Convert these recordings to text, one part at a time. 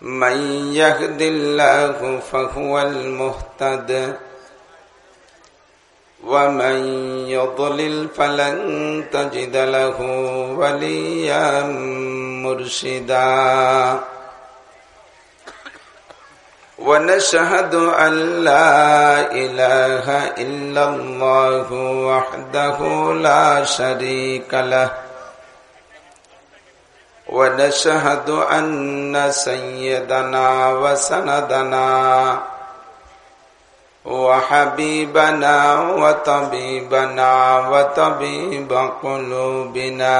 من يهد الله فهو المهتد ومن يضلل فلن تجد له وليا مرشدا ونشهد أن لا إله إلا الله وحده لا شريك له ونشهد أن سيدنا وسندنا وحبيبنا وطبيبنا وطبيب قلوبنا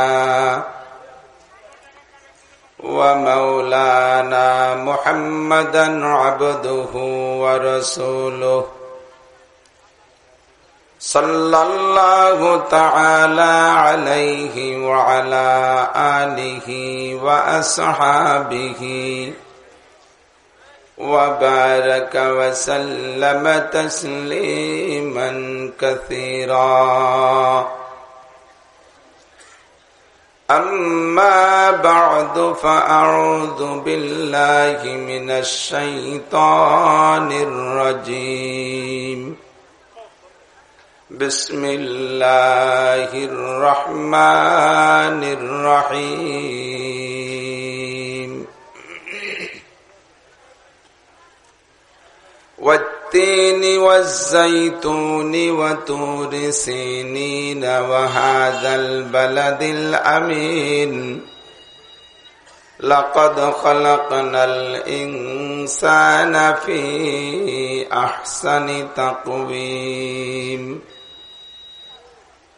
ومولانا محمدا عبده ورسوله صلى الله تعالى عليه وعلى آله وأصحابه وبارك وسلم تسليما كثيرا. أما بعد فأعوذ بالله من الشيطان الرجيم. بسم الله الرحمن الرحيم. والتين والزيتون وتور سينين وهذا البلد الأمين. لقد خلقنا الإنسان في أحسن تقويم.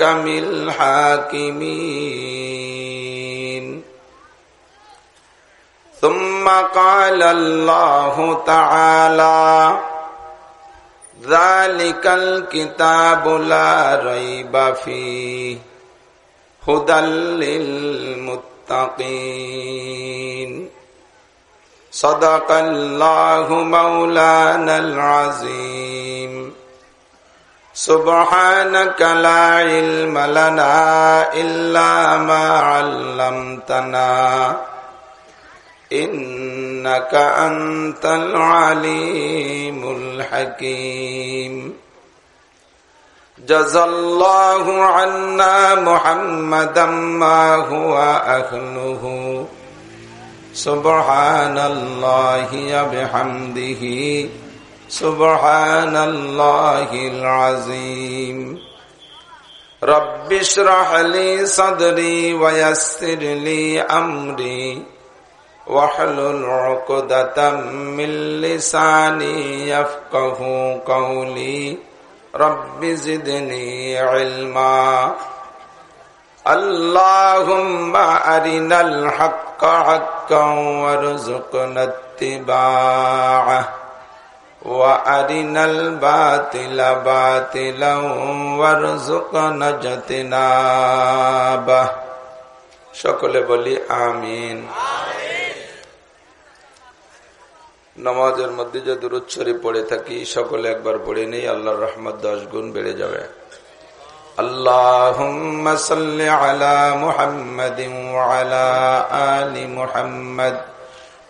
بأحكم الحاكمين ثم قال الله تعالى ذلك الكتاب لا ريب فيه هدى للمتقين. صدق الله مولانا العظيم. سبحانك لا علم لنا إلا ما علمتنا إنك أنت العليم الحكيم جزى الله عنا محمدا ما هو أهله سبحان الله بحمده سبحان الله العظيم رب اشرح لي صدري ويسر لي أمري واحلل عقدة من لساني يفقه قولي رب زدني علما اللهم أرنا الحق حقا وارزقنا اتباعه وأرنا الباطل باطلا وارزقنا اجتنابه সকলে বলি আমিন নামাজের মধ্যে যে দূরচ্ছরি পড়ে থাকি সকলে একবার পড়ে নেই আল্লাহর রহমত দশ গুণ বেড়ে যাবে اللهم صل على محمد وعلى آل محمد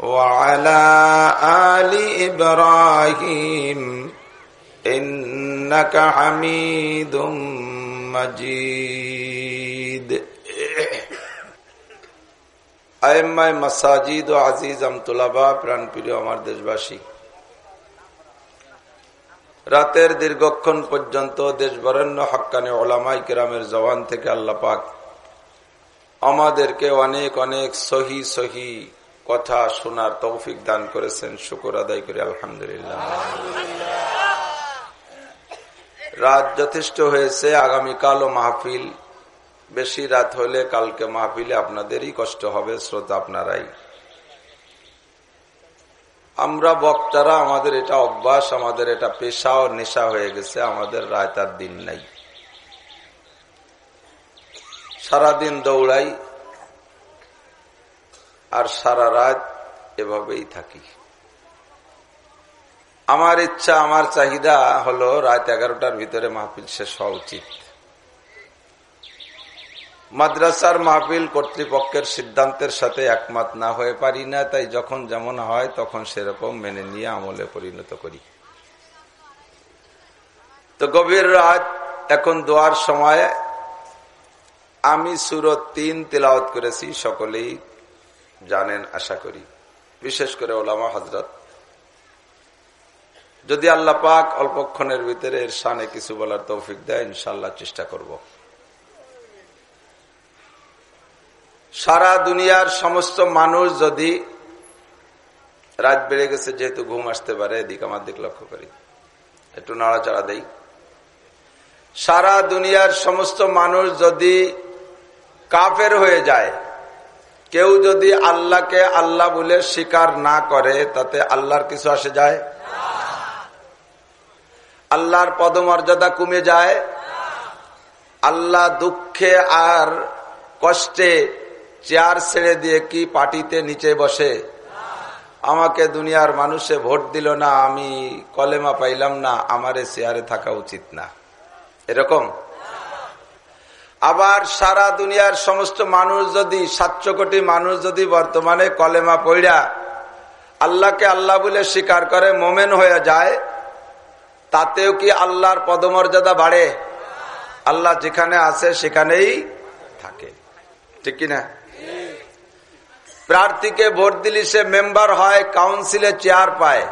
وعلى آل إبراهيم إنك حميد مجيد আয়েম্মায় মাসাজিদ ও আজিজ আমতুলাবা প্রাণপ্রিয় আমার দেশবাসী রাতের দীর্ঘক্ষণ পর্যন্ত দেশবরেণ্য হকানে ওলামাই কেরামের জওয়ান থেকে আল্লাহ পাক আমাদেরকে অনেক অনেক সহি সহি কথা শোনার তৌফিক দান করেছেন, শুকুর আদায় করে, আলহামদুলিল্লাহ। রাত যথেষ্ট হয়েছে, আগামীকালও মাহফিল। বেশি রাত হলে কালকে মাহফিলে আপনাদেরই কষ্ট হবে, শ্রোতা আপনারাই। আমরা বক্তারা, আমাদের এটা অভ্যাস, আমাদের এটা পেশা ও নেশা হয়ে গেছে, আমাদের রায় তার দিন নাই। সারাদিন দৌড়াই আর সারা রাত এভাবেই থাকি। আমার ইচ্ছা, আমার চাহিদা হলো রাত এগারোটার ভিতরে মাহফিল শেষ হওয়া উচিত। মাদ্রাসার মাহফিল কর্তৃপক্ষের সিদ্ধান্তের সাথে একমত না হয়ে পারি না, তাই যখন যেমন হয় তখন সেরকম মেনে নিয়ে আমলে পরিণত করি। তো গভীর রাত, এখন দোয়ার সময় আমি সুরত তিন তেলাওত করেছি, সকলেই জানেন, আশা করি। বিশেষ করে ওলামা হজরত যদি আল্লাহ পাক অল্পক্ষণের ভিতরে এর সানে কিছু বলার তৌফিক দেয় ইনশাল্লাহ চেষ্টা করব। সারা দুনিয়ার সমস্ত মানুষ যদি রাত বেড়ে গেছে, যেহেতু ঘুম আসতে পারে, এদিক আমার দিক লক্ষ্য করি। একটু নাড়াচাড়া দেই। সারা দুনিয়ার সমস্ত মানুষ যদি কাফের হয়ে যায় কেউ যদি আল্লাহকে আল্লাহ বলে স্বীকার না করে, তাতে আল্লাহর কিছু আসে যায়? আল্লাহর পদমর্যাদা কমে যায়? আল্লাহ দুঃখে আর কষ্টে চেয়ার ছেড়ে দিয়ে কি পার্টিতে নিচে বসে? আমাকে দুনিয়ার মানুষে ভোট দিল না, আমি কলেমা পাইলাম না, আমারে চেয়ারে থাকা উচিত না। এরকম? আবার সারা দুনিয়ার সমস্ত মানুষ যদি, সাতশো কোটি মানুষ যদি বর্তমানে কলেমা পইড়া, আল্লাহকে আল্লাহ বলে স্বীকার করে মোমেন হয়ে যায়, তাতেও কি আল্লাহর পদমর্যাদা বাড়ে? আল্লাহ যেখানে আছে সেখানেই থাকে। ঠিক কিনা? প্রার্থীকে ভোট দিলে সে মেম্বার হয়, কাউন্সিলে চেয়ার পায়।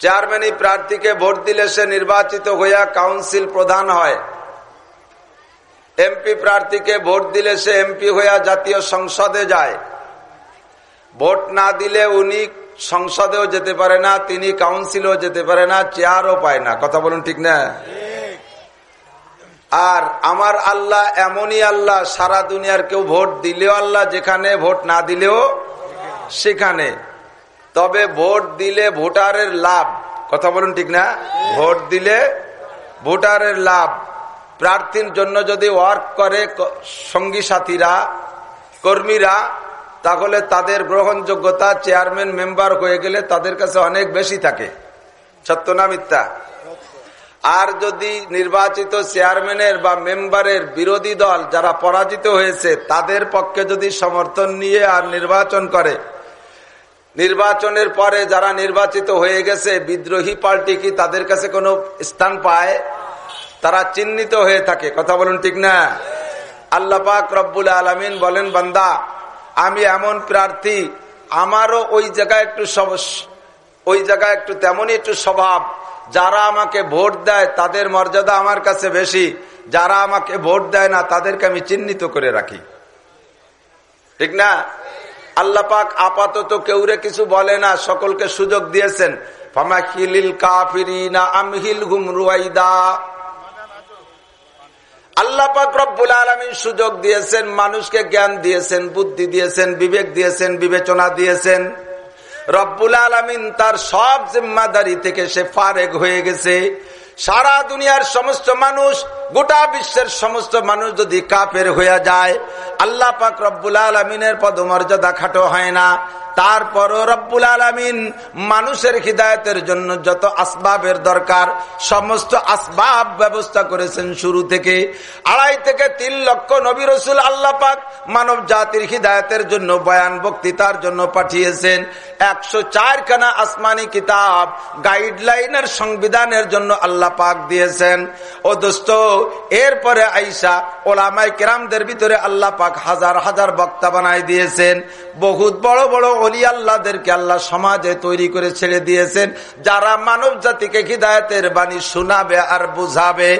চেয়ারম্যানই প্রার্থীকে ভোট দিলে সে নির্বাচিত হইয়া কাউন্সিল প্রধান হয়। এমপি প্রার্থীকে ভোট দিলে সে এমপি হইয়া জাতীয় সংসদে যায়। ভোট না দিলে উনি সংসদেও যেতে পারে না, তিনি কাউন্সিলেও যেতে পারে না, চেয়ারও পায় না। কথা বলুন ঠিক না? আর আমার আল্লাহ এমনই আল্লাহ, সারা দুনিয়ার কেউ ভোট দিলেও আল্লাহ যেখানে, ভোট না দিলেও সেখানে। তবে ভোট দিলে ভোটারের লাভ। কথা বলুন ঠিক না? ভোট দিলে ভোটারের লাভ। প্রার্থীর জন্য যদি ওয়ার্ক করে সঙ্গী সাথীরা, কর্মীরা, তাহলে তাদের গ্রহণযোগ্যতা চেয়ারম্যান, মেম্বার হয়ে গেলে তাদের কাছে অনেক বেশি থাকে। সত্য মিথ্যা? আর যদি নির্বাচিত চেয়ারম্যানের বা মেম্বারের বিরোধী দল যারা পরাজিত হয়েছে, তাদের পক্ষে যদি সমর্থন নিয়ে আর নির্বাচন করে, নির্বাচনের পরে যারা নির্বাচিত হয়ে গেছে, বিদ্রোহী পার্টি কি তাদের কাছে কোনো স্থান পায়? তারা চিহ্নিত হয়ে থাকে। কথা বলুন ঠিক না? আল্লাহ পাক রব্বুল আলমিন বলেন, বান্দা, আমি এমন প্রার্থী, আমারও ওই জায়গায় একটু ওই জায়গায় একটু তেমনই একটু স্বভাব। যারা আমাকে ভোট দেয়, তাদের মর্যাদা আমার কাছে বেশি। যারা আমাকে ভোট দেয় না, তাদেরকে আমি চিহ্নিত করে রাখি। ঠিক না? আল্লাহ পাক আপাতত কেউরে কিছু বলে না, সকলকে সুযোগ দিয়েছেন। আল্লাহ পাক রব্বুল আলমী সুযোগ দিয়েছেন, মানুষকে জ্ঞান দিয়েছেন, বুদ্ধি দিয়েছেন, বিবেক দিয়েছেন, বিবেচনা দিয়েছেন। রব্বুল আলমিন তার সব জিম্মাদারি থেকে সে ফারেক হয়ে গেছে। সারা দুনিয়ার সমস্ত মানুষ, গোটা বিশ্বের সমস্ত মানুষ যদি কাপের হয়ে যায়, আল্লাহ পাক রব্বুল আলমিনের পদমর্যাদা খাটো হয় না। তারপরও রব্বুল আলমিন মানুষের হৃদায়তের জন্য যত আসবাবের দরকার, সমস্ত আসবাব ব্যবস্থা করেছেন শুরু থেকে। আড়াই থেকে তিন লক্ষ নবী রসুল আল্লাহ পাক মানব জাতির হৃদায়তের জন্য বয়ান বক্তৃতার জন্য পাঠিয়েছেন। একশো চারখানা আসমানি কিতাব গাইডলাইনের সংবিধানের জন্য আল্লাহ পাক দিয়েছেন। ও দোস্ত, এরপরে আইসা ওলামাই কেরামদের ভিতরে আল্লাহ পাক হাজার হাজার বক্তা বানাই দিয়েছেন। বহুত বড় বড় অলি আল্লাহদেরকে আল্লাহ সমাজে তৈরি করে ছেড়ে দিয়েছেন। যারা মানব জাতিকে হৃদায়তের বাণী শোনাবে আর বুঝাবে,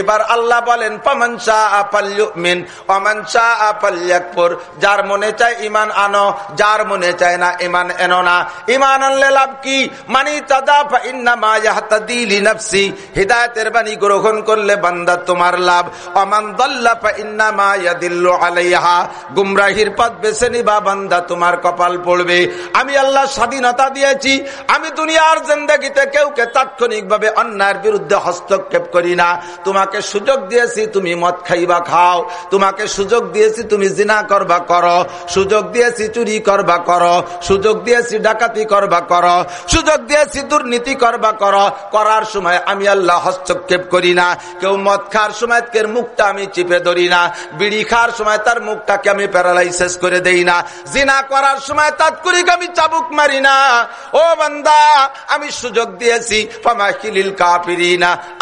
এবার আল্লাহ বলেন পামানসা আপাল্যমিন অমানসা আপাল্যাকপুর যার মনে চায় ইমান আনো, যার মনে চায় না ইমান এনো না। ইমান আনলে লাভ কি? মানি তাদা ইন্না মা ইয়াহতাদিলি নাফসি গ্রহণ করলে বান্দা তোমার লাভ। অমান ইয়াদিল্লু আলাইহা। পথ বেছে নিবা, বান্দা তোমার কপাল পড়বে। আমি আল্লাহ স্বাধীনতা দিয়েছি, আমি দুনিয়ার জিন্দগিতে কেউকে তাৎক্ষণিক ভাবে অন্যায়ের বিরুদ্ধে হস্তক্ষেপ করি না। তোমাকে সুযোগ দিয়েছি, তুমি মদ খাইবা খাও। তোমাকে সুযোগ দিয়েছি, তুমি জিনা করবা করো। সুযোগ দিয়েছি, চুরি করবা করো। সুযোগ দিয়েছি, ডাকাতি করবা করো। সুযোগ দিয়েছি, দুর্নীতি করবা করো। করার সময় আমি আল্লাহ হস্তক্ষেপ করি না। কেউ মদ খাওয়ার সময় কের মুখটা আমি চিপে ধরি না। বিড়ি খাওয়ার সময় তার মুখটাকে আমি প্যারালাইসিস করে দেই না। জিনা করার সময় তাৎক্ষণিক আমি চাবুক মারি না। ও বান্দা, আমি সুযোগ দিয়েছি।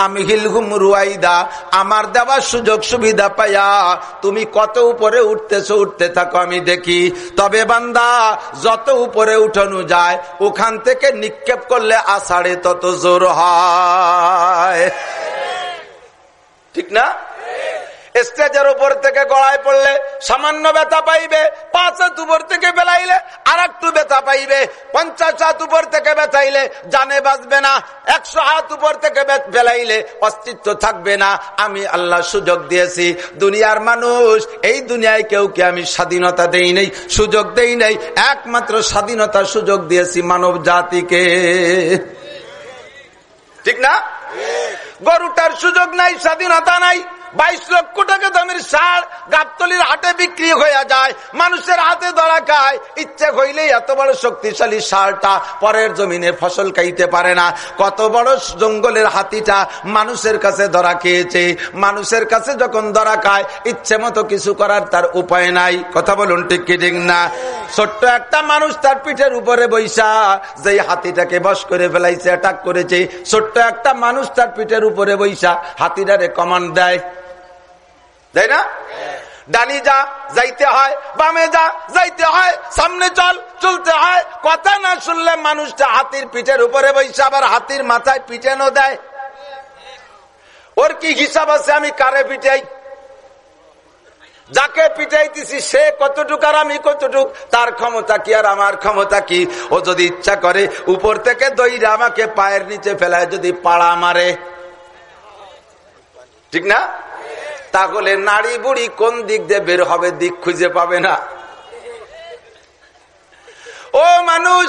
আমি হিলহুম রুয়াইদা। আমার দেওয়ার সুযোগ সুবিধা পাইয়া তুমি কত উপরে উঠতেছো, উঠতে থাকো, আমি দেখি। তবে বান্দা, যত উপরে উঠানো যায়, ওখান থেকে নিক্ষেপ করলে আষাঢ়ে তত জোর হয়। ঠিক না? স্টেজের উপর থেকে গড়ায় পড়লে সামান্য ব্যথা পাইবে, পাঁচ হাত উপর থেকে বেলাইলে আর একটু ব্যথা পাইবে, পঞ্চাশ হাত উপর থেকে বেথাইলে জানে বাঁচবে না, একশো হাত উপর থেকে বেলাইলে অস্তিত্ব থাকবে না। আমি আল্লাহ সুযোগ দিয়েছি। দুনিয়ার মানুষ, এই দুনিয়ায় কেউ কে আমি স্বাধীনতা দেই নেই, সুযোগ দেই নেই? একমাত্র স্বাধীনতার সুযোগ দিয়েছি মানব জাতিকে। ঠিক না? গরুটার সুযোগ নাই, স্বাধীনতা নাই। বাইশ লক্ষ টাকা দামের সার গাবতলির হাটে বিক্রি হয়ে যায়। মানুষের হাতে ধরা খায়। ইচ্ছে হইলেই এত বড় শক্তিশালী সারটা পরের জমিনে ফসল খাইতে পারে না। কত বড় জঙ্গলের হাতিটা মানুষের কাছে ধরা খেয়েছে। মানুষের কাছে যখন ধরা খায়, ইচ্ছে মতো কিছু করার তার উপায় নাই। কথা বলুন ঠিক কি ঠিক না? ছোট্ট একটা মানুষ তার পিঠের উপরে বৈশা যে হাতিটাকে বস করে ফেলাইছে, অ্যাটাক করেছে। ছোট্ট একটা মানুষ তার পিঠের উপরে বৈশা, হাতিটারে কমান্ড দেয়। তাই না? ডানি যা, যাইতে হয়, বামে যা, যাইতে হয়, সামনে চল, চলতে হয়। কথা না শুনলে মানুষটা হাতির পিঠের উপরে বসে আবার হাতির মাথায় পিঠেনো দেয়। ওর কি হিসাব আছে আমি কারে পিটাই? যাকে পিটাইতেছি সে কতটুক আর আমি কতটুক? তার ক্ষমতা কি আর আমার ক্ষমতা কি? ও যদি ইচ্ছা করে উপর থেকে দইরা আমাকে পায়ের নিচে ফেলায়, যদি পাড়া মারে। ঠিক না? তাহলে নারী বুড়ি কোন দিক দিয়ে বের হবে দিক খুঁজে পাবে না। ও মানুষ,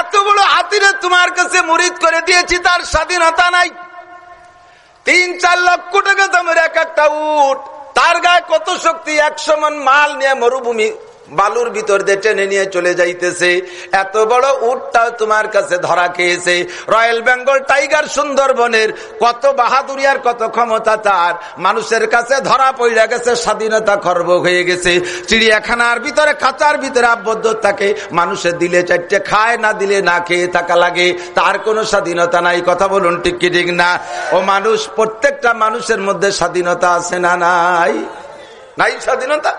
এত বড় হাতিরে তোমার কাছে মরিদ করে দিয়েছি, তার স্বাধীনতা নাই। তিন, চার লক্ষ টাকা দামের এক একটা উঠ তার গায়ে কত শক্তি, একশো মন মাল নিয়ে মরুভূমি বালুর ভিতর দিয়ে টেনে নিয়ে চলে যাইতেছে। এত বড় উটটাও তোমার কাছে ধরা খেয়েছে। রয়্যাল বেঙ্গল টাইগার সুন্দরবনের কত বাহাদুরি আর কত ক্ষমতা তার। মানুষের কাছে ধরা পড়ে গেছে, স্বাধীনতা খর্ব হয়ে গেছে। চিড়িয়াখানার ভিতরে, খাঁচার ভিতরে আবদ্ধ থাকে। মানুষের দিলে চারটে খায়, না দিলে না খেয়ে থাকা লাগে। তার কোনো স্বাধীনতা নাই। কথা বলুন ঠিক কি ঠিক না? ও মানুষ, প্রত্যেকটা মানুষের মধ্যে স্বাধীনতা আছে না নাই? নাই স্বাধীনতা?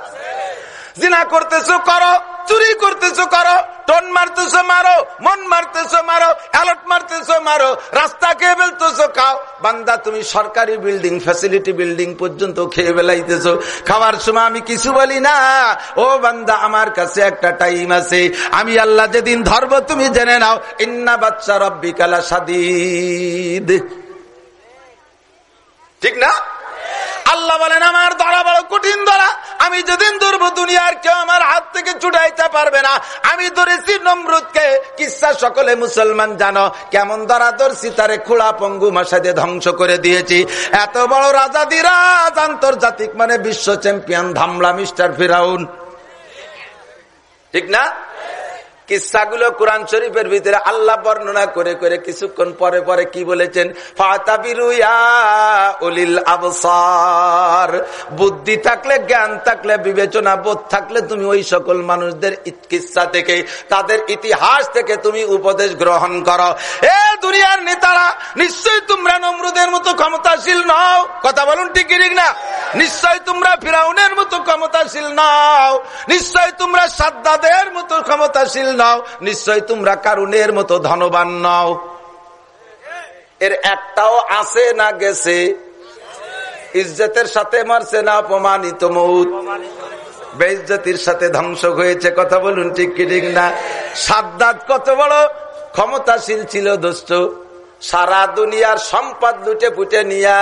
জিনা করতেছো, করো। চুরি করতেছো, করো। টন মারতেছো, মারো। মন মারতেছো, মারো। অ্যালট মারতেছো, মারো। রাস্তা খেয়ে ফেলতেছো, খাও। বান্দা, তুমি সরকারি বিল্ডিং ফ্যাসিলিটি বিল্ডিং পর্যন্ত খেয়ে বেলাইতেছো খাওয়ার সময় আমি কিছু বলি না। ও বান্দা, আমার কাছে একটা টাইম আছে। আমি আল্লাহ যেদিন ধরবো, তুমি জেনে নাও। ইন্না বাচ্চা রব্বি কালা সাদিদ ঠিক না? আল্লাহ বলেন, আমার ধরা বড় কঠিন ধরা। আমি যেদিন ধরবো দুনিয়ার কেউ আমার হাত থেকে ছুটাইতে পারবে না। আমি ধরেছি নমরুদকে। কিসা সকলে মুসলমান জানো? কেমন ধরা ধরছি, তারে খোড়া পঙ্গু মাসাদে ধ্বংস করে দিয়েছি। এত বড় রাজা দিরাজ, আন্তর্জাতিক মানে বিশ্ব চ্যাম্পিয়ন, ধামলা মিস্টার ফিরাউন। ঠিক না? কিসাগুলো কোরআন শরীফের ভিতরে আল্লাহ বর্ণনা করে করে কিছুক্ষণ পরে পরে কি বলেছেন? বুদ্ধি থাকলে, জ্ঞান থাকলে, বিবেচনা বোধ থাকলে তুমি ওই সকল মানুষদের কিসা থেকে, তাদের ইতিহাস থেকে তুমি উপদেশ গ্রহণ করো। এ দুনিয়ার নেতারা, নিশ্চয়ই তোমরা নমরুদের মতো ক্ষমতাশীল নও। কথা বলুন ঠিক না? নিশ্চয় তোমরা ফিরাউনের মতো ক্ষমতাশীল নও। নিশ্চয় তোমরা সাদ্দাদের মতো ক্ষমতাশীল নাও, নিশ্চয় তোমরা কারুনের মতো ধনবান নাও। এর একটাও আছে না গেছে। ইজ্জতের সাথে মারছে না অপমানিত মৌত। বেইজ্জতির সাথে ধ্বংস হয়েছে, কথা বলুন ঠিক কি ঠিক না? সাদ্দাত কত বড় ক্ষমতাশীল ছিল দোস্ত সারা দুনিয়ার সম্পদ লুটে ফুটে নিয়া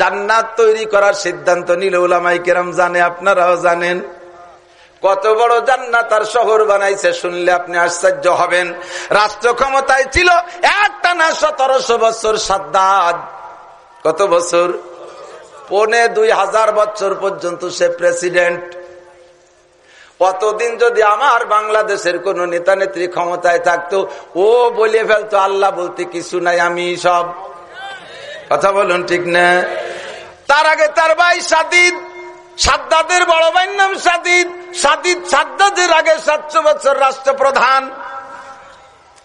জান্নাত তৈরি করার সিদ্ধান্ত নিল ওলামাই কেরাম, জানে, আপনারাও জানেন। কত বড় জান্নাত আর শহর বানাইছে, শুনলে আপনি আশ্চর্য হবেন। রাষ্ট্র ক্ষমতায় ছিল একটা না সতেরোশো বছর সাদ্দাদ কত বছর? পনে দুই হাজার বছর পর্যন্ত সে প্রেসিডেন্ট। কতদিন যদি আমার বাংলাদেশের কোন নেতা নেত্রী ক্ষমতায় থাকতো, ও বলে ফেলতো, আল্লাহ বলতে কিছু নাই, আমি সব। কথা বলুন ঠিক না? তার আগে তার ভাই সাদিদ সাদ্দাদের বড় ভাইয়ের নাম সাদিদ। সাদিদ সাদ্দাদের আগে সাতশো বছর রাষ্ট্রপ্রধান।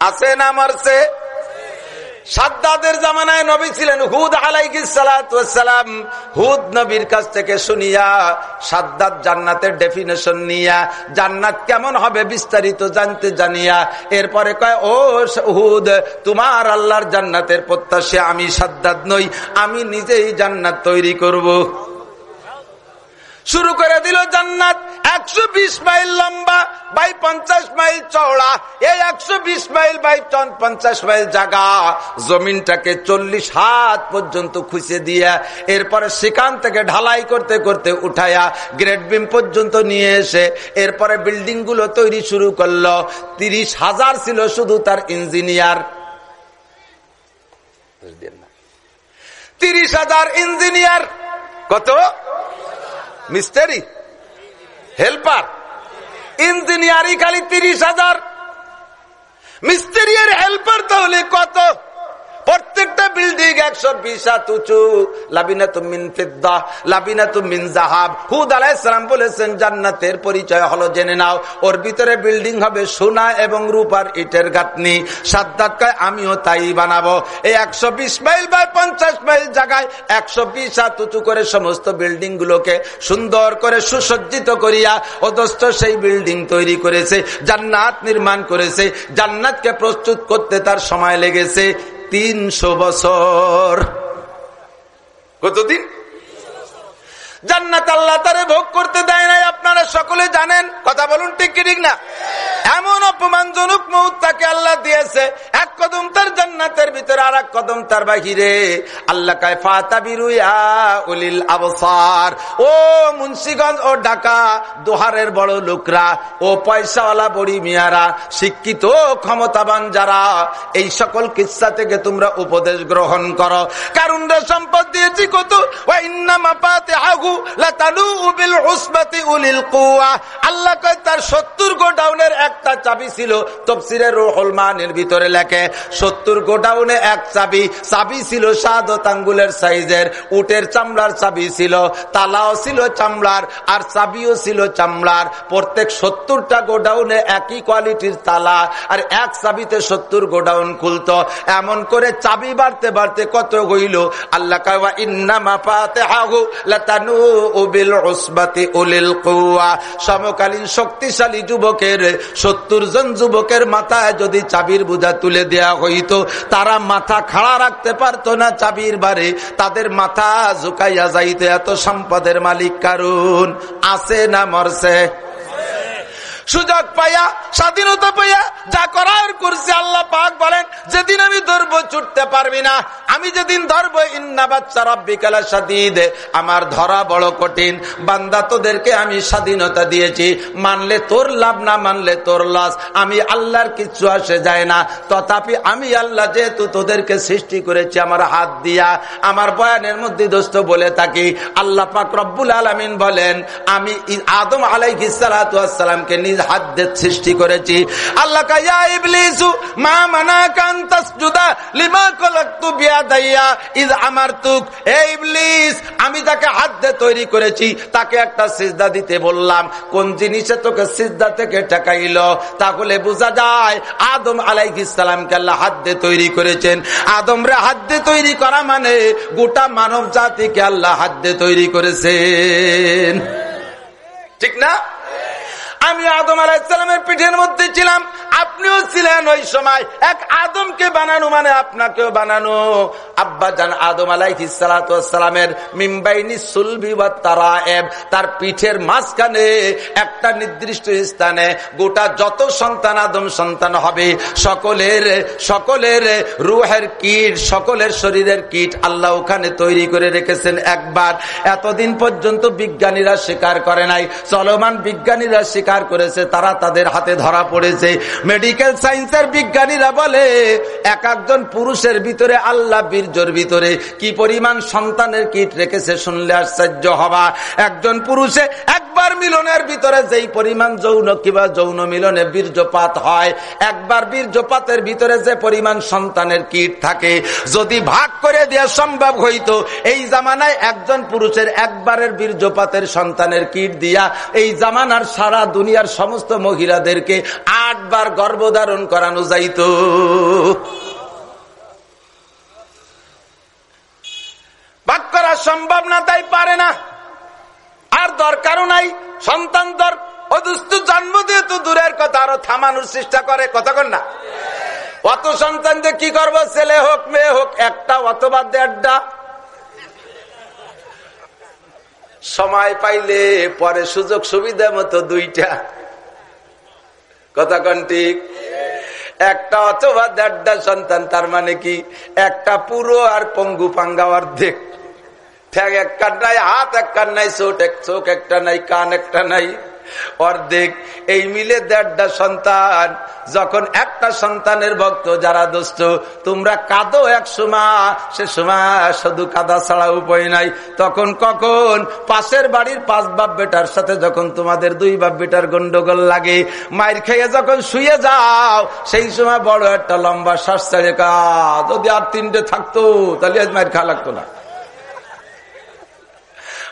আছে না মারছে সাদ্দাদের জামানায় নবী ছিলেন হুদ আলাইসালাম হুদ নবীর কাছ থেকে শুনিয়া সাদ্দাদ জান্নাতের ডেফিনেশন নিয়া জান্নাত কেমন হবে বিস্তারিত জানতে জানিয়া এরপরে কয়, ও হুদ, তোমার আল্লাহর জান্নাতের প্রত্যাশে আমি সাদ্দাদ নই, আমি নিজেই জান্নাত তৈরি করব। শুরু করে দিল জান্নাত। একশো বিশ মাইল লম্বা বাই পঞ্চাশ মাইল চওড়া। এই একশো বিশ মাইল বাই পঞ্চাশ মাইল জায়গা। জমিনটাকে চল্লিশ হাত পর্যন্ত খুঁজে দিয়া এরপরে সেখান থেকে ঢালাই করতে করতে উঠায়া গ্রেড বিম পর্যন্ত নিয়ে এসে এরপরে বিল্ডিংগুলো তৈরি শুরু করল। তিরিশ হাজার ছিল শুধু তার ইঞ্জিনিয়ার। তিরিশ হাজার ইঞ্জিনিয়ার। কত? মিস্টারি হেল্পার ইঞ্জিনিয়ারিং খালি তিরিশ হাজার। মিস্ত্রি এর হেল্পার তাহলে কত? প্রত্যেকটা বিল্ডিং একশো বিশ উঁচু। লাবিনা তুমিন ফিদ্দা লাবিনা তুমিন জাহাব হুদ আলাইসালাম বলেছেন, জান্নাতের পরিচয় হলো জেনে নাও, ওর ভিতরে বিল্ডিং হবে সোনা এবং রূপার ইটের গাঁথনি। সাদ্দাত কয়, আমিও তাই বানাবো। এই একশো বিশ মাইল বা পঞ্চাশ মাইল জায়গায় একশো বিশ উঁচু করে সমস্ত বিল্ডিং গুলোকে সুন্দর করে সুসজ্জিত করিয়া অদস্ত সেই বিল্ডিং তৈরি করেছে, জান্নাত নির্মাণ করেছে। জান্নাতকে প্রস্তুত করতে তার সময় লেগেছে। তিনশো বছর। কতদিন? জান্নাত আল্লাহ তারে ভোগ করতে দেয় নাই, আপনারা সকলে জানেন। কথা বলুন ঠিক ঠিক না? এমন অপমানজনক মৌত তাকে আল্লাহ দিয়েছে। এক কদম তার জান্নাতের ভিতরে আর এক কদম তার বাহিরে। আল্লাহ কায় ফাতাবিরুয়া উলিল আবসার। ও মুন্সিগঞ্জ, ও ঢাকা, দোহারের বড় লোকরা, ও পয়সাওয়ালা বড়ি মিয়ারা, শিক্ষিত, ক্ষমতাবান যারা, এই সকল কিসা থেকে তোমরা উপদেশ গ্রহণ করো। কারণ সম্পদ দিয়েছি কত? আল্লাহ তার সত্তর গোডাউনের একটা চাবি ছিল তফসিরের রোহল মানের ভিতরে লেখে, সত্তর গোডাউনে এক চাবি চাবি ছিল সাদত আঙ্গুলের সাইজের, উটের চামড়ার চাবি ছিল, তালাও ছিল চামড়ার, আর চাবিও ছিল চামড়ার। প্রত্যেক সত্তরটা গোডাউনে একই কোয়ালিটির তালা, আর এক চাবিতে সত্তর গোডাউন খুলত। এমন করে চাবি বাড়তে বাড়তে কত হইল? আল্লাহ কাবা ইন্নামা পাতে হাগু লাতানু সমকালীন শক্তিশালী যুবকের, সত্তর জন যুবকের মাথায় যদি চাবির বোঝা তুলে দেয়া হইতো, তারা মাথা খাড়া রাখতে পারতো না চাবির বারে তাদের মাথা ঝুঁকাইয়া যাইতে এত সম্পদের মালিক কারণ আছে না মরছে? সুযোগ পাইয়া, স্বাধীনতা পাইয়া যা করার করছে আল্লাহ পাক বলেন, যেদিন আমি ধরবো, ছুটতে পারবি না। আমি যেদিন ধরবো আমার ধরা বড় কঠিন। বান্দা তোদেরকে আমি স্বাধীনতা দিয়েছি। মানলে তোর লাভ না, মানলে তোর লস। আমি আল্লাহর কিচ্ছু আসে যায় না। তথাপি আমি আল্লাহ যেহেতু তোদেরকে সৃষ্টি করেছি, আমার হাত দিয়া, আমার বয়ানের মধ্যে দোস্ত বলে থাকি, আল্লাহ পাক রব্বুল আলমিন বলেন, আমি আদম আলাইসালামকে নিজ সৃষ্টি করেছি। আল্লাহ আমি তাকে হাত দিয়ে তৈরি করেছি, তাকে একটা সিজদা দিতে বললাম। কোন জিনিসে তোকে সিজদা থেকে ঠেকাইল? তাহলে বোঝা যায়, আদম আলাইসালামকে আল্লাহ হাত দিয়ে তৈরি করেছেন। আদম রে হাত দিয়ে তৈরি করা মানে গোটা মানব জাতিকে আল্লাহ হাত দিয়ে তৈরি করেছেন। ঠিক না? আমি আদম আলাহিসামের পিঠের মধ্যে ছিলাম, আপনিও ছিলেন ওই সময়। এক আদমকে বানানো মানে আপনাকেও বানানো। আব্বা জান আদম আলাইসালামের মিম্বাইনি সুলভি বা তারা তার পিঠের মাঝখানে একটা নির্দিষ্ট স্থানে গোটা যত সন্তান আদম সন্তান হবে, সকলের সকলের রুহের কিট, সকলের শরীরের কিট আল্লাহ ওখানে তৈরি করে রেখেছেন একবার। এতদিন পর্যন্ত বিজ্ঞানীরা স্বীকার করে নাই, চলমান বিজ্ঞানীরা স্বীকার করেছে তারা তাদের হাতে ধরা পড়েছে। মেডিকেল সায়েন্সের বিজ্ঞানীরা বলে এক একজন পুরুষের ভিতরে আল্লাহ বীর্যর ভিতরে। কি পরিমাণ সন্তানের কিট রেখেছে শুনলে আশ্চর্য হবা। একজন পুরুষে একবার মিলনের ভিতরে যেই পরিমাণ যৌন কিবা যৌন মিলনে বীর্যপাত হয়, একবার বীর্যপাতের ভিতরে যে পরিমাণ সন্তানের কিট থাকে, যদি ভাগ করে দেওয়া সম্ভব হইতো, এই জামানায় একজন পুরুষের একবারের বীর্যপাতের সন্তানের কিট দিয়া, এই জামানার সারা দুনিয়ার সমস্ত মহিলাদেরকে আটবার গর্ভধারণ করানো যাইত ভাগ করা সম্ভব না, তাই পারে না। আর দরকারও নাই। সন্তান দর অদুস্ত জন্ম দিয়ে তো দূরের কথা, আরও থামানোর চেষ্টা করে কতক্ষণ না। অত সন্তান দিয়ে কি করব, ছেলে হোক, মেয়ে হোক, একটা, অথবা দেড়টা। সময় পাইলে পরে সুযোগ সুবিধা মতো দুইটা। কথা কন ঠিক? একটা অথবা দেড়টা সন্তান, তার মানে কি? একটা পুরো আর পঙ্গু পাঙ্গা অর্ধেক। ঠ্যাং একটা নাই, হাত একটা নাই, চোট এক চোখ একটা নাই, কান একটা নাই। অর্ধেক এই মিলে দেড়টা সন্তান। যখন একটা সন্তানের ভক্ত, যারা দোস্ত তোমরা কাঁদো এক সময়, সে সময় শুধু কাদা ছাড়া উপায় নাই। তখন কখন পাশের বাড়ির পাঁচ বাপ বেটার সাথে যখন তোমাদের দুই বাপ বেটার গন্ডগোল লাগে, মায়ের খেয়ে যখন শুয়ে যাও, সেই সময় বড় একটা লম্বা শ্বাস ছেড়ে কা যদি আর তিনটে থাকতো, তাহলে আজ মায়ের খাওয়া লাগতো না।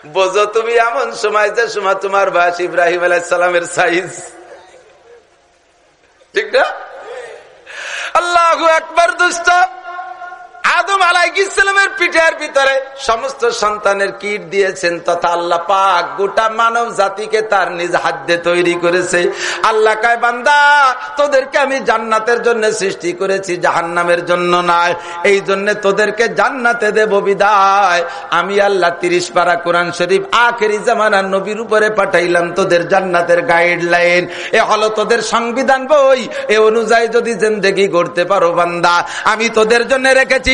বোঝো তুমি এমন সময় যে সময় তোমার বাস ইব্রাহিম আলাইসালামের সাইজ ঠিক না? আল্লাহ একবার দুষ্ট। আদম আলাইসালামের পিঠের ভিতরে সমস্ত সন্তানের কিট দিয়েছেন তথা আল্লাহ পাক গোটা মানব জাতিকে তার নিজ হাতে তৈরি করেছে। আল্লাহ কায়, বান্দা, তোদেরকে আমি জান্নাতের জন্য সৃষ্টি করেছি, জাহান্নামের জন্য নয়। এই জন্য তোদেরকে জান্নাতে দেব বিদায়। আমি আল্লাহ তিরিশ পারা কোরআন শরীফ আখেরি জামানার নবীর উপরে পাঠাইলাম তোদের জান্নাতের গাইডলাইন। এ হলো তোদের সংবিধান বই। এ অনুযায়ী যদি জেন্দেগি করতে পারো, বান্দা, আমি তোদের জন্য রেখেছি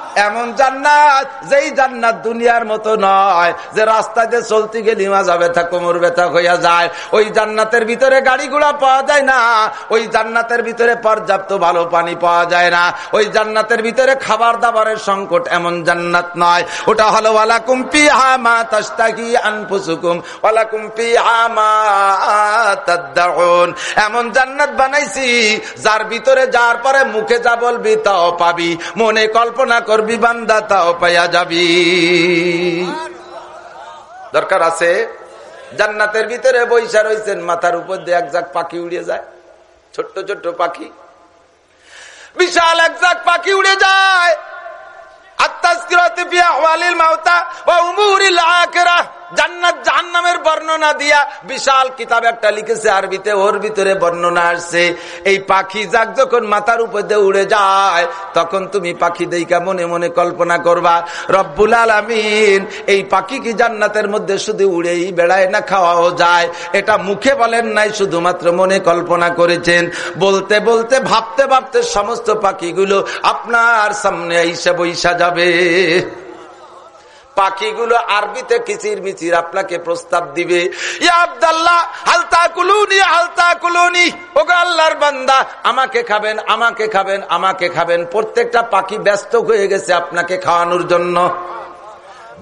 এমন জান্নাত, যেই জান্নাত দুনিয়ার মতো নয়, যে রাস্তা দিয়ে চলতে গেলে মাজা ব্যথা, কোমর ব্যথা হইয়া যায়। ওই জান্নাতের ভিতরে গাড়ি ঘোড়া পাওয়া যায় না, ওই জান্নাতের ভিতরে পর্যাপ্ত ভালো পানি পাওয়া যায় না, ওই জান্নাতের ভিতরে খাবার দাবারের সংকট এমন জান্নাত নয়। ওটা হলো ওয়ালা কুম্পি হামা তাস্তাকি আনফুসুকুম ওয়ালা কুম্পি হামা এমন জান্নাত বানাইছি, যার ভিতরে যার পরে মুখে যা বলবি তাও পাবি, মনে কল্পনা কর করবি বান্দা পাইয়া যাবি। দরকার আছে? জান্নাতের ভিতরে বৈশা রয়েছেন মাথার উপর দিয়ে এক জাক পাখি উড়ে যায়। ছোট্ট ছোট্ট পাখি। বিশাল এক জাক পাখি উড়ে যায়। জান্নাত জাহান্নামের বর্ণনা দিয়া বিশাল কিতাব একটা লিখেছে আরবিতে, ওর ভিতরে বর্ণনা আসছে, এই পাখি যাক যখন মাথার উপর দিয়ে উড়ে যায়, তখন তুমি পাখি দেখা মনে মনে কল্পনা করবা, রব্বুল আলমিন, এই পাখি কি জান্নাতের মধ্যে শুধু উড়েই বেড়ায় না খাওয়াও যায়? এটা মুখে বলেন নাই, শুধুমাত্র মনে কল্পনা করেছেন। বলতে বলতে, ভাবতে ভাবতে সমস্ত পাখিগুলো আপনার সামনে আইসা বৈশা যাবে। পাখিগুলো আরবিতে কিচির মিচির আপনাকে প্রস্তাব দিবে আল্লাহর বান্দা, আমাকে খাবেন আমাকে খাবেন আমাকে খাবেন। প্রত্যেকটা পাখি ব্যস্ত হয়ে গেছে আপনাকে খাওয়ানোর জন্য।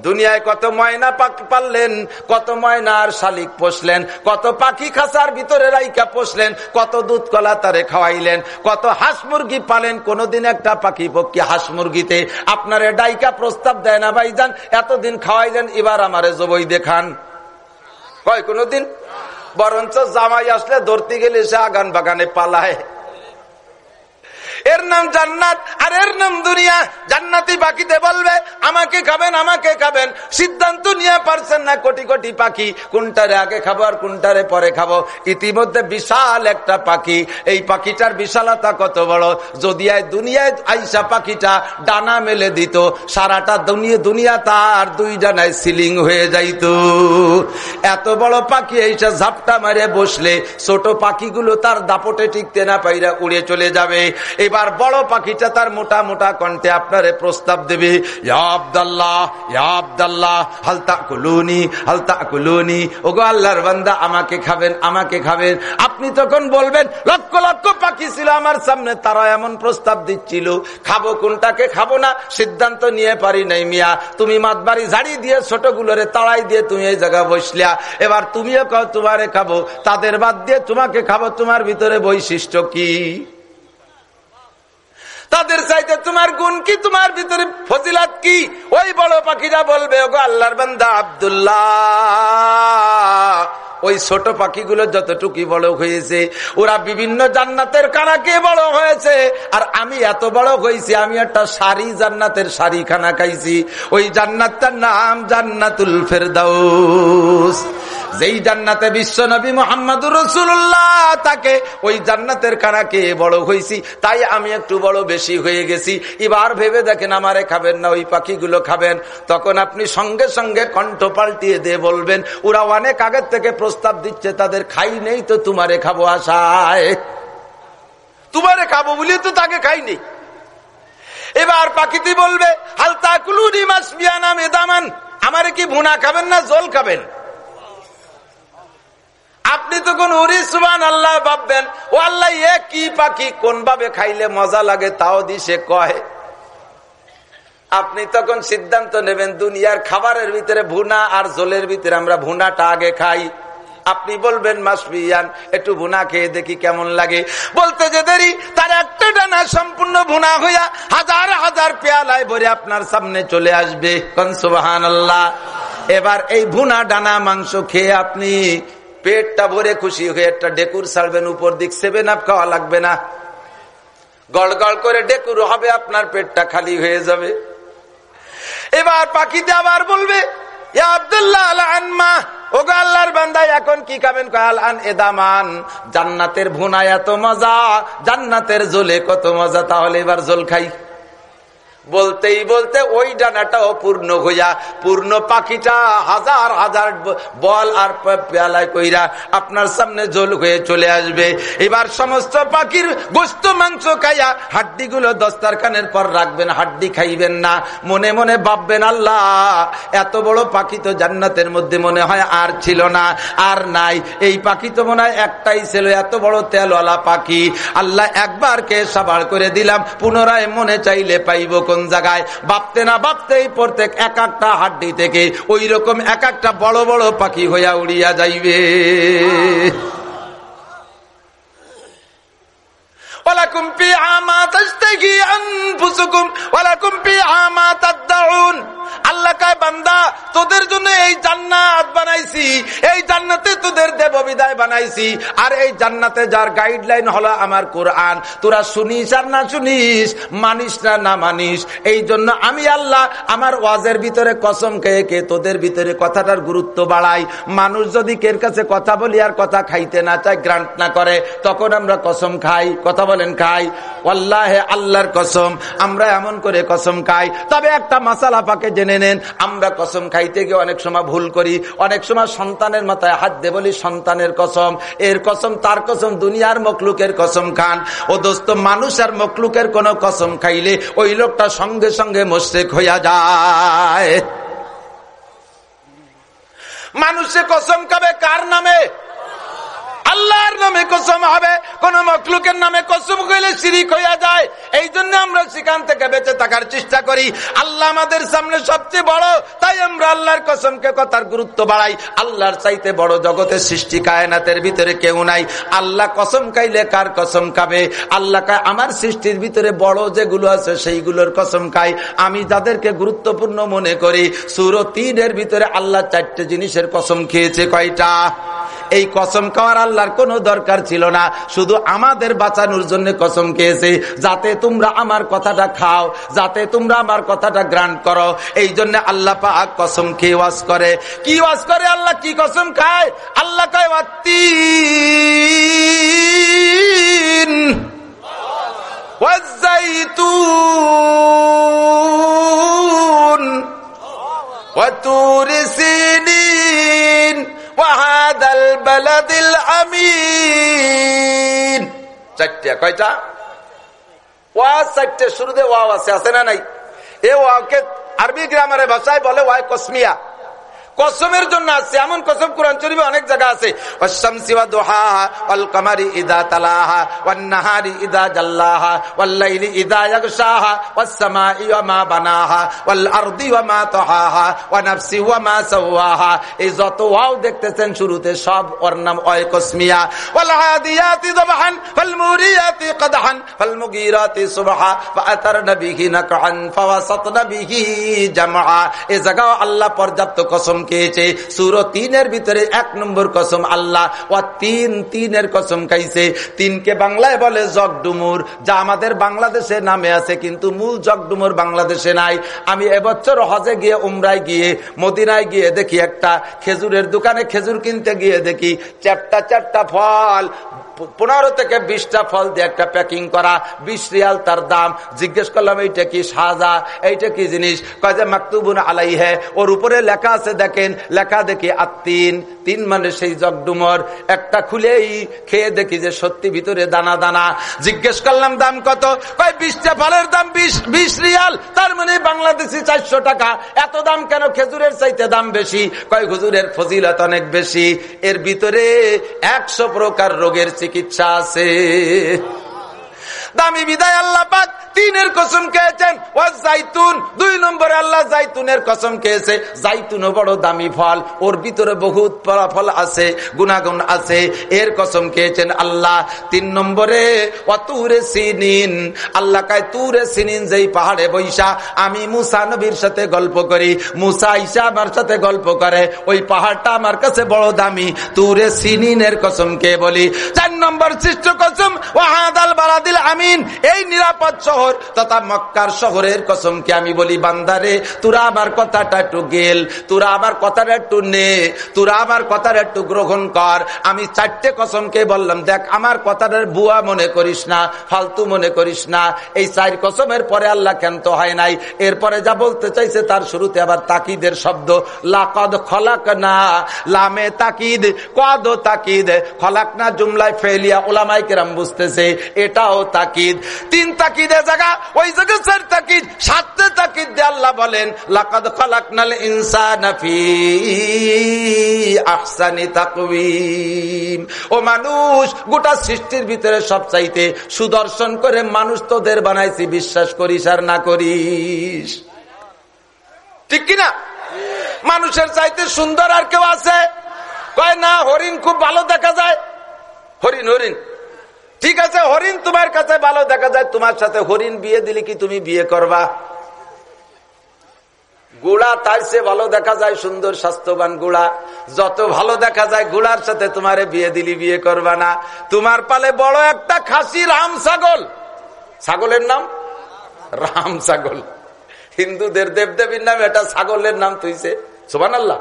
দুনিয়ায় কত ময়না পাখি পাললেন, কত ময়নার শালিক পোষলেন, কত পাখি খাসার ভিতরে রাইকা পোষলেন, কত দুধ কলা তারে খাওয়াইলেন, কত হাঁস মুরগি পালেন, কোনদিন একটা পাখি পক্ষী হাঁস মুরগিতে আপনার ডাইকা প্রস্তাব দেয় না ভাইজান, এতদিন খাওয়াইলেন, এবার আমারে জবই দেখান। কয় কোনদিন? বরঞ্চ জামাই আসলে ধরতে গেলে সে আগান বাগানে পালায়। এর নাম জান্নাত, আর এর নাম দুনিয়া। জান্নাতি পাখিতে বলবে, আমাকে খাবেন আমাকে খাবেন। সিদ্ধান্ত নিয়ে পারছেন না কোটি কোটি পাখি। কোনটারে আগে খাব আর কোনটারে পরে খাব। ইতিমধ্যে বিশাল একটা পাখি। এই পাখিটার বিশালতা কত বড়? যদি দুনিয়ায় আইসা পাখিটা ডানা মেলে দিত, সারাটা দুনিয়া দুনিয়া তার দুই ডানায় সিলিং হয়ে যাইত। এত বড় পাখি এইসা ঝাপটা মারে বসলে, ছোট পাখিগুলো তার দাপটে টিকতে না পাইরা উড়ে চলে যাবে। এবার বড় পাখিটা তার মোটা মোটা কণ্ঠে আপনারে প্রস্তাব দেবে আমাকে খাবেন আমাকে খাবেন। আপনি তখন বলবেন, লক্ষ লক্ষ পাখি ছিল আমার সামনে, তারা এমন প্রস্তাব দিচ্ছিল, খাব কোনটাকে, খাব না, সিদ্ধান্ত নিয়ে পারি নাই মিয়া। তুমি মাতবাড়ি ঝাড়ি দিয়ে ছোট গুলোরে তাড়াই দিয়ে তুমি এই জায়গা বসলিয়া, এবার তুমিও তোমারে খাব, তাদের বাদ দিয়ে তোমাকে খাব, তোমার ভিতরে বৈশিষ্ট্য কি? তাদের চাইতে তোমার গুণ কি? তোমার ভিতরে ফজিলাত কি? ওই বড় পাখিরা বলবে, ওগো আল্লাহর বান্দা আবদুল্লাহ। ওই ছোট পাখিগুলো যতটুকু বড় হয়েছে, ওরা বিভিন্ন জান্নাতের কানাকে বড় হয়েছে। আর আমি এত বড় হয়েছি, আমি একটা সারি জান্নাতের সারি খানা খাইছি। ওই জান্নাতটার নাম জান্নাতুল ফেরদাউস। যেই জান্নাতে বিশ্ব নবী মোহাম্মদুর রসুল্লাহ তাকে ওই জান্নাতের কানাকে বড় হয়েছি, তাই আমি একটু বড় বেশি হয়ে গেছি। এবার ভেবে দেখেন আমারে খাবেন না, ওই পাখিগুলো খাবেন। তখন আপনি সঙ্গে সঙ্গে কণ্ঠ পাল্টিয়ে দিয়ে বলবেন, ওরা অনেক আগের থেকে প্রস্তাব দিচ্ছে, তাদের খাই নেই তো তোমারে খাব আশায়। তোমারে খাব বলি তো তাকে খাই নেই। এবার পাখিটি বলবে হালতা কুলুনি মাস বিয়ানাম এদামান আমারে কি ভুনা খাবেন না জল খাবেন? আপনি তখন উরি সুবান আল্লাহ ভাববেন, ও আল্লাহ, এ কি পাখি, কোন ভাবে খাইলে মজা লাগে তাও দি সে কয়? আপনি তখন সিদ্ধান্ত নেবেন, দুনিয়ার খাবারের ভিতরে ভুনা আর জলের ভিতরে আমরা ভুনাটা আগে খাই। আপনি বলবেন, মাসবিয়ান, একটু ভুনা খেয়ে দেখি কেমন লাগে। বলতে যে দেরি, তার একটা ডানা সম্পূর্ণ ভুনা হইয়া হাজার হাজার পেয়ালায় ভরে আপনার সামনে চলে আসবে। কনসুবাহান আল্লাহ এবার এই ভুনা ডানা মাংস খেয়ে আপনি পেটটা ভরে খুশি হয়ে একটা ডেকুর ছাড়বেন উপর দিক সেভেন আপ খাওয়া লাগবে না। গড় গড় করে ডেকুর হবে, আপনার পেটটা খালি হয়ে যাবে। এবার পাখিতে আবার বলবে এখন কি এদামান। জান্নাতের ভুনায় এত মজা, জান্নাতের জোলে কত মজা, তাহলে এবার জোল খাই। বলতেই বলতে ওই ডানাটাও পূর্ণ হইয়া, পূর্ণ পাখিটা হাজার হাজার বল আর পেয়ালায় কইরা আপনার সামনে জল হয়ে চলে আসবে। এবার সমস্ত পাখির গোস্ত, মাংস খাইয়া হাড্ডিগুলো দস্তারখানের পর রাখবেন, হাড্ডি খাইবেন না। মনে মনে ভাববেন, আল্লাহ, এত বড় পাখি তো জান্নাতের মধ্যে মনে হয় আর ছিল না, আর নাই। এই পাখি তো মনে হয় একটাই ছিল, এত বড় তেলওয়ালা পাখি। আল্লাহ একবার কে সাবার করে দিলাম, পুনরায় মনে চাইলে পাইব কোন জায়গায় ভাবতে না ভাবতেই প্রত্যেক এক একটা হাড্ডি থেকে ওই রকম এক একটা বড় বড় পাখি হইয়া উড়িয়া যাইবে। আল্লাহ বান্দা, তোদের জন্য এই জান্নাত বানাইছি, এই জান্নাতে তোদের দেব বিদায় বানাইছি, আর এই জান্নাতে যার গাইডলাইন হলো আমার কোরআন। তোরা শুনিস আর না শুনিস, মানিস না না মানিস। এই জন্য আমি আল্লাহ আমার ওয়াজের ভিতরে কসম খেয়ে কে তোদের ভিতরে কথাটার গুরুত্ব বাড়াই। মানুষ যদি কের কাছে কথা বলি আর কথা খাইতে না চায়, গ্রান্ট না করে, তখন আমরা কসম খাই। কথা বলেন খাই। আল্লাহ আল্লাহর কসম, আমরা এমন করে কসম খাই। তবে একটা মাসালা পাকে জেনে নেন, আমরা কসম খাইতে গিয়ে অনেক সময় ভুল করি, অনেক সময় সন্তানের মাথায় হাত দে বলি সন্তানের কসম। এর কসম তার কসম, দুনিয়ার মকলুকের কসম খান। ও দোস্ত, মানুষ আর মকলুকের কোন কসম খাইলে ওই লোকটা সঙ্গে সঙ্গে মোশেক হইয়া যায়। মানুষে কসম খাবে কার নামে? আল্লাহর নামে কসম হবে, কোন মকলুকের নামে কসম কইলে শিরিক হইয়া যায়। এই জন্য আমরা সেখান থেকে বেঁচে থাকার চেষ্টা করি। আল্লাহ আমাদের সামনে সবচেয়ে বড়, তাই আমরা আল্লাহর কসমকে কথার গুরুত্ব বাড়াই। আল্লাহর চাইতে বড় জগতের সৃষ্টি কায়নাতের ভিতরে কেউ নাই। আল্লাহ কসম খাইলে কার কসম খাবে? আল্লাহ আমার সৃষ্টির ভিতরে বড় যেগুলো আছে, সেইগুলোর কসম খাই। আমি যাদেরকে গুরুত্বপূর্ণ মনে করি, সুর তিনের ভিতরে আল্লাহ চারটে জিনিসের কসম খেয়েছে কয়টা? এই কসম খাওয়ার আল্লাহর কোনো দরকার ছিল না শুধু আমাদের বাঁচানোর জন্য কসম খেয়েছে যাতে তোমরা আমার কথাটা খাও যাতে তোমরা আমার কথাটা গ্রান্ট করো এই জন্য আল্লাহ পাক কসম খেয়ে ওয়াজ করে কি ওয়াজ করে আল্লাহ কি কসম খায় আল্লাহ কয় والزيتون وتور سنين ওয়াহাদাল কয়টা? ওয়া শুরুতে ওয়াও আছে আছে না নাই? এ ওয়াওকে আরবি গ্রামারের ভাষায় বলে ওয়াই কসমিয়া। কসমের জন্য আছে, এমন কসম কোরআন শরীফে অনেক জায়গা আছে। ওয়াশামসি ওয়া দুহাহা ওয়াল কামারি ইদা তালাহা ওয়ান নাহারি ইদা জাল্লাহা ওয়াল লাইলি ইদা ইয়াগশাহা ওয়াস সামাই ওয়া মা বানাহা ওয়াল আরদি ওয়া মা তাহাহা ওয়া নাফসি ওয়া মা সাওয়াহা। এই যত ওয়াও দেখতেছেন শুরুতে সব ওর নাম ওয়াই কসমিয়া ওয়াল হাদিয়াতি দবহান ফাল মুরিয়াতি কদহান ফাল মুগিরাতি সুবহা ফাআতারনা বিহি নাকআন ফাওয়াসাতনা বিহি জামআ এই জায়গা আল্লাহ পর্যাপ্ত কসম খেয়েছে সুর তিনের ভিতরে এক নম্বর কসম আল্লাহ ও তিন তিনের কসম খাইছে। তিনকে বাংলায় বলে জগডুমুর। যা আমাদের বাংলাদেশে নামে আছে, কিন্তু মূল জগডুমুর বাংলাদেশে নাই। আমি এবছর হজে গিয়ে, উমরায় গিয়ে, মদিনায় গিয়ে দেখি একটা খেজুরের দোকানে খেজুর কিনতে গিয়ে দেখি, চারটা চারটা ফল, পনেরো থেকে বিশটা ফল দিয়ে একটা প্যাকিং করা, বিশ রিয়াল তার দাম। জিজ্ঞেস করলাম, এইটা কি সাজা? এইটা কি জিনিস? কাজে মাকতুবুন আলাই হ্যাঁ ওর উপরে লেখা আছে দেখেন লেখা দেখি আর তিন মানে সেই জগডুমর। একটা খুলেই খেয়ে দেখি যে সত্যি ভিতরে দানা দানা। জিজ্ঞেস করলাম, দাম কত? কয়, বিশটা ফলের দাম বিশ রিয়াল। তার মানে বাংলাদেশি চারশো টাকা। এত দাম কেন খেজুরের চাইতে দাম বেশি? কয়, হুজুরের ফজিলত অনেক বেশি। এর ভিতরে একশো প্রকার রোগের চিকিৎসা আছে। দামি বিদায়, আল্লাহ পাক। তিনের কসম খেয়েছেন। ও জাইতুন। দুই নম্বরে আল্লাহ জাইতুনের কসম খেয়েছে। জাইতুনও বড় দামি ফল। ওর ভিতরে বহুত ফলাফল আছে, গুণাগুণ আছে। এর কসম খেয়েছেন আল্লাহ। তিন নম্বরে, অতুরে সিনিন। আল্লাহ কায়, তুরে সিনিন যেই পাহাড়ে বৈশা। আমি মুসা নবীর সাথে গল্প করি। মুসা ইসা আমার সাথে গল্প করে। ওই পাহাড়টা আমার কাছে বড় দামি। তুরে সিনিনের কসম কে বলি? চার নম্বর সৃষ্ট কসম, ওয়াহাদাল বারাদিল আমিন। এই নিরাপদ শহর তথা মক্কার শহরের কসমকে আমি বলি বান্দারে, তোরা আমার কথাটা একটু গেল, তোরা আমার কথাটা একটু নে, তোরা আমার কথাটা একটু গ্রহণ কর। আমি চারটে কসমকে বললাম, দেখ, আমার কথাটার বুয়া মনে করিস না, ফালতু মনে করিস না, এই চার কসমের পরে আল্লাহ কেন্ত হয় নাই। এরপরে যা বলতে চাইছে তার শুরুতে আবার তাকিদের শব্দ, লাকদ খলাক না লামে তাকিদ, কদ তাকিদ। খলাক না জুমলায় ফেলিয়া ওলামাই কেরাম বুঝতেছে, এটাও তাকিদ। তিন তাকিদে জায়গা, ওই জায়গা তাকিদ, সাতটে তাকিদ দিয়ে আল্লাহ বলেন, লাকাদ খালাকনাল ইনসানা ফি আহসানি তাকওয়িম। ও মানুষ, গোটা সৃষ্টির ভিতরে সব চাইতে সুদর্শন করে মানুষ তোদের বানাইছি, বিশ্বাস করিস আর না করিস। ঠিক কিনা? মানুষের চাইতে সুন্দর আর কেউ আছে? কয় না, হরিণ খুব ভালো দেখা যায়। হরিণ হরিণ। ঠিক আছে, হরিণ তোমার কাছে ভালো, দেখা যায় তোমার সাথে হরিণ বিয়ে দিলে কি তুমি বিয়ে করবা? গুড়া তাই সে ভালো দেখা যায়, সুন্দর, স্বাস্থ্যবান গুড়া। যত ভালো দেখা যায়, গুড়ার সাথে তোমারে বিয়ে দিলি, বিয়ে করবা না। তোমার পালে বড় একটা খাসি রাম ছাগল। ছাগলের নাম? রাম ছাগল। হিন্দুদের দেবদেবীর নাম, এটা ছাগলের নাম তুইছে সোবান আল্লাহ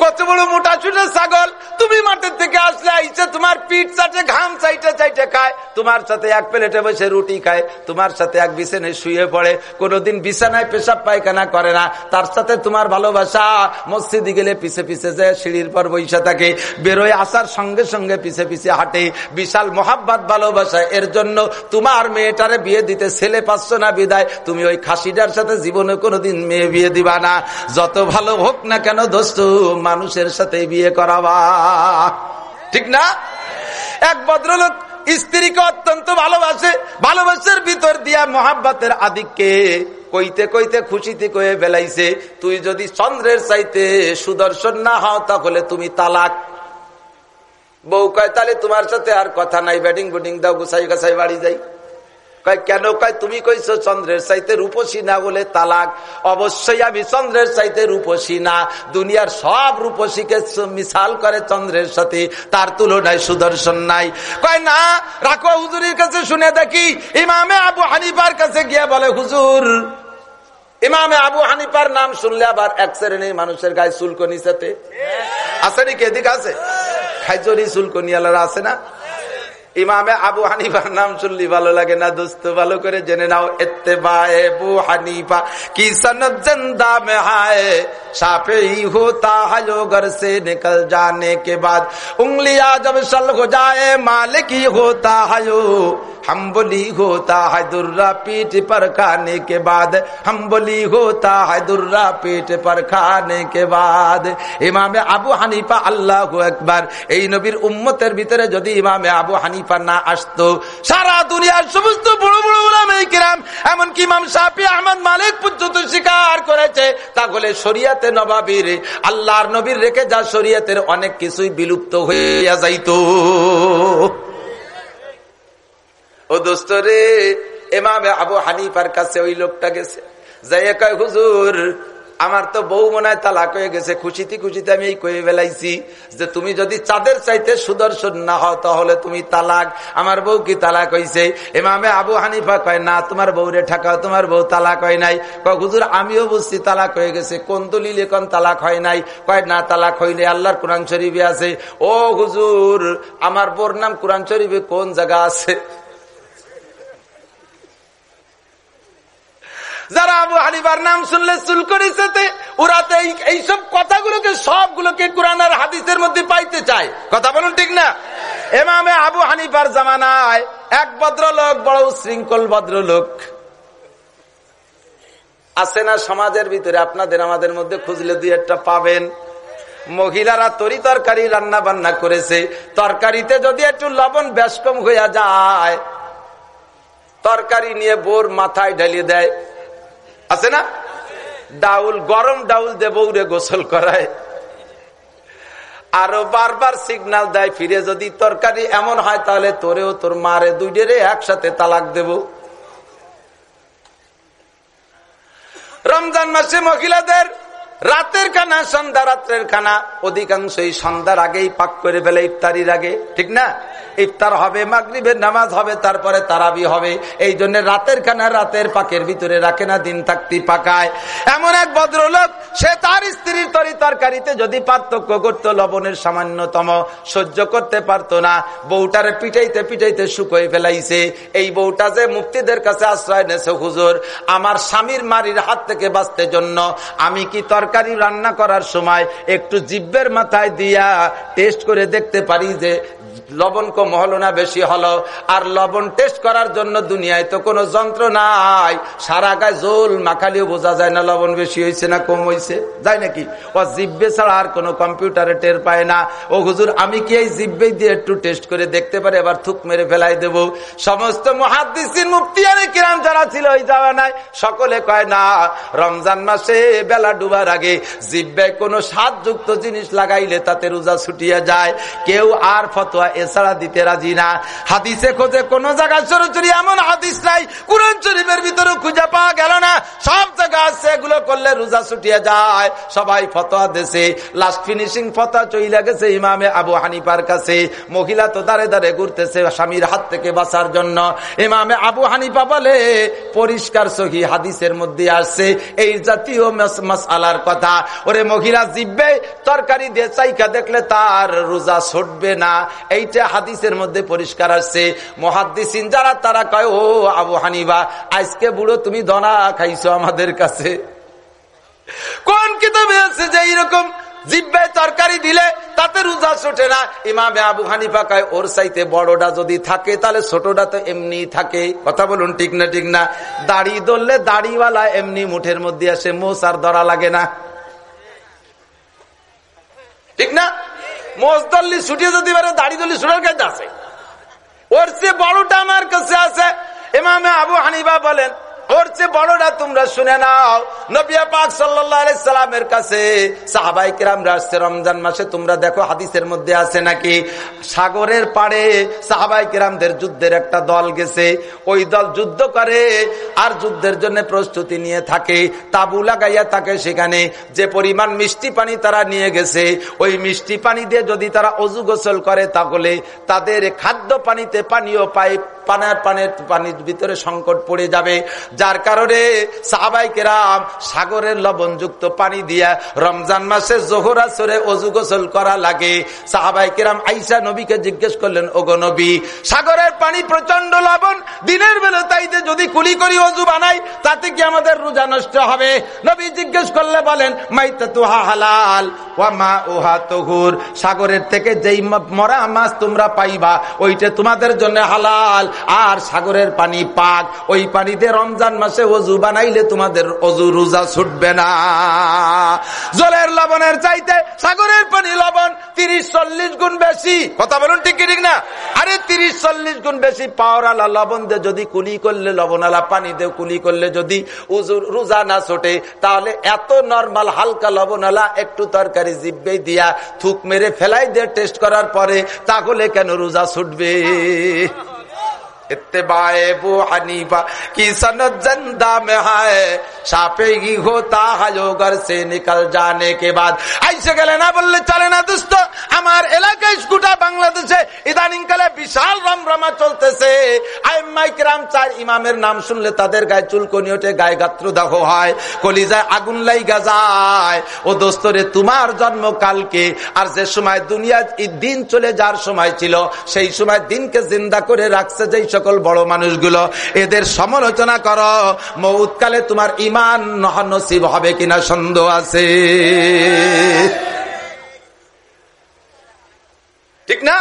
কত বড় মোটা চুটে ছাগল। তুমি মাঠের থেকে আসলে আইসে তোমার পিঠ চাটে, ঘাম চাইটে চাইটে খায়। তোমার সাথে এক প্লেটে বসে রুটি খায়। তোমার সাথে এক বিছানায় শুয়ে পড়ে। কোনোদিন বিছানায় পেশাব পায়খানা করে না। তার সাথে তোমার ভালোবাসা। মসজিদে গেলে পিছে পিছে যায় সিঁড়ির পর বৈশা থাকে। বেরোয় আসার সঙ্গে সঙ্গে পিছে পিছে হাঁটে। বিশাল মহাব্বাত ভালোবাসা। এর জন্য তোমার মেয়েটারে বিয়ে দিতে ছেলে পাচ্ছ না বিদায়। তুমি ওই খাসিটার সাথে জীবনে কোনোদিন মেয়ে বিয়ে দিবা না। যত ভালো হোক না কেন দোস্ত মানুষের সাথে বিয়ে করাবা। ঠিক না? এক ভদ্রলোক স্ত্রীকে অত্যন্ত ভালোবাসে, ভালোবাসার ভিতর দিয়া মহাব্বাতের আদিককে কইতে কইতে খুশিতে কয়ে বেলাইছে তুই যদি চন্দ্রের চাইতে সুদর্শন না হও, তাহলে তুমি তালাক। বউ কয়, তাহলে তোমার সাথে আর কথা নাই ব্যাটিং বুটিং দাও গুছাই গাছাই বাড়ি যাই। কয় কেন কয় তুমি কইছো চন্দ্রের চাইতে রূপসী না বলে তালাক? অবশ্যই আমি চন্দ্রের চাইতে রূপসী না। দুনিয়ার সব রূপসীকে মিশাল করে চন্দ্রের সাথে। তার তুলনায় সুদর্শন নাই। কয় না রাখো হুজুরের কাছে শুনে দেখি। ইমামে আবু হানিফার কাছে গিয়ে বলে হুজুর ইমামে আবু হানিফার নাম শুনলে আবার এক শ্রেণির মানুষের গায়ে চুলকনি সাথে আছে নাকি এদিকে আছে? খাইচরি চুলকনি আলারা আছে না? ইমামে আবু হানিফার নাম শুনলি ভালো লাগে না দোস্ত ভালো করে জেনে নাও এতে বু হানিফা কি সনদ জিন্দা মে হায় সাফে होता है जो घर से निकल जाने के बाद उंगलियां जब सल हो जाए मालिक ही होता है जो हम बोली होता है दुर्रा पीठ पर खाने के बाद हम बोली होता है दुर्रा पीठ पर खाने के बाद ইমামে আবু হানিফা আল্লাহ একবার এই নবীর উম্মতের ভিতরে যদি ইমামে আবু হানিফা না আসতো। সারা দুনিয়ার সমস্ত বড় বড় কিরাম, এমনকি ইমাম সাফি আহমদ মালিক পর্যন্ত স্বীকার করেছে। তাহলে শরিয়াতে নবাবির, আল্লাহর নবীর রেখে যা শরিয়াতের অনেক কিছুই বিলুপ্ত হইয়া যাইত। ও দোস্ত রে এমামে আবু হানিফার কাছে ওই লোকটা গেছে। যাই হুজুর আমার তো বউ মনে হয় তালাক হয়ে গেছে। খুশিতে খুশিতে আমি এই কয়ে বেলাইছি যে তুমি যদি চাঁদের চাইতে সুদর্শন না হও, তাহলে তুমি তালাক। আমার বউ কি তালাক হয়েছে এমামে আবু হানিফা কয়, না, তোমার বউরে ঠাকাও, তোমার বউ তালাক হয় নাই। কয়, হুজুর, আমিও বুঝছি তালাক হয়ে গেছে। কোন দলিল এখন তালাক হয় নাই? কয়, না, তালাক হয়নি আল্লাহর কোরআন শরীফে আছে। ও হুজুর, আমার বোর নাম কোরআন শরীফে কোন জায়গা আছে? যারা আবু হানিফার নাম শুনলে চুল করেছে ওরা তো এইসব কথাগুলোকে সবগুলোকে কোরআন আর হাদিসের মধ্যে পাইতে চায়। কথা বলুন ঠিক না? এমামে আবু হানিফার জামানায় এক ভদ্রলোক, বড় শৃঙ্খল ভদ্রলোক। আছে না সমাজের ভিতরে? আপনাদের আমাদের মধ্যে খুঁজলে দুই একটা পাবেন। মহিলারা তরি তরকারি রান্না বান্না করেছে। তরকারিতে যদি একটু লবণ বেশ কম হইয়া যায়, তরকারি নিয়ে বোর মাথায় ঢালিয়ে দেয়। আছে না? ডাউল, গরম ডাউল দে বৌরে গোসল করায়। আরও বারবার সিগনাল দেয় ফিরে, যদি তরকারি এমন হয় তাহলে তোরেও তোর মারে দুই দুইডেরে একসাথে তালাক দেব। রমজান মাসে মহিলাদের রাতের খানা, সন্ধ্যা রাত্রের খানা, অধিকাংশই সন্ধ্যার আগেই পাক করে ফেলে ইফতারির আগে, ঠিক না? ইফতার হবে, মাগরিবের নামাজ হবে, তারপরে তারাবি হবে। এই জন্য রাতের খানা রাতের পাকের ভিতরে রাখে না, দিন থাকতে পাকায়। এমন এক ভদ্রলোক, সে তার স্ত্রীর তরি তরকারিতে যদি পার্থক্য করতো, লবণের সামান্যতম, সহ্য করতে পারতো না। বউটারে পিটাইতে পিটাইতে শুকোয় ফেলাইছে। এই বউটা যে মুক্তিদের কাছে আশ্রয় নেছে, হুজুর, আমার স্বামীর মারির হাত থেকে বাঁচতে জন্য আমি কি তরকারি রান্না করার সময় একটু জিব্বের মাথায় দিয়া টেস্ট করে দেখতে পারি যে লবণ কম হলো না বেশি হলো। আর লবণ টেস্ট করার জন্য দুনিয়ায় তো কোনো যন্ত্র নাই। সারা গায়ে জোল মাখালিও বোঝা যায় না লবণ বেশি হয়েছে না কম হয়েছে। যায় নাকি? ও জিব্বে ছাড়া আর কোনো কম্পিউটারে টের পায় না। ও হুজুর, আমি কি এই জিব্বে দিয়ে একটু টেস্ট করে দেখতে পারি? এবার থুক মেরে ফেলাই দেব। সমস্ত মহাদিসিন মুক্তিয়ারে কিরাম যারা ছিল, ওই যাওয়া নাই। সকলে কয়, না, রমজান মাসে বেলা ডুবার আগে জিব্বে কোনো স্বাদযুক্ত জিনিস লাগাইলে তাতে রোজা ছুটিয়ে যায়। কেউ আর ফতোয়া এছাড়া দিতে রাজি না। হাদিসে খোঁজে কোন জায়গায় সরাসরি এমন হাদিস নাই, কোরআন শরীফের ভিতরে খুঁজে পাওয়া গেল করলে রোজা ছুটিয়ে যায়। সবাই ফতোয়া দেশে লাস্ট ফিনিশিং ফতোয়া চইলা গেছে ইমামে আবু হানিফার কাছে। মহিলা তো দাঁড়ে দাঁড়ে ঘুরতেছে স্বামীর হাত থেকে বাঁচার জন্য। ইমামে আবু হানিফা বলে, পরিষ্কার সহি হাদিসের মধ্যে আসছে। এই জাতীয় মাসালার কথা। ওরে মহিলা জিব্বে, তরকারি দিয়ে চাইকা দেখলে তার রোজা ছুটবে না। এইটা হাদিসের মধ্যে পরিষ্কার আসছে। মহাদিসিন যারা, তারা কয়, ও আবু হানিবা আজকে বুড়ো তুমি দনা খাইছো আমাদের কাছে। কোন কিতাবে আছে যে এইরকম জিব্বায় তরকারি দিলে তাতে রোজা ছোটে না? ইমামে আবু হানিফা ওর চাইতে বড়টা যদি থাকে, তাহলে ছোটটা তো এমনি থাকে। কথা বলুন ঠিক না ঠিক না? দাড়ি ধরলে দাড়িওয়ালা এমনি মুঠের মধ্যে আসে মোস আর ধরা লাগে না। ঠিক না? মোস দল্লি ছুটিয়ে যদি পারে, দাড়ি দল্লি ছুটার কাছে আছে। ওর চেয়ে বড়টা আমার কাছে আছে। ইমামে আবু হানিফা বলেন ওর চেয়ে বড়রা তোমরা শুনে নাও। নবিয়া পাক সাল্লামের কাছে সাহাবাই কিরাম আসছে, রমজান মাসে তোমরা দেখো হাদিসের মধ্যে আছে নাকি, সাগরের পাড়ে সাহাবাই কিরামদের যুদ্ধের একটা দল গেছে। ওই দল যুদ্ধ করে আর যুদ্ধের জন্য প্রস্তুতি নিয়ে থাকে, তাবু লাগাইয়া থাকে সেখানে। যে পরিমাণ মিষ্টি পানি তারা নিয়ে গেছে, ওই মিষ্টি পানি দিয়ে যদি তারা অজু গোসল করে তাহলে তাদের খাদ্য পানিতে পানীয় পাইপ পানার পানের পানির ভিতরে সংকট পড়ে যাবে। যার কারণে সাহাবাই কেরাম সাগরের লবণযুক্ত পানি দিয়া রমজান মাসে জোহরা সরে অজু গোসল করা লাগে। সাহাবাই কেরাম আইসা নবীকে জিজ্ঞেস করলেন, ওগো নবী, সাগরের পানি প্রচণ্ড লবণ, দিনের বেলা তাইতে যদি কুলি করি অজু বানাই, তাতে কি আমাদের রোজা নষ্ট হবে? নবী জিজ্ঞেস করলে বলেন, মাইতা তুহা হালাল মা ওহা তহুর। সাগরের থেকে যেই মরা মাছ তোমরা পাইবা, ওইটা তোমাদের জন্য হালাল। আর সাগরের পানি পাক। ওই পানিতে রমজান মাসে অজু বানাইলে তোমাদের অজু রোজা ছুটবে না। জলের লবণের চাইতে সাগরের পানি লবণ তিরিশ চল্লিশ গুণ বেশি। কথা বলুন ঠিক ঠিক না? আরে তিরিশ চল্লিশ গুণ বেশি পাওয়ার লবণ দিয়ে যদি কুলি করলে লবণালা পানি দিয়ে কুলি করলে যদি রোজা না ছোটে, তাহলে এত নর্মাল হালকা লবণালা একটু তরকারি জিব্বে দিয়া থুক মেরে ফেলাই দিয়ে টেস্ট করার পরে তাহলে কেন রোজা ছুটবে? इत्तेबाए वो हनीफा की सनत जंदा में है সাপেগি হোতা হাজোগর সে নিকল জানে কে বাদ আইসে গেলে না বললে চলে না দোস্ত আমার এলাকায় গোটা বাংলাদেশে ইদানিং কালে বিশাল রমরমা চলতেছে আইমাইকরাম চার ইমামের নাম শুনলে তাদের গায়ে চুলকনি ওঠে গায়ে গাত্র দাহ হয় কলিজায় আগুন লাইগা যায় ও দোস্তরে তোমার জন্ম কালকে আর যে সময় দুনিয়া দিন চলে যার সময় ছিল সেই সময় দিনকে জিন্দা করে রাখছে যেই সকল বড় মানুষগুলো এদের সমালোচনা করো। মৌতকালে তোমার ইমান নসিব হবে কিনা সন্দেহ আছে ঠিক না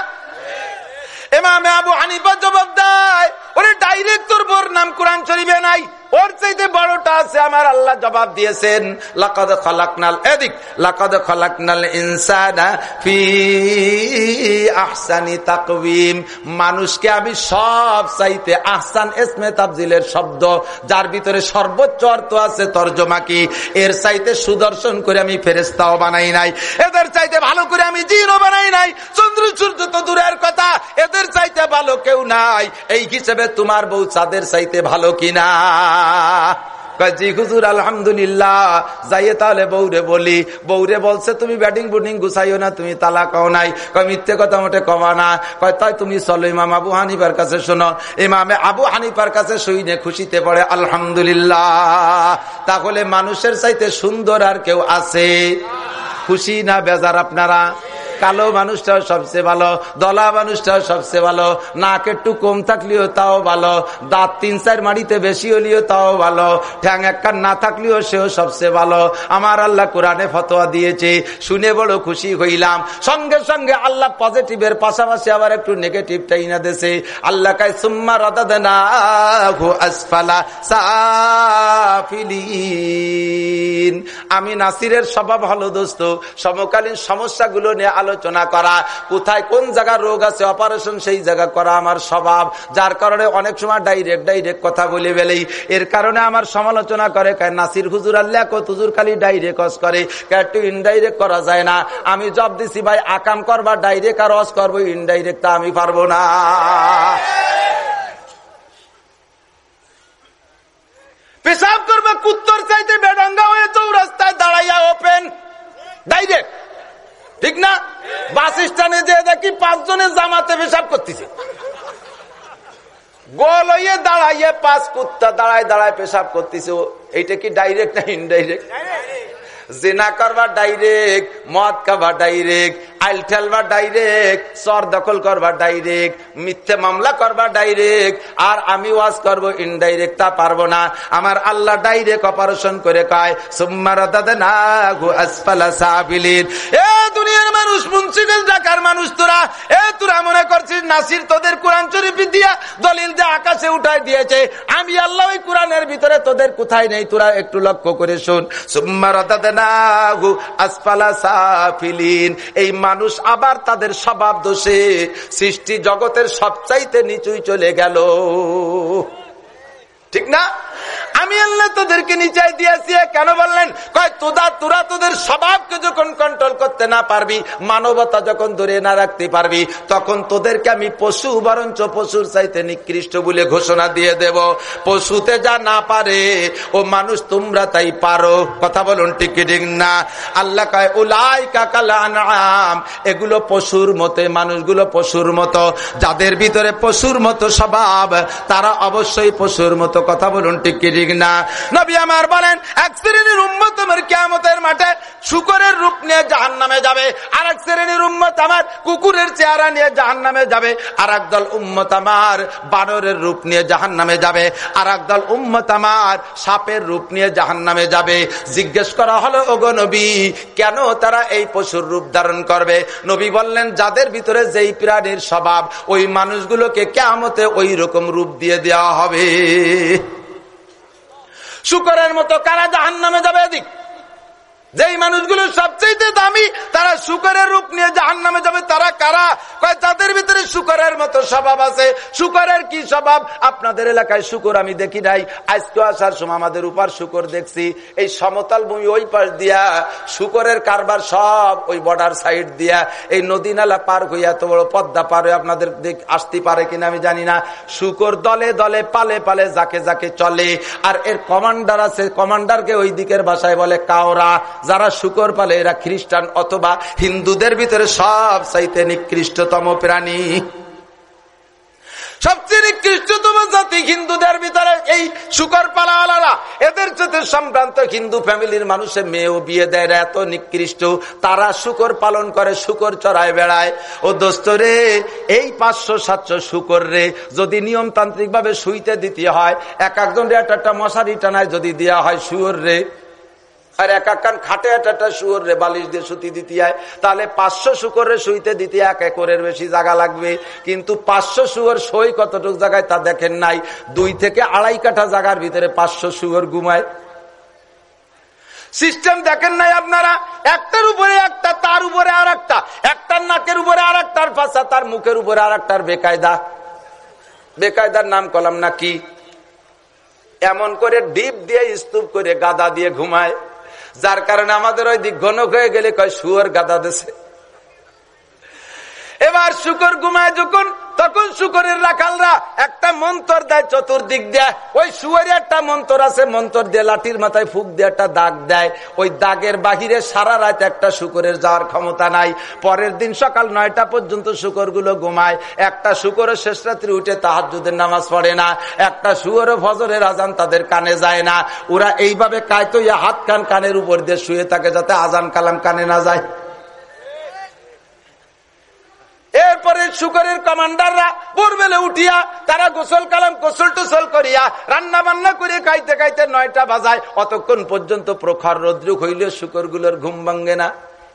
এমামে আবু হানিফা জবাব দেয় ওরে ডাইরেক্ট তোর বোর নাম কোরআন শরীফে নাই ওর চাইতে বড়টা আছে আমার আল্লাহ জবাব দিয়েছেন, লাকাদ খালাকনাল এদিক, লাকাদ খালাকনাল ইনসানা ফি আহসানি তাকওয়িম। মানুষকে আমি সব চাইতে আহসান ইসমে তাবজিলের শব্দ, যার ভিতরে সর্বোচ্চ অর্থ আছে তরজমা কি? এর চাইতে সুদর্শন করে আমি ফেরেস্তাও বানাই নাই। এদের চাইতে ভালো করে আমি জিনও বানাই নাই। চন্দ্র সূর্য তো দূরের কথা, এদের চাইতে ভালো কেউ নাই। এই হিসেবে তোমার বউ চাঁদের চাইতে ভালো কিনা? হুজুর, আলহামদুলিল্লাহ। যাইয়ে তাহলে বলি বলছে, তুমি ব্যাটিং গুছাইও না, তুমি তালা কও নাই। মিথ্যে কথা না। তাই তুমি চলো আবু আবু খুশিতে পড়ে তাহলে মানুষের চাইতে সুন্দর আর কেউ আছে? খুশি না বেজার আপনারা? কালো মানুষটাও সবচেয়ে ভালো, দলা মানুষটাও সবচেয়ে ভালো নাক একটু কম থাকলেও তাও ভালো, দাঁত তিন চার মাড়িতে বেশি হলেও তাও ভালো, ঠ্যাং একখান না থাকলেও সেও সবচেয়ে ভালো। আমার আল্লাহ কোরআনে ফতোয়া দিয়েছে, শুনে বড় খুশি হইলাম। সঙ্গে সঙ্গে আল্লাহ পজিটিভের পাশাপাশি আবার একটু নেগেটিভটাই না দেশে আল্লাহ কাই সুম্মা রদা দেনা আসফালা সাফিলিন। আমি নাসিরের স্বভাব হলো দোস্ত। সমকালীন সমস্যাগুলো নিয়ে আলোচনা করা, কোথায় কোন জায়গার রোগ আছে অপারেশন সেই জায়গা করা আমার স্বভাব। যার কারণে অনেক সময় ডাইরেক্ট ডাইরেক্ট কথা বলে বেলেই এর কারণে আমার সমালোচনা করে নাসির হুজুর আল্লাহ হুজুর খালি ডাইরেক্ট অস করে। একটু ইনডাইরেক্ট করা যায় না। আমি জব দিছি ভাই, আকাম করবা ডাইরেক্ট আর অস করব ইনডাইরেক্ট তা আমি পারব না। পেশাব করবা, কুত্তর চাইতে বেডঙ্গা হয়ে চৌরাস্তায় দাঁড়াইয়া ওপেন ডাইরেক্ট ঠিক না? বাস স্ট্যান্ডে যে দেখি পাঁচজনের জামাতে পেশাব করতেছে। গোল হইয়ে দাঁড়াইয়ে পাঁচ কুত্তা দাঁড়ায় দাঁড়ায় পেশাব করতেছে। এইটা কি ডাইরেক্ট না ইনডাইরেক্ট জেনা করবা ডাইরেক্ট, মদ খাবা ডাইরেক্ট, আইল ঠেলবা ডাইরেক্ট, চর দখল করবা ডাইরেক্ট, মিথ্যে মামলা করবা ডাইরেক্ট, আর আমি ওয়াজ করব ইনডাইরেক্ট তা পারব না। আমার আল্লাহ ডাইরেক্ট অপারেশন করে কয় সুম্মার আমি আল্লাহ কোরআনের ভিতরে তোদের কোথায় নেই? তোরা একটু লক্ষ্য করে শুন। সুম্মার এই মানুষ আবার তাদের স্বভাব দোষে। সৃষ্টি জগতের সবচাইতে নিচুই চলে গেল। ঠিক না? আমি আল্লাহ তোদেরকে নিচাই দিয়েছি কেন বললেন? কয়, তোদা, তোরা তোদের স্বভাবকে যখন করতে না পারবি, মানবতা যখন ধরে না রাখতে পারবি, তখন তোদেরকে আমি পশু, বরঞ্চ পশুর চাইতে নিকৃষ্ট বলে ঘোষণা দিয়ে দেব। পশুতে যা না পারে, ও মানুষ তোমরা তাই পারো। কথা বলুন টিকিটিং না? আল্লাহ কয় উলাই কাকালাম এগুলো পশুর মতে মানুষগুলো পশুর মতো। যাদের ভিতরে পশুর মতো স্বভাব, তারা অবশ্যই পশুর মতো। কথা বলুন টিকিটিং না? নবী আমার বলেন, এক শ্রেণির উম্মত কেমতের মাঠে শুকরের রূপ নিয়ে জাহান নামে যাবে। আর এক শ্রেণির উম্মত আমার কুকুরের চেহারা নিয়ে জাহান নামে যাবে। আর দল উম্মত আমার বানরের রূপ নিয়ে জাহান নামে যাবে। আর দল উম্মত আমার সাপের রূপ নিয়ে জাহান নামে যাবে। জিজ্ঞেস করা হলো, ওগো নবী, কেন তারা এই পশুর রূপ ধারণ করবে? নবী বললেন, যাদের ভিতরে যেই প্রাণীর স্বভাব, ওই মানুষগুলোকে কেমতে ওই রকম রূপ দিয়ে দেওয়া হবে। শুকরের মতো কারা জাহান নামে যাবে এদিক? যেই মানুষগুলো সবচেয়ে দামি, তারা শুকরের রূপ নিয়ে জাহান নামে যাবে। তারা কারা? কয়, তাদের ভিতরে শুকরের মতো স্বভাব আছে। শুকরের কি স্বভাব? আপনাদের এলাকায় শুকর আমি দেখি নাই। আজকে আসার সময় আমাদের উপর শুকর দেখছি। এই সমতল ভূমি ওই পাশ দিয়া, শুকরের কারবার সব ওই বর্ডার সাইড দিয়া। এই নদী নালা পার হইয়া এত বড় পদ্মা পার হয়ে আপনাদের আসতে পারে কিনা আমি জানি না। শুকর দলে দলে, পালে পালে যাকে যাকে চলে। আর এর কমান্ডার আছে। কমান্ডারকে ওই দিকের ভাষায় বলে কাওরা। যারা শুকর পালে এরা খ্রিস্টান অথবা হিন্দুদের ভিতরে সব চাইতে নিকৃষ্টতম প্রাণী। সবচেয়ে নিকৃষ্টতম জাতি হিন্দুদের ভিতরে এই শুকর পালাওয়ালারা। এদের সাথে সম্ভ্রান্ত হিন্দু ফ্যামিলির মানুষের মেয়েও বিয়ে দেয় এত নিকৃষ্ট। তারা শুকর পালন করে, শুকর চড়ায়, বেড়ায়। ও দোস্ত রে, এই পাঁচশো, সাতশো শুকর রে, যদি নিয়মতান্ত্রিক ভাবে শুইতে দিতে হয়, এক একজন একটা মশারি টানায় যদি দেওয়া হয় শুয়োর রে। আর এক কান খাটে একটা শুয়োর রে, বালিশ দিয়ে সুতি দিতে হয় তাহলে পাঁচশো শুকরের শুইতে দিতে এক একরের বেশি জায়গা লাগবে। কিন্তু পাঁচশো শুয়োর সই কতটুক জায়গায় তা দেখেন নাই। দুই থেকে আড়াই কাঠা জায়গার ভিতরে পাঁচশো শুয়োর ঘুমায়। সিস্টেম দেখেন নাই আপনারা? একটার উপরে একটা, তার উপরে আর একটা একটার নাকের উপরে আর একটার পাশা, তার মুখের উপরে আর একটার বেকায়দা। বেকায়দার নাম কলাম না কি? এমন করে ডিপ দিয়ে স্তূপ করে গাদা দিয়ে ঘুমায়। যার কারণে আমাদের ওই দিক ঘন হয়ে গেলে কয় সুয়ার গাদা দেশে। এবার শুকর ঘুমায় যখন, তখন শুকরের রাখালরা একটা মন্তর দেয় চতুর্দিক দেয়। ওই শুয়ারে একটা মন্তর আছে, মন্তর দিয়ে লাঠির মাথায় ফুক দিয়ে একটা দাগ দেয়। ওই দাগের বাহিরে সারা রাত একটা শুকরের যাওয়ার ক্ষমতা নাই। পরের দিন সকাল নয়টা পর্যন্ত শুকরগুলো ঘুমায়। একটা শুকরের শেষ রাত্রি উঠে তাহাজুদের নামাজ পড়ে না। একটা শুয়োর ফজরের আজান তাদের কানে যায় না। ওরা এইভাবে কায়তো হাত কান কানের উপর দিয়ে শুয়ে থাকে যাতে আজান কালাম কানে না যায়। এরপরে শুকরের কমান্ডাররা ভোরবেলে উঠিয়া তারা গোসল কালাম, গোসল টোসল করিয়া রান্না বান্না করে খাইতে খাইতে নয়টা বাজায়। অতক্ষণ পর্যন্ত প্রখর রোদ্রুক হইলে শুকরগুলোর ঘুম ভাঙ্গে না।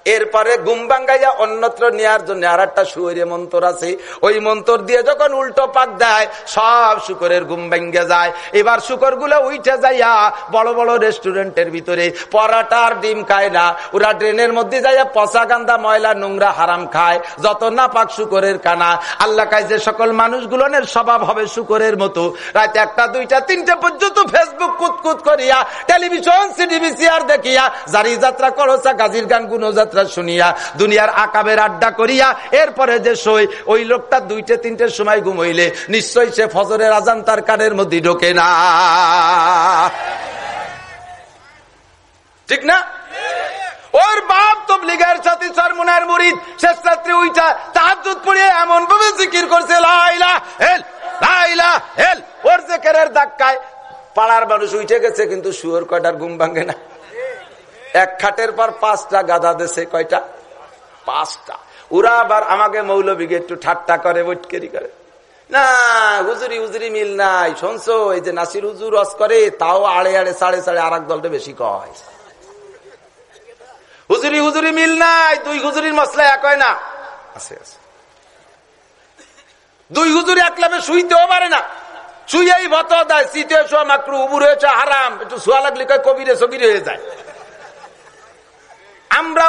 এরপরে ঘুম ভাঙ্গাইয়া অন্যত্র নেওয়ার জন্য আর একটা শুয়ের মন্তর আছে। ওই মন্তর দিয়ে যখন উল্টো পাক দেয়, সব শুকরের ঘুম ভেঙ্গে যায়। এবার শুকরগুলো উঠে যাইয়া বড় বড় রেস্টুরেন্টের ভিতরে পরাটার ডিম খায় না। ওরা ড্রেনের মধ্যে যাইয়া পচা গান্দা ময়লা নোংরা হারাম খায়। যত না পাক শুকরের কানা। আল্লাহ কায়, যে সকল মানুষগুলোনের স্বভাব হবে শুকরের মতো। রাত একটা, দুইটা, তিনটে পর্যন্ত ফেসবুক কুতকুত করিয়া, টেলিভিশন সিডিবিসিআর দেখিয়া জারি যাত্রা করছা গাজির গান গুণযাত্রা যাত্রা শুনিয়া, দুনিয়ার আকাবের আড্ডা করিয়া, এরপরে যে সই, ওই লোকটা দুইটে তিনটের সময় ঘুমাইলে নিশ্চয়ই সে ফজরের আজান তার কানের মধ্যে ঢোকে না। ঠিক না? ওর বাপ মরিদ, শেষ রাত্রে উইটা তাহার পড়িয়ে এমন ভাবে জিকির করছে, লাইলা, হেল লাইলা, হেল। ওর জেকেরের ধাক্কায় পাড়ার মানুষ উঠে গেছে, কিন্তু শুয়োর কয়টার ঘুম ভাঙে না। এক খাটের পর পাঁচটা গাধা দেশে কয়টা? পাঁচটা। ওরা আবার আমাকে মৌলবীকে একটু ঠাট্টা করে বৈটকেরি করে। না, হুজুরি হুজুরি মিল নাই। শুনছো, এই যে নাসির হুজুর রস করে, তাও আড়ে আড়ে, সাড়ে সাড়ে আর দলটা বেশি কয়। হুজুরি হুজুরি মিল নাই, দুই হুজুরির মশলা এক হয় না। আছে আছে। দুই হুজুরি এক লাভে শুইতেও পারে না। শুইয়াই ভত দেয়, শীতে শোয়া মাকরু, উবুর হয়েছে হারাম। একটু শোয়া লাগলে কবিরে সবিরে হয়ে যায়। আমরা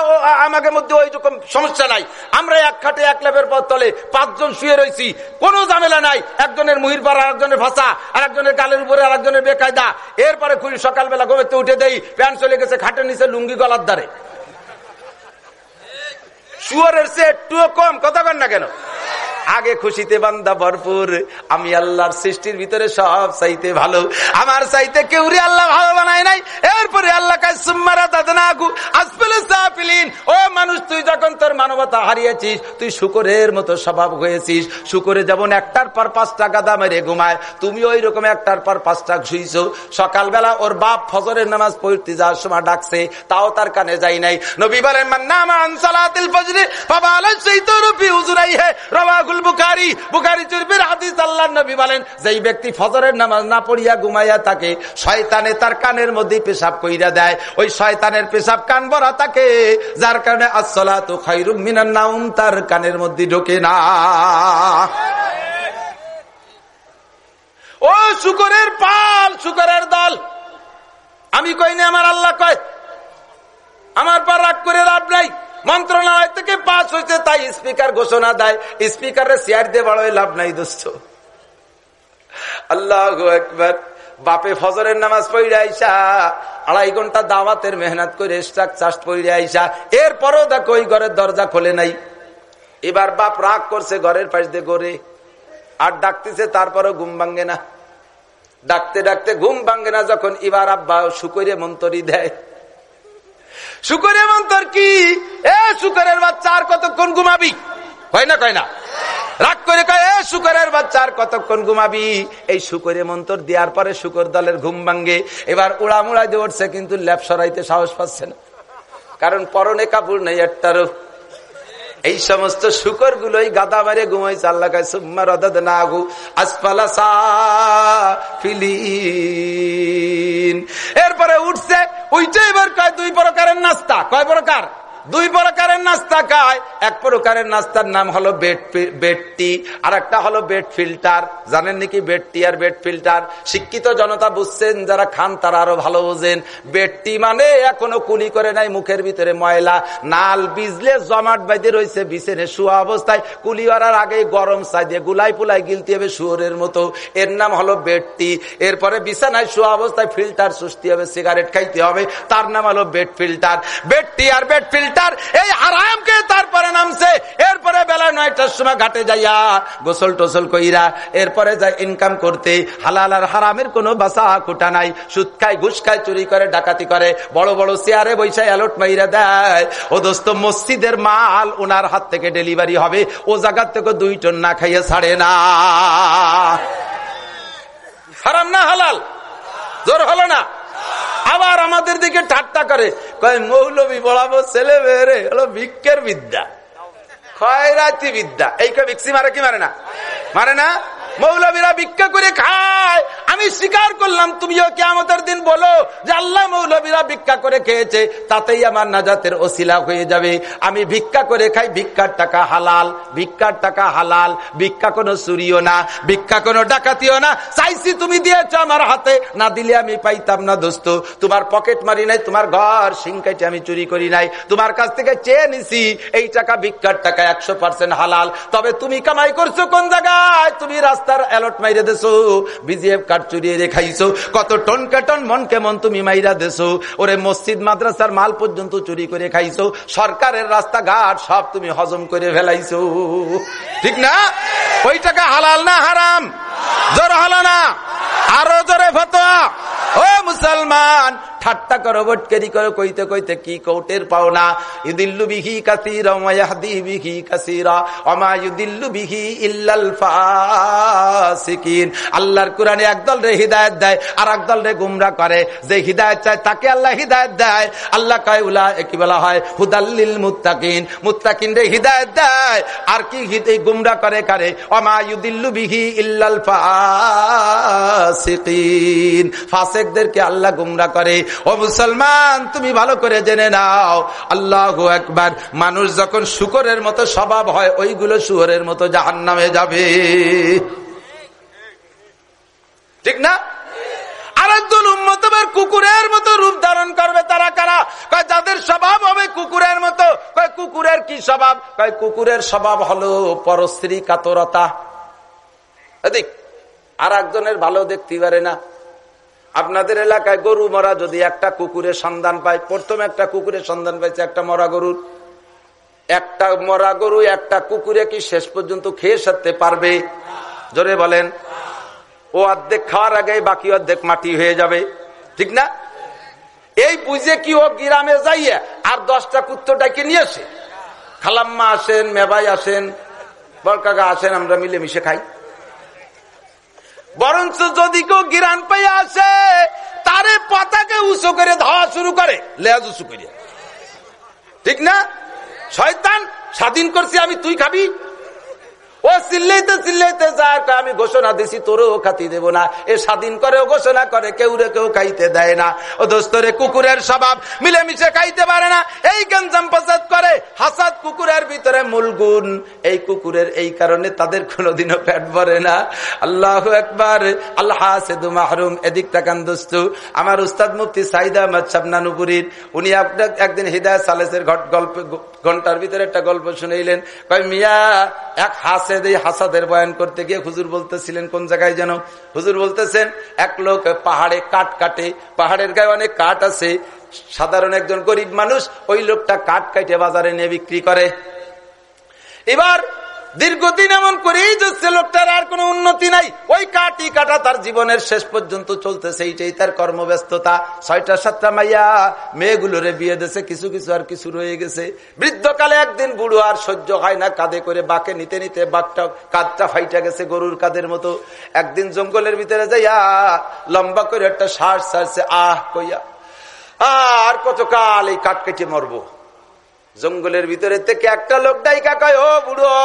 আমাকে মধ্যে ওই রকম সমস্যা নাই। আমরা এক খাটে, এক লেপের পর তলে পাঁচজন শুয়ে রয়েছি কোনো ঝামেলা নাই। একজনের মুহির পর আরেকজনের ভাষা আর একজনের গালের উপরে, আরেকজনের বেকায়দা। এরপরে খুলি সকালবেলা ঘুমেতে উঠে দেই প্যান্ট চলে গেছে খাটের নিচে লুঙ্গি গলার দ্বারে। শুয়ারের সে একটুও কম, কথা বল না কেন? আগে খুশিতে বান্দা ভরপুর। আমি আল্লাহর সৃষ্টির ভিতরে সব চাইতে ভালো। আমার চাইতে কেউ আল্লাহ ভালো বানায় নাই। এরপরে আল্লাহ ও মানুষ, তুই যখন তোর মানবতা হারিয়েছিস, তুই শুকরের মতো স্বভাব হয়েছিস। শুকরে যেমন একটার পর পাঁচটা গাদা মেরে ঘুমায় তুমি ওই রকম একটার পর পাঁচটা সকালবেলা ওর বাপ ফজরের নামাজ পড়তে যাওয়ার সময় ডাকছে, তাও তার কানে যাই নাই। নবী বলেন হে রবাগুল হাদিস আল্লাহ নবী বলেন, যেই ব্যক্তি ফজরের নামাজ না পড়িয়া ঘুমাইয়া থাকে, শয়তানে তার কানের মধ্যে পেশাব কইরা দেয়। ওই শয়তানের পেশাব কান ভরা থাকে, যার কারণে আসলা তো মিনার তার কানের মধ্যে ঢোকে না। ও শুকরের পাল, শুকরের দল। আমি কইনি, আমার আল্লাহ কয়, আমার পর রাগ করে লাভ নাই। মন্ত্রণালয় থেকে পাস হয়েছে, তাই স্পিকার ঘোষণা দেয়। স্পিকারের শেয়ার দিয়ে বড় লাভ নাই দোস্ত। আল্লাহ একবার বাপে ফজরের নামাজ পড়ে আইসা, আড়াই ঘণ্টা দাওয়াতের মেহনত করে আইসা, এরপরও দেখো ওই ঘরের দরজা খোলে নাই। এবার বাপ রাগ করছে, ঘরের পাশ দিয়ে গড়ে। আর ডাকতেছে, তারপরও ঘুম ভাঙ্গে না। ডাকতে ডাকতে ঘুম ভাঙ্গে না, যখন এবার আব্বা শুকরে মন্তরি দেয়। শুকরের মন্তর কি? এ শুকরের বাচ্চা আর কতক্ষণ ঘুমাবি? কয় না কয় না? রাগ করে কয়, এ শুকরের বাচ্চা আর কতক্ষণ ঘুমাবি? এই শুকরে মন্তর দেওয়ার পরে শুকর দলের ঘুম ভাঙ্গে এবার উড়ামুড়া দিয়ে উঠছে কিন্তু ল্যাপ সরাইতে সাহস পাচ্ছে না। কারণ পরনে কাপড় নেই একটারও। এই সমস্ত শুকর গুলোই গাদা মারে ঘুমাইছে আল্লাহ সুম্মা রদাদ নাগু আসপালা ফিলিন এরপরে উঠছে ওইটাই এবার কয় দুই প্রকারের নাস্তা। কয় প্রকার? দুই প্রকারের নাস্তা খায়। এক প্রকারের নাস্তার নাম হলো বেড বেডটি আর একটা হলো বেড ফিল্টার। জানেন নাকি বেডটি আর বেড ফিল্টার? শিক্ষিত জনতা বুঝছেন, যারা খান তারা আরও ভালো বোঝেন। বেডটি মানে এখনও কুলি করে নাই মুখের ভিতরে ময়লা। নাল বিজলে জমাট বাইদে রয়েছে, বিছেনে শুয়া অবস্থায়। কুলি করার আগে গরম চাই দিয়ে গুলাই পুলাই গিলতে হবে শুয়োরের মতো। এর নাম হলো বেডটি এরপরে বিছানায় শুয়া অবস্থায় ফিল্টার সুস্থি হবে, সিগারেট খাইতে হবে। তার নাম হলো বেড ফিল্টার। বেডটি আর বেড ফিল্টার ফিল্টার এই আরামকে তারপরে নামছে। এরপরে বেলা নয়টার সময় ঘাটে যাইয়া গোসল টোসল কইরা এরপরে যায় ইনকাম করতে। হালাল আর হারামের কোনো বাসা কুটা নাই। সুদ খায়, ঘুষ খায়, চুরি করে, ডাকাতি করে। বড় বড় চেয়ারে বৈশাই অ্যালোট মাইরা দেয়। ও দোস্ত, মসজিদের মাল ওনার হাত থেকে ডেলিভারি হবে। ও জায়গার থেকে দুই টন না খাইয়ে ছাড়ে না। হারাম না হালাল? জোর হলো না? আবার আমাদের দিকে ঠাট্টা করে। কয়, মৌলবি বড়াবো ছেলে মেয়েরে হলো ভিক্ষের বিদ্যা। খয়রাতি বিদ্যা। এই কয় ভিক্সি মারে কি মারে না? মারে না? মৌলবীরা ভিক্ষা করে খায়। আমি স্বীকার করলাম, তুমিও কেমতের দিন বলো যে আল্লাহ মৌলবীরা ভিক্ষা করে খেয়েছে, তাতেই আমার নাজাতের ওসিলা হয়ে যাবে। আমি ভিক্ষা করে খাই, ভিক্ষার টাকা হালাল, ভিক্ষার টাকা হালাল, ভিক্ষা কোনো চুরিও না, ভিক্ষা কোনো ডাকাতিও না। চাইছি তুমি দিয়েছ আমার হাতে, না দিলে আমি পাইতাম না দোস্ত। তোমার পকেট মারি নাই, তোমার ঘর সিংকাইটে আমি চুরি করি নাই। তোমার কাছ থেকে চেয়ে নিছি, এই টাকা ভিক্ষার টাকা একশো হালাল। তবে তুমি কামাই করছ কোন জায়গায়? তুমি রাস্তার অ্যালট মাইরা দেছো। বিজিএফ কার্ড চুরিয়ে রেখাইছো কত টন কেটন মন কেমন তুমি মাইরা দেছো। ওরে মসজিদ, মাদ্রাসার মাল পর্যন্ত চুরি করে খাইছো সরকারের রাস্তাঘাট সব তুমি হজম করে ফেলাইছো। ঠিক না? ওই টাকা হালাল না হারাম? জোর হলো না? আরও জোরে ফতোয়া। মুসলমান, ঠাট্টা করো বটকেরি করো, কইতে কইতে কি কৌটের পাও না ইদিল্লু বিহি কাসিরা মায়াহদি বিহি কাসিরা অমায়ুদিল্লু বিহি ইল্লাল ফাসিকিন। আল্লাহর কোরআনে একদল রে হিদায়ত দেয় আর একদল রে গুমরা করে। যে হিদায়ত চায়, তাকে আল্লাহ হিদায়ত দেয়। আল্লাহ কয়, উলা কি বলা হয়? হুদাল্লিল মুত্তাকিন। মুত্তাকিন রে হিদায়ত দেয়। আর কি গুমরা করে করে? অমায়ুদিল্লু বিহি ইল্লাল ফাসিকিন। ফাসেকদেরকে আল্লাহ গুমরা করে। ও মুসলমান, তুমি ভালো করে জেনে নাও। আল্লাহ একবার মানুষ যখন শুকরের মতো স্বভাব হয়, ওইগুলো শুয়রের মতো জাহান নামে যাবে। ঠিক না? কুকুরের মতো রূপ ধারণ করবে তারা কারা? কয়, যাদের স্বভাব হবে কুকুরের মতো। কয়, কুকুরের কি স্বভাব? কয়, কুকুরের স্বভাব হলো পরশ্রী কাতরতা। আর একজনের ভালো দেখতে পারে না। আপনাদের এলাকায় গরু মরা যদি একটা কুকুরের সন্ধান পায়, প্রথম একটা কুকুরের সন্ধান পাইছে একটা মরা গরুর। একটা মরা গরু একটা কুকুরে কি শেষ পর্যন্ত খেয়ে সারতে পারবে? জোরে বলেন। ও অর্ধেক খাওয়ার আগে বাকি অর্ধেক মাটি হয়ে যাবে। ঠিক না? এই বুঝে কি ও গ্রামে যাইয়ে আর দশটা কুত্তটাকে নিয়ে আসে? খালাম্মা আসেন, মেবাই আসেন, বরকাকা আসেন, আমরা মিলেমিশে খাই। বরঞ্চ যদি কেউ গিরান পাই আসে, তারে পাতাকে উঁচু করে ধাওয়া শুরু করে। লেজ উঁচু করিয়া। ঠিক না? শয়তান, স্বাধীন করছি আমি, তুই খাবি? ও চিল্লাইতে চিল্লাইতে যায় আমি ঘোষণা দিছি, তোরও খাতি দেব না। এ স্বাধীন করে ঘোষণা করে, কেউ রে কেউ খাইতে দেয় না। ও দোস্তরে কুকুরের স্বভাব মিলেমিশে খাইতে পারে না। এই গঞ্জাম প্রসাদ করে, হাসাদ কুকুরের ভিতরে মূল গুণ। এই কুকুরের এই কারণে তাদের কোনোদিনও পেট ভরে না। আল্লাহ একবার আল্লাহ সেদু মাহরুম, এদিক তাকান দোস্তু। আমার উস্তাদ মুফতি সাইদা আহমদ সাবনানুপুরীর উনি একদিন হৃদয় সালেসের ঘট গল্প ঘণ্টার ভিতরে একটা গল্প শুনেইলেন। কয়, মিয়া, এক হাস হাসেদ এই হাসাদের বয়ান করতে গিয়ে হুজুর বলতেছিলেন, কোন জায়গায় যেন? হুজুর বলতেছেন, এক লোক পাহাড়ে কাঠ কাটে, পাহাড়ের গায়ে অনেক কাঠ আছে, সাধারণ একজন গরিব মানুষ, ওই লোকটা কাঠ কাটে বাজারে নিয়ে বিক্রি করে। এবার দীর্ঘদিন এমন করেই যাচ্ছে লোকটার আর কোনো উন্নতি নাই। ওই কাটি কাটা তার জীবনের শেষ পর্যন্ত চলতেছে, এইটাই তার কর্মব্যস্ততা। ছয়টা, সাতটা মাইয়া মেয়েগুলোরে বিয়ে দিয়েছে, কিছু কিছু আর কিছু রয়ে গেছে। বৃদ্ধকালে একদিন বুড়ো আর সহ্য হয় না, কাঁধে করে বাকে নিতে নিতে বাঘটা, কাঁধটা ফাইটা গেছে গরুর কাঁধের মতো। একদিন জঙ্গলের ভিতরে যাইয়া লম্বা করে একটা শ্বাস ছাড়ছে, আহ কইয়া, আর কতকাল এই কাঠ কেটে মরবো? জঙ্গলের ভিতরে থেকে একটা লোক ডাইকা কয়, ও বুড়ো,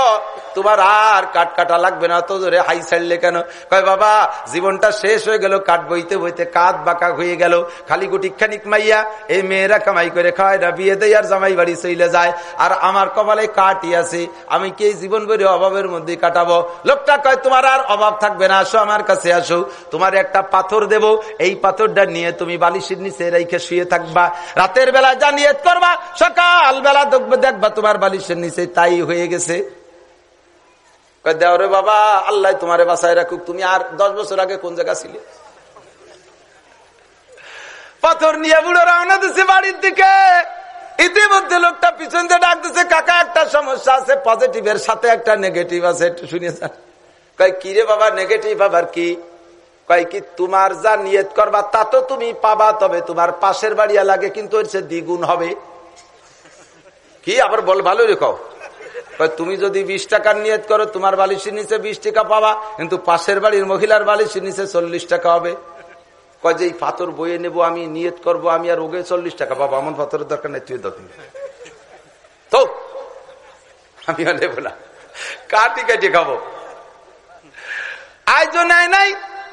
তোমার আর কাঠ কাটা লাগবে না তো ধরে হাই ছাড়লে কেন? কয়, বাবা, জীবনটা শেষ হয়ে গেল, কাঠ বইতে বইতে কাঁধ বাঁকা হয়ে গেল, খালি গুটি খানিক মাইয়া এই মেয়েরা কামাই করে খায় না বিয়ে দেয় আর জামাই বাড়ি চইলে যায়, আর আমার কপালে কাঠই আছে, আমি কি জীবন ভরে অভাবের মধ্যে কাটাবো? লোকটা কয়, তোমার আর অভাব থাকবে না, আসো আমার কাছে আসো, তোমার একটা পাথর দেব, এই পাথরটা নিয়ে তুমি বালিশের নিচে রেখে শুয়ে থাকবা, রাতের বেলা জানিয়ে করবা সকাল বেলা দেখবে, দেখবা তোমার বালিশের নিচে তাই হয়ে গেছে। দেওরে বাবা, আল্লাহ তোমারে বাসায় রাখুক। তুমি আর দশ বছর আগে কোন জায়গা ছিলে? পাথর নিয়ে বুড়ো রওনা দিছে বাড়ির দিকে। ইতিমধ্যে লোকটা পিছন দিয়ে ডাক দিছে, কাকা, একটা সমস্যা আছে পজিটিভের সাথে একটা নেগেটিভ আছে। একটু শুনিয়েছেন কয়, কি রে বাবা নেগেটিভ আবার কি? কয়, কি তোমার যা নিয়ত করবা, তা তো তুমি পাবা, তবে তোমার পাশের বাড়িয়া লাগে, কিন্তু দ্বিগুণ হবে। কি? আবার বল, ভালো রেখাও তুমি যদি বিশ টাকার নিয়ত করো, তোমার বালিশের নিচে বিশ টাকা পাবা, কিন্তু পাশের বাড়ির মহিলার বালিশের নিচে চল্লিশ টাকা হবে। কয়, যে এই পাথর বইয়ে নেব আমি, নিয়ত করব আমি, আর ওগে চল্লিশ টাকা পাবো, এমন পাথরের দরকার নেই, তুই দরকার তো, আমি আর নেব না। কাটি কাটি খাব। আজ নাই নাই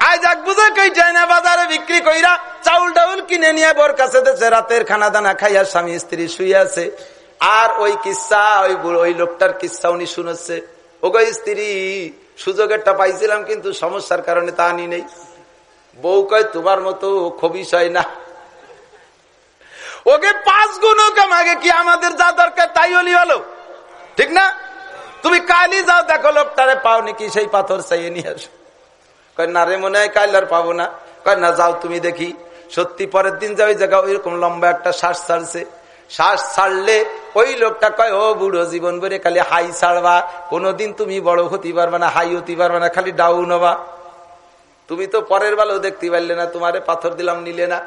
আজ এক বুঝে কই যায় না, বাজারে বিক্রি কইরা চাউল ডাউল কিনে নিয়ে বোর কাছে রাতের খানা দানা খাইয়া স্বামী স্ত্রী শুয়ে আছে। আর ওই কিসা, ওই ওই লোকটার কিসা উনি শুনেছে? ওগো স্ত্রী, সুযোগেরটা পাইছিলাম কিন্তু সমস্যার কারণে তা আনি নেই। বউ কয়, তোমার মতো খবিস হয় না। ওকে পাঁচ গুণ কামাগে কি আমাদের যা দরকার তাই হলি হলো? ঠিক না? তুমি কালি যাও, দেখো লোকটারে পাও নাকি সেই পাথর চাইয়ে নিয়ে আসো। কয়, না রে মনে হয় কাল আর পাবো না। কয়, না, যাও তুমি দেখি। সত্যি পরের দিন যাও ওই জায়গা ওইরকম লম্বা একটা শ্বাস ছাড়ছে। শ্বাস ছাড়লে ওই লোকটা কয়, ও বুড়ো জীবন ভরে খালি হাই ছাড়বা, কোনোদিন তুমি বড় হতে পারবা না, হাই হতে পারবা না, খালি ডাউন হবা। তুমি তো পরের বেলাও দেখতে পারলে না, তোমারে পাথর দিলাম, নিলে না।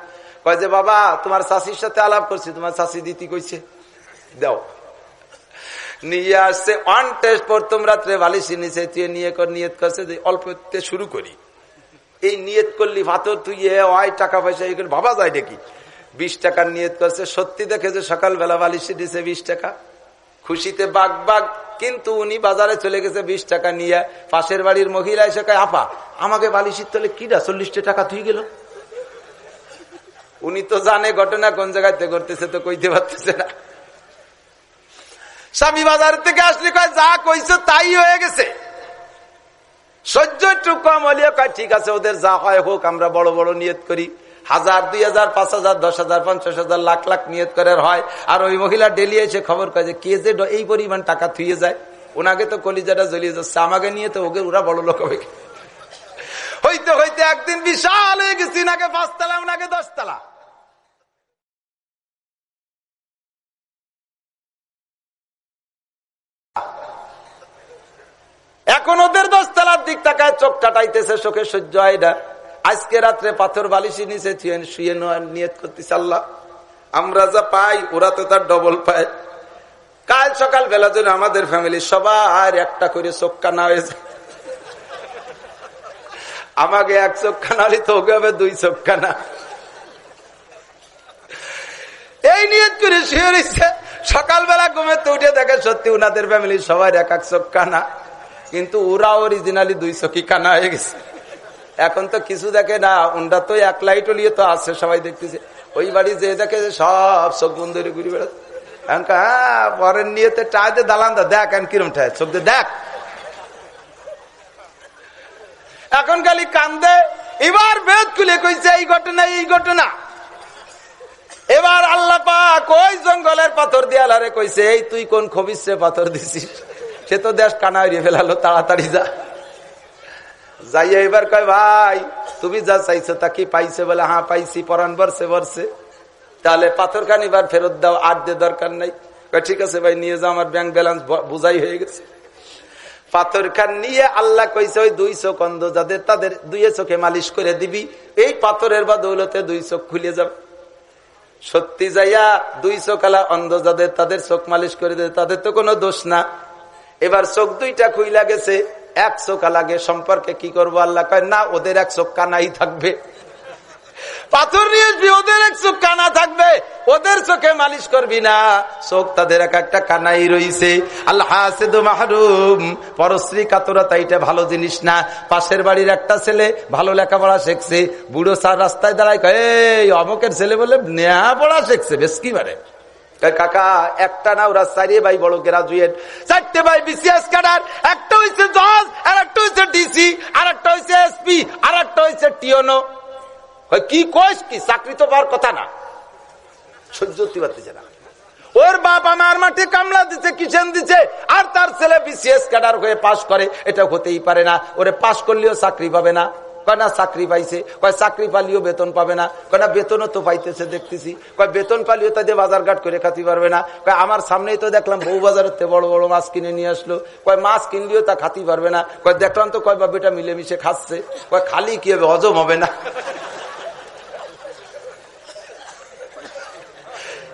কয় যে, বাবা, তোমার চাষির সাথে আলাপ করছি, তোমার চাষি দিতি কইছে। দাও। নিয়ে আসছে ওয়ান টেস্ট প্রথম রাত্রে বালিশি নিচে তুই নিয়ে কর, নিয়ত করছে, যে অল্প শুরু করি। এই নিয়ত করলি, ভাতর তুই ওই টাকা পয়সা এগুলো ভাবা যায় নাকি বিশ টাকার নিয়ত করছে, সত্যি দেখে যে সকালবেলা বালিশি দিছে বিশ টাকা। খুশিতে বাগ বাগ কিন্তু উনি বাজারে চলে গেছে বিশ টাকা নিয়ে। পাশের বাড়ির মহিলা এসে কয়, আপা, আমাকে বালিশির তলে কিরা চল্লিশটা টাকা তুই গেল? উনি তো জানে ঘটনা কোন জায়গাতে করতেছে তো কইতে পারতেছে না। স্বামী বাজার থেকে আসলে কয়, যা কইছে তাই হয়ে গেছে। সহ্য একটু কম হলিও কয়, ঠিক আছে, ওদের যা হয় হোক, আমরা বড় বড় নিয়ত করি। হাজার, দুই হাজার, পাঁচ হাজার, দশ হাজার, পঞ্চাশ হাজার, লাখ লাখ নিয়ত করার হয়। আর ওই মহিলা ডেলি এসে খবর করে কে যে এই পরিমাণ টাকা থুয়ে যায়। ওনাকে তো কলিজাটা জ্বলিয়ে যাচ্ছে। আমাকে নিয়ে তো ওকে ওরা বড় লোক হবে হইতে হইতে একদিন বিশাল হয়ে গেছি নাকে পাঁচতলা ওনাকে দশতলা। এখন ওদের দশতলার দিক তাকায় চোখ কাটাইতেছে, চোখে সহ্য হয় না। আজকে রাত্রে পাথর বালিশি নিচে শুয়ে নিয়ত করতেছে আল্লাহ। আমরা যা পাই, ওরা তো তার ডবল পায়। কাল সকাল বেলা জন্য আমাদের ফ্যামিলি সবার একটা করে চোখ কানা হয়েছে আমাকে এক চোখ কানা হলে তো ওকে হবে দুই চোখ কানা এই নিয়ত করে শুয়ে রয়েছে। সকালবেলা ঘুমে তো উঠে দেখে সত্যি উনাদের ফ্যামিলি সবার এক এক চোখ কানা কিন্তু ওরা অরিজিনালি দুই চোখি কানা হয়ে গেছে। এখন তো কিছু দেখে না, উনটা তো এক লাইট লিয়ে তো আছে সবাই দেখতেছে। ওই বাড়ি যে দেখে সব চোখ বন্ধ ঘুরে বেড়াচ্ছে। হ্যাঁ পরের নিয়ে নিয়েতে টাইতে দালান দা, দেখ এখন কিরম ঠায় চোখ দেখ। এখন খালি কান্দে, এবার বেদ খুলে কইছে এই ঘটনা এই ঘটনা। এবার আল্লাহ পাক ওই জঙ্গলের পাথর দিয়ালারে কইছে, এই তুই কোন খবিসে পাথর দিছিস? সে তো দেশ কানা ফেলালো, তাড়াতাড়ি যা। যাইয়া এবার কয় ভাই তুমি যা চাইছো তা কি পাইছে বলে হ্যাঁ পাইছি পরান বরছে বরছে তাহলে পাথর খান এবার ফেরত দাও আর দিয়ে দরকার নাই ঠিক আছে ভাই নিয়ে যাও আমার ব্যাংক ব্যালেন্স বুঝাই হয়ে গেছে পাথর খান নিয়ে আল্লাহ কইছে ওই দুই চোখ অন্ধ যাদের তাদের দুই চোখে মালিশ করে দিবি এই পাথরের বা দৌলতে দুই চোখ খুলে যাবে সত্যি যাইয়া দুই চোখ আলা অন্ধ যাদের তাদের চোখ মালিশ করে দেবে তাদের তো কোনো দোষ না এবার চোখ দুইটা খুইলা গেছে এক চোখ লাগে সম্পর্কে কি করব? আল্লাহ কয়, না, ওদের এক চোখ কানাই থাকবে। পাথর নিয়ে আসবি, ওদের এক চোখ কানা থাকবে। ওদের চোখে মালিশ করবি না। চোখ তাদের এক একটা কানাই রয়েছে আল্লাহ মাহরুম পরশ্রী কাতরতা এটা ভালো জিনিস না। পাশের বাড়ির একটা ছেলে ভালো লেখাপড়া শিখছে। বুড়ো সার রাস্তায় দাঁড়ায় অমকের ছেলে বলে নেয়া পড়া শিখছে, বেশ কি বারে? কাকা, একটা না, ওরা চারিয়ে ভাই বড় গ্রাজুয়েট চারটে ভাই বিসিএস কাটার একটা হয়েছে জজ, আর একটা হয়েছে ডিসি আর একটা হয়েছে এসপি আর একটা হয়েছে টিওনো কি কইস কি? চাকরি তো পাওয়ার কথা না। সহ্য পারতেছে না। ওর বাপ আমার মাঠে কামলা দিচ্ছে কিচেন দিচ্ছে আর তার ছেলে বিসিএস ক্যাডার হয়ে পাশ করে। এটা হতেই পারে না। ওরে পাশ করলেও চাকরি পাবে না। কয়, না, চাকরি পাইছে। কয়, চাকরি পালিও বেতন পাবে না। কয়, না, বেতনও তো পাইতেছে, দেখতেছি। কয়, বেতন পালিও তাদের বাজার ঘাট করে খাতে পারবে না। কয়, আমার সামনেই তো দেখলাম বউ বাজারের বড় বড় মাছ কিনে নিয়ে আসলো। কয়, মাছ কিনলেও তা খাতে পারবে না। কয়, দেখলাম তো কয় বাবিটা মিলেমিশে খাচ্ছে। কয়, খালি কি হবে? হজম হবে না।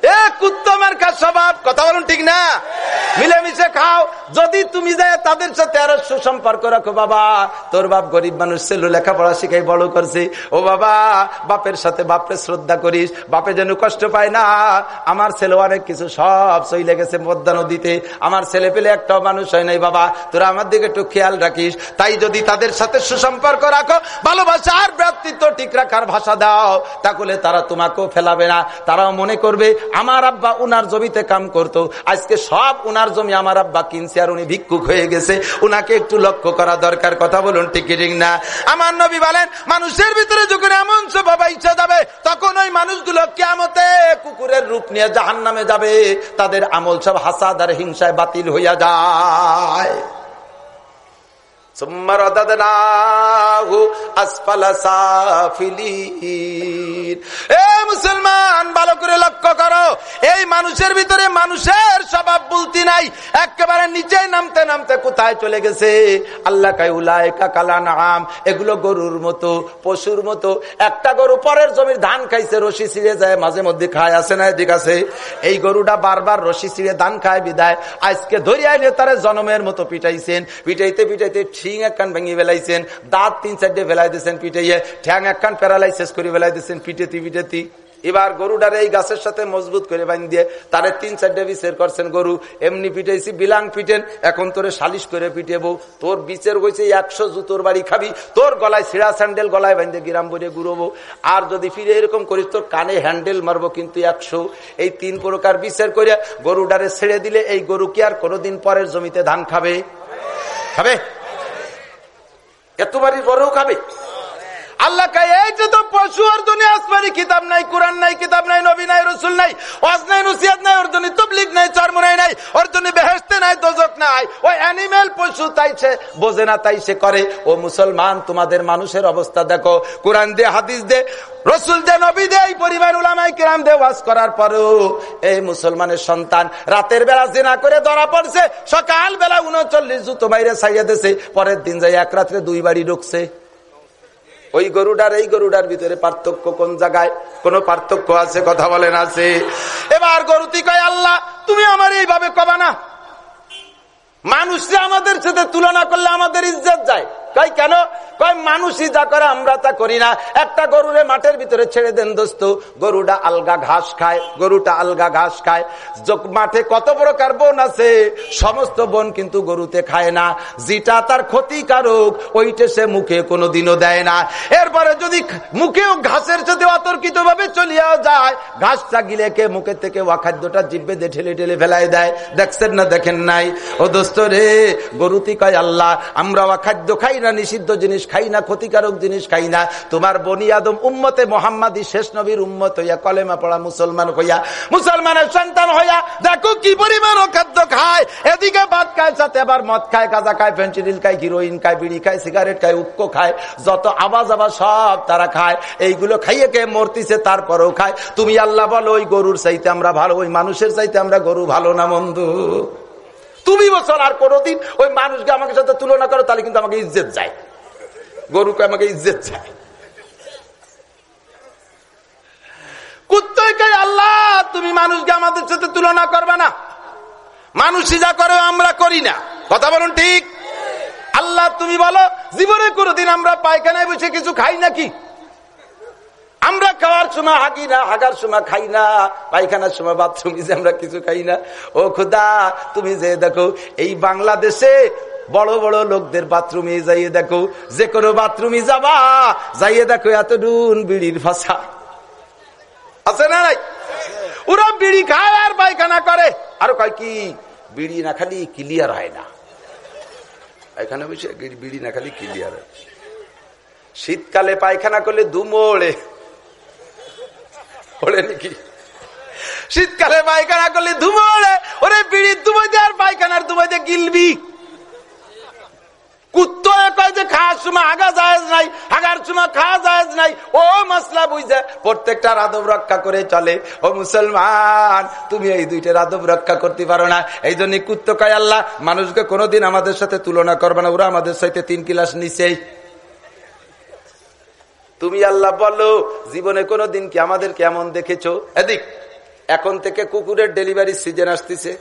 এ কুত্তমের কাজ স্বভাব, কথা বলুন ঠিক না? মিলেমিশে খাও। যদি তুমি যায় তাদের সাথে আরও সুসম্পর্ক রাখো, বাবা। তোর বাপ গরিব মানুষ, ছিল লেখাপড়া শিখাই বড় করছে। ও বাবা, বাপের সাথে বাপের শ্রদ্ধা করিস। বাপে যেন কষ্ট পায় না। আমার ছেলে অনেক কিছু সব চইলে গেছে মদ্দা নদীতে। আমার ছেলে পেলে একটাও মানুষ হয় নাই, বাবা। তোরা আমার দিকে একটু খেয়াল রাখিস। তাই যদি তাদের সাথে সুসম্পর্ক রাখো ভালোবাসা আর ব্যক্তিত্ব ঠিক রাখার ভাষা দাও, তাহলে তারা তোমাকেও ফেলাবে না। তারাও মনে করবে আমার আব্বা উনার জমিতে কাম করত। আজকে সব উনার জমি আমার আব্বা কিনছে আর উনি ভিক্ষুক হয়ে গেছে। উনাকে একটু লক্ষ্য করা দরকার, কথা বলুন টিকিটিং না? আমার নবী বলেন, মানুষের ভিতরে যখন এমন বাবা ইচ্ছা যাবে, তখন ওই মানুষগুলো কেমতে কুকুরের রূপ নিয়ে জাহান নামে যাবে। তাদের আমল সব হাসাদ আর হিংসায় বাতিল হইয়া যায়। মুসলমান, ভালো করে লক্ষ্য করো। এই মানুষের ভিতরে মানুষের স্বভাব নাই। একেবারে নামতে নামতে কোথায় চলে গেছে? আল্লাহ নাম এগুলো গরুর মতো, পশুর মতো। একটা গরু পরের জমির ধান খাইছে, রশি ছিঁড়ে যায়, মাঝে মধ্যে খায় আসে না এদিক আছে? এই গরুটা বারবার রশি ছিঁড়ে ধান খায়, বিদায়। আজকে ধরিয়া তারা জনমের মতো পিটাইছেন। পিটাইতে পিটাইতে ঠিং একখান ভেঙে ফেলাইছেন, দাঁত তিন চারটে ফেলাই দিয়েছেন পিটাইয়ে ঠ্যাং একখান প্যারালাইসিস করে ফেলাই দিয়েছেন পিটেতি পিটেতি এবার গরুটারে এই গাছের সাথে মজবুত করে বান দিয়ে তারে তিন চারটে বিচের করছেন গরু। এমনি পিটাইছি বিলাং পিটেন এখন তোরে সালিশ করে পিটেবো তোর বিচের হয়েছে একশো জুতোর বাড়ি খাবি, তোর গলায় ছিঁড়া স্যান্ডেল গলায় বান্ধে গিরাম বলে ঘুরবো আর যদি ফিরে এরকম করিস, তোর কানে হ্যান্ডেল মারবো কিন্তু একশো। এই তিন প্রকার বিচার করে গরুটারে ছেড়ে দিলে এই গরু কি আর কোনোদিন পরের জমিতে ধান খাবে? খাবে? এত বাড়ির খাবে? আল্লাহ এই যে তো পশু আর দুনিয়া, আসমানি কিতাব নাই, কোরআন নাই, কিতাব নাই, নবী নাই, রসুল নাই, ওয়াজ নাই নসিয়াত নাই, ওর জন্য তবলিগ নাই, চরমনাই নাই, ওর জন্য বেহেস্তে নাই, দোজক নাই, ওই অ্যানিমেল পশু তাই সে বোঝে না, তাই সে করে। ও মুসলমান, তোমাদের মানুষের অবস্থা দেখো, কোরআন দে, হাদিস দে, রসুল দে, নবী দে, এই পরিবার উলামাই কিরাম দে, ওয়াজ করার পরেও এই মুসলমানের সন্তান রাতের বেলা জেনা করে ধরা পড়ছে সকাল বেলা উনচল্লিশ জুতো বাইরে ছাইয়া দিছে, পরের দিন যাই এক রাত্রে দুই বাড়ি ঢুকছে। ওই গরুডার, এই গরুডার ভিতরে পার্থক্য কোন জায়গায়? কোন পার্থক্য আছে? কথা বলেন, আছে। এবার গরুতি কয়, আল্লাহ, তুমি আমার এইভাবে কবা না? মানুষরা আমাদের সাথে তুলনা করলে আমাদের ইজ্জত যায়। কয় কেন? কয় মানুষই যা করে, আমরা তা করি না। একটা গরুরে মাঠের ভিতরে ছেড়ে দেন দোস্ত। গরুটা আলগা ঘাস খায়, গরুটা আলগা ঘাস খায়। মাঠে কত প্রকার বন আছে? সমস্ত বন কিন্তু গরুতে খায় না। যেটা তার ক্ষতিকারক, ওইটা সে মুখে কোনোদিনও দেয় না। এরপরে যদি মুখেও ঘাসের সাথে অতর্কিত ভাবে চলিয়াও যায় ঘাসটা গিলে কে মুখের থেকে খাদ্যটা জিব্বে দিয়ে ঠেলে ঠেলে ফেলাই দেয়। দেখছেন না, দেখেন নাই? ও দোস্ত রে গরুতি কয় আল্লাহ, আমরা খাদ্য খাই না নিষিদ্ধ জিনিস খাই না, ক্ষতিকারক জিনিস খাই না। তোমার বনি আদম উম্মতে মোহাম্মদী শেষ নবীর উম্মত হইয়া, কলেমা পড়া মুসলমান হইয়া, মুসলমানের সন্তান হইয়া, দেখো কি পরিমাণ খাদ্য খায়। এদিকে ভাত খায়, সাথে আবার মদ খায়, গাঁজা খায় ফেন্সিডিল খায় হিরোইন খায়, বিড়ি খায় সিগারেট খায়, উক্কো খায়, যত আওয়াজ আবার সব তারা খায়। এইগুলো খাইয়ে কে মরতিছে, তারপরেও খায়। তুমি আল্লাহ বলো, ওই গরুর চাইতে আমরা ভালো, ওই মানুষের চাইতে আমরা গরু ভালো না মন্দু তুমি বছর আর কোনোদিন ওই মানুষকে আমাকে সাথে তুলনা করো, তাহলে কিন্তু আমাকে ইজ্জত যায়। গরুকে আমাকে ইজ্জত যায়। আল্লাহ, তুমি মানুষকে আমাদের সাথে তুলনা করবে না। মানুষই যা করে আমরা করি না। কথা বলুন ঠিক? আল্লাহ, তুমি বলো, জীবনে কোনোদিন আমরা পায়খানায় বসে কিছু খাই নাকি? আমরা খাওয়ার সময় হাগি না, হাগার সময় খাই না, পায়খানার সময় বাথরুম আমরা কিছু খাই না। ও খুদা, তুমি যে দেখো, এই বাংলাদেশে বড় বড় লোকদের বাথরুমে যাইয়ে দেখো, যে কোনো বাথরুমে যাবা, যাইয়ে দেখো এত ডুন বিড়ির ফাঁসা আছে না নাই? ওরা বিড়ি খায় আর পায়খানা করে। আর কয় কি, বিড়ি না খালি ক্লিয়ার হয় না। এখানে বিড়ি না খালি ক্লিয়ার হয়। শীতকালে পায়খানা করলে দুমোড়ে। ওড়ে নাকি? শীতকালে পায়খানা করলে ধুমোড়ে ওরে বিড়ির দুমে আর পায়খানার দুমে গিলবি। প্রত্যেকটা রাধব রক্ষা করে চলে। ও মুসলমান, তুমি এই দুইটা রাধব রক্ষা করতে পারো না। এই জন্য কুত্ত কয়, আল্লাহ, মানুষকে কোনোদিন আমাদের সাথে তুলনা করবে না। ওরা আমাদের সাথে তিন কিলাস নিচেই। তুমি আল্লাহ বলো, জীবনে কোনোদিন কি আমাদের কেমন দেখেছ? এদিক, এখন থেকে কুকুরের ডেলিভারি সিজন আসতেছে।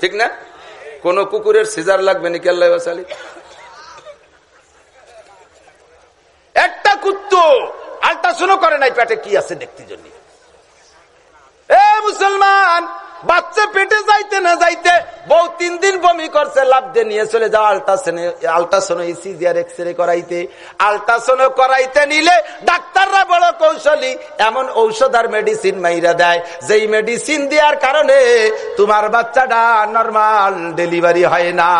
ঠিক না? কোন কুকুরের সিজার লাগবে নাকি আল্লাহ একটা কুত্তো আলট্রাসাউন্ড করে নাই পেটে কি আছে দেখতে জন্য। এ মুসলমান বাচ্চা পেটে যাইতে না যাইতে বউ তিন দিন বমি করছে, লাভ দিয়ে নিয়ে চলে যাও আলট্রাসনে আলট্রাসোনো ইসিজিআর এক্স রে করাইতে। আলট্রাসোনো করাইতে নিলে ডাক্তাররা বড় কৌশলী, এমন ঔষধ আর মেডিসিন মাইরা দেয়, যেই মেডিসিন দেওয়ার কারণে তোমার বাচ্চাটা নর্মাল ডেলিভারি হয় না।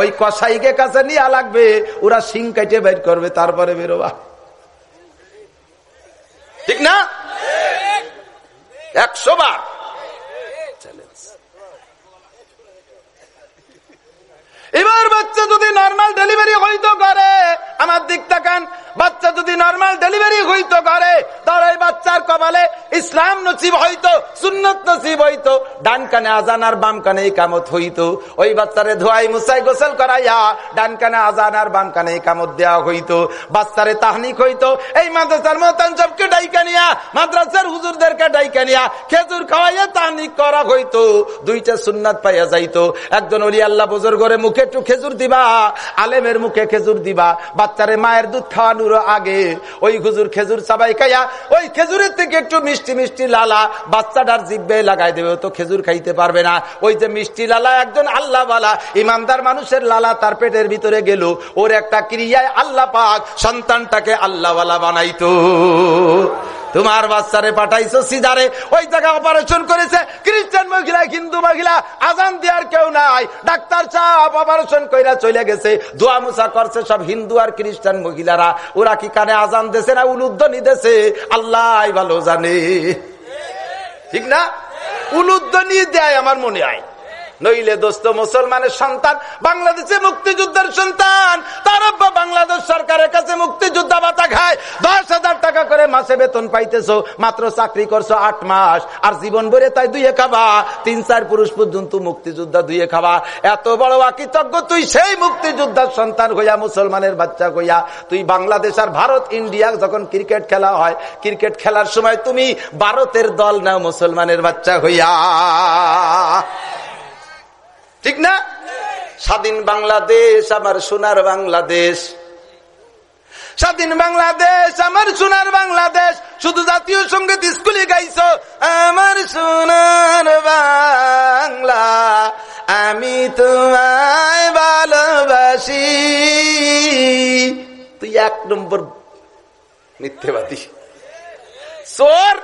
ওই কসাইকে কাছে নিয়ে লাগবে, ওরা সিং কাটে বের করবে, তারপরে বেরোবা। ঠিক না? একশো বার। এবার বাচ্চা যদি নর্মাল ডেলিভারি হইতো করে আমার দিক তাকান বাচ্চা যদি নর্মাল ডেলিভারি হইতো করে তাহলে বাচ্চার কপালে ইসলাম নসিব হইতো, সুন্নত নসিব হইতো। ডান কানে আজান আর বাম কানে কামত হইতো। ওই বাচ্চারে ধোয়াই মুসাই গোসল করাইয়া ডান কানে আজান আর বাম কানে কামত দেওয়া হইতো। বাচ্চারে তাহনিক হইতো। এই মাদ্রাসার মতান সবকে ডাইকা নিয়া, মাদ্রাসার হুজুরদেরকে ডাইকা নিয়া খেজুর খাওয়াইয়া তাহনিক করা হইতো। দুইটা সুন্নাত পাইয়া যাইতো। একজন অলি আল্লাহ বুজুর করে মুখে একটু খেজুর দিবা, আলেমের মুখে খেজুর দিবা। বাচ্চারে মায়ের দুধ খাওয়ানোর আগে। ওই হুজুর খেজুর চাবাই খাইয়া, ওই খেজুরের থেকে একটু মিষ্টি মিষ্টি লালা বাচ্চাটার জিব্বে লাগাই দেবে তো খেজুর খাইতে পারবে না। ওই যে মিষ্টি লালা একজন আল্লাহ বালা, ইমানদার মানুষের লালা তার পেটের ভিতরে গেল। ওর একটা ক্রিয়ায় আল্লাহ পাক সন্তানটাকে আল্লাহওয়ালা বানাইতো। তোমার বাচ্চারে পাঠাইছো সিজারে। ওই জায়গা অপারেশন করেছে। খ্রিস্টান মহিলা, হিন্দু মহিলা, আজান দেওয়ার কেউ নাই। ডাক্তার সাহেব অপারেশন কইরা চলে গেছে। দোয়া মুসা করছে সব হিন্দু আর খ্রিস্টান মহিলারা। ওরা কি কানে আজান দেশে না উলুদ্ধনি দেশে আল্লাহ ভালো জানে। ঠিক না? উলুদ্ধনি দেয় আমার মনে হয়। নইলে দোস্ত মুসলমানের সন্তান বাংলাদেশে মুক্তিযুদ্ধের সন্তান। তার আব্বা বাংলাদেশ সরকারের কাছে মুক্তিযোদ্ধা ভাতা খায়। দশ হাজার টাকা করে মাসে বেতন পাইতেছো, মাত্র চাকরি করছ আট মাস, আর জীবন ভরে তাই দুইয়ে খাবা। তিন, চার পুরুষ পর্যন্ত মুক্তিযোদ্ধা দুইয়ে খাবা। এত বড় আকৃতজ্ঞ তুই সেই মুক্তিযোদ্ধার সন্তান হইয়া, মুসলমানের বাচ্চা হইয়া। তুই বাংলাদেশ আর ভারত, ইন্ডিয়া যখন ক্রিকেট খেলা হয়, ক্রিকেট খেলার সময় তুমি ভারতের দল নাও মুসলমানের বাচ্চা হইয়া। ঠিক না? স্বাধীন বাংলাদেশ, আমার সোনার বাংলাদেশ। স্বাধীন বাংলাদেশ, আমার সোনার বাংলাদেশ। শুধু জাতীয় সংগীত স্কুলে গাইছ, আমার সোনার বাংলা। আমি তোমায় ভালোবাসি। তুই এক নম্বর মিথ্যেবাদী। চোর!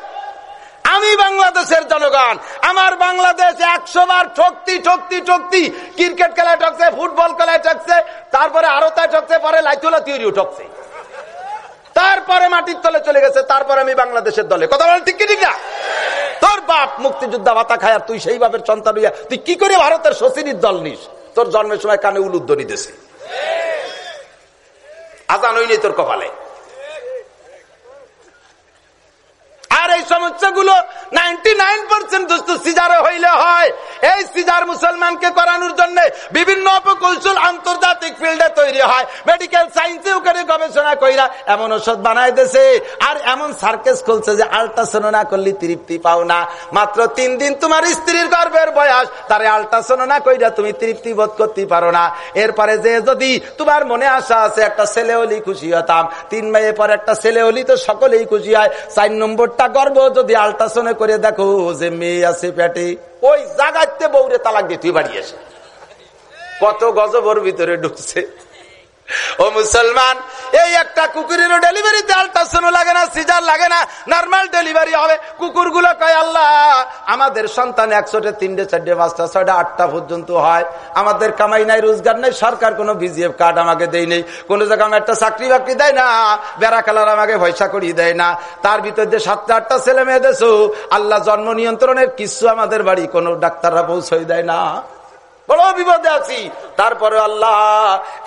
আমি বাংলাদেশের জনগণ। আমার বাংলাদেশ একশো বার ঠকতি ঠকতি ঠকতি। ক্রিকেট খেলায় ঠকছে, ফুটবল খেলায় ঠকছে, তারপরে আরতায় ঠকছে, পরে লাইতুলা তিউরিও ঠকছে। তারপরে মাটির তলে চলে গেছে, তারপরে আমি বাংলাদেশের দলে। কথা বলেন ঠিক ঠিক না? তোর বাপ মুক্তিযোদ্ধা ভাতা খায় তুই সেই বাপের সন্তান হইয়া, তুই কি করে ভারতের শশিনীর দল নিস? তোর জন্মের সময় কানে উলুদ্ধ নিতেছে আজান হইনি তোর কপালে। আর এই সমস্যাগুলো নাইনটি নাইন পার্সেন্ট দোস্ত সিজারে হইলে হয়। এই সিজার মুসলমানকে করানোর জন্য বিভিন্ন অপকৌশল আন্তর্জাতিক ফিল্ডে তৈরি হয়। মেডিকেল সায়েন্সে ওখানে গবেষণা কইরা এমন ওষুধ বানাই দিছে। আর এমন সার্কেস খুলছে যে আল্ট্রাসাউন্ড না করলে তৃপ্তি পাও না। মাত্র তিন দিন তোমার স্ত্রীর গর্ভের বয়স। তারে আল্ট্রাসাউন্ড না কইরা তুমি তৃপ্তি বোধ করতে পারো না। এরপরে যে যদি তোমার মনে আশা আছে, একটা ছেলে হলি খুশি হতাম। তিন মাসের পর একটা ছেলে হলি তো সকলেই খুশি হয়। চার নম্বরটা গর্ব যদি আল্ট্রাসাউন্ড করে দেখো যে মেয়ে আছে পেটে ওই জাগাইতে বৌরে তালাক দিয়ে তুই বাড়ি আসে। কত গজবর ভিতরে ঢুকছে। ও মুসলমান, এই একটা কুকুরের ডেলিভারিতে আলট্রাসাউন্ড লাগে না, সিজার লাগে না, নর্মাল ডেলিভারি হবে। কুকুরগুলো কয়, আল্লাহ আমাদের সন্তান একশোটে, তিনটে, চারটে, পাঁচটা, ছয়টা, আটটা পর্যন্ত হয়। আমাদের কামাই নাই, রোজগার নাই, সরকার কোনো বিজিএফ কার্ড আমাকে দেয় নেই। কোনো জায়গায় আমার একটা চাকরি বাকরি দেয় না, বেড়া খেলার আমাকে পয়সা করিয়ে দেয় না। তার ভিতর যে সাতটা, আটটা ছেলে মেয়ে দেশ আল্লাহ জন্ম নিয়ন্ত্রণের কিছু আমাদের বাড়ি কোনো ডাক্তাররা পৌঁছই দেয় না। বড় বিপদে আছি। তারপরে আল্লাহ,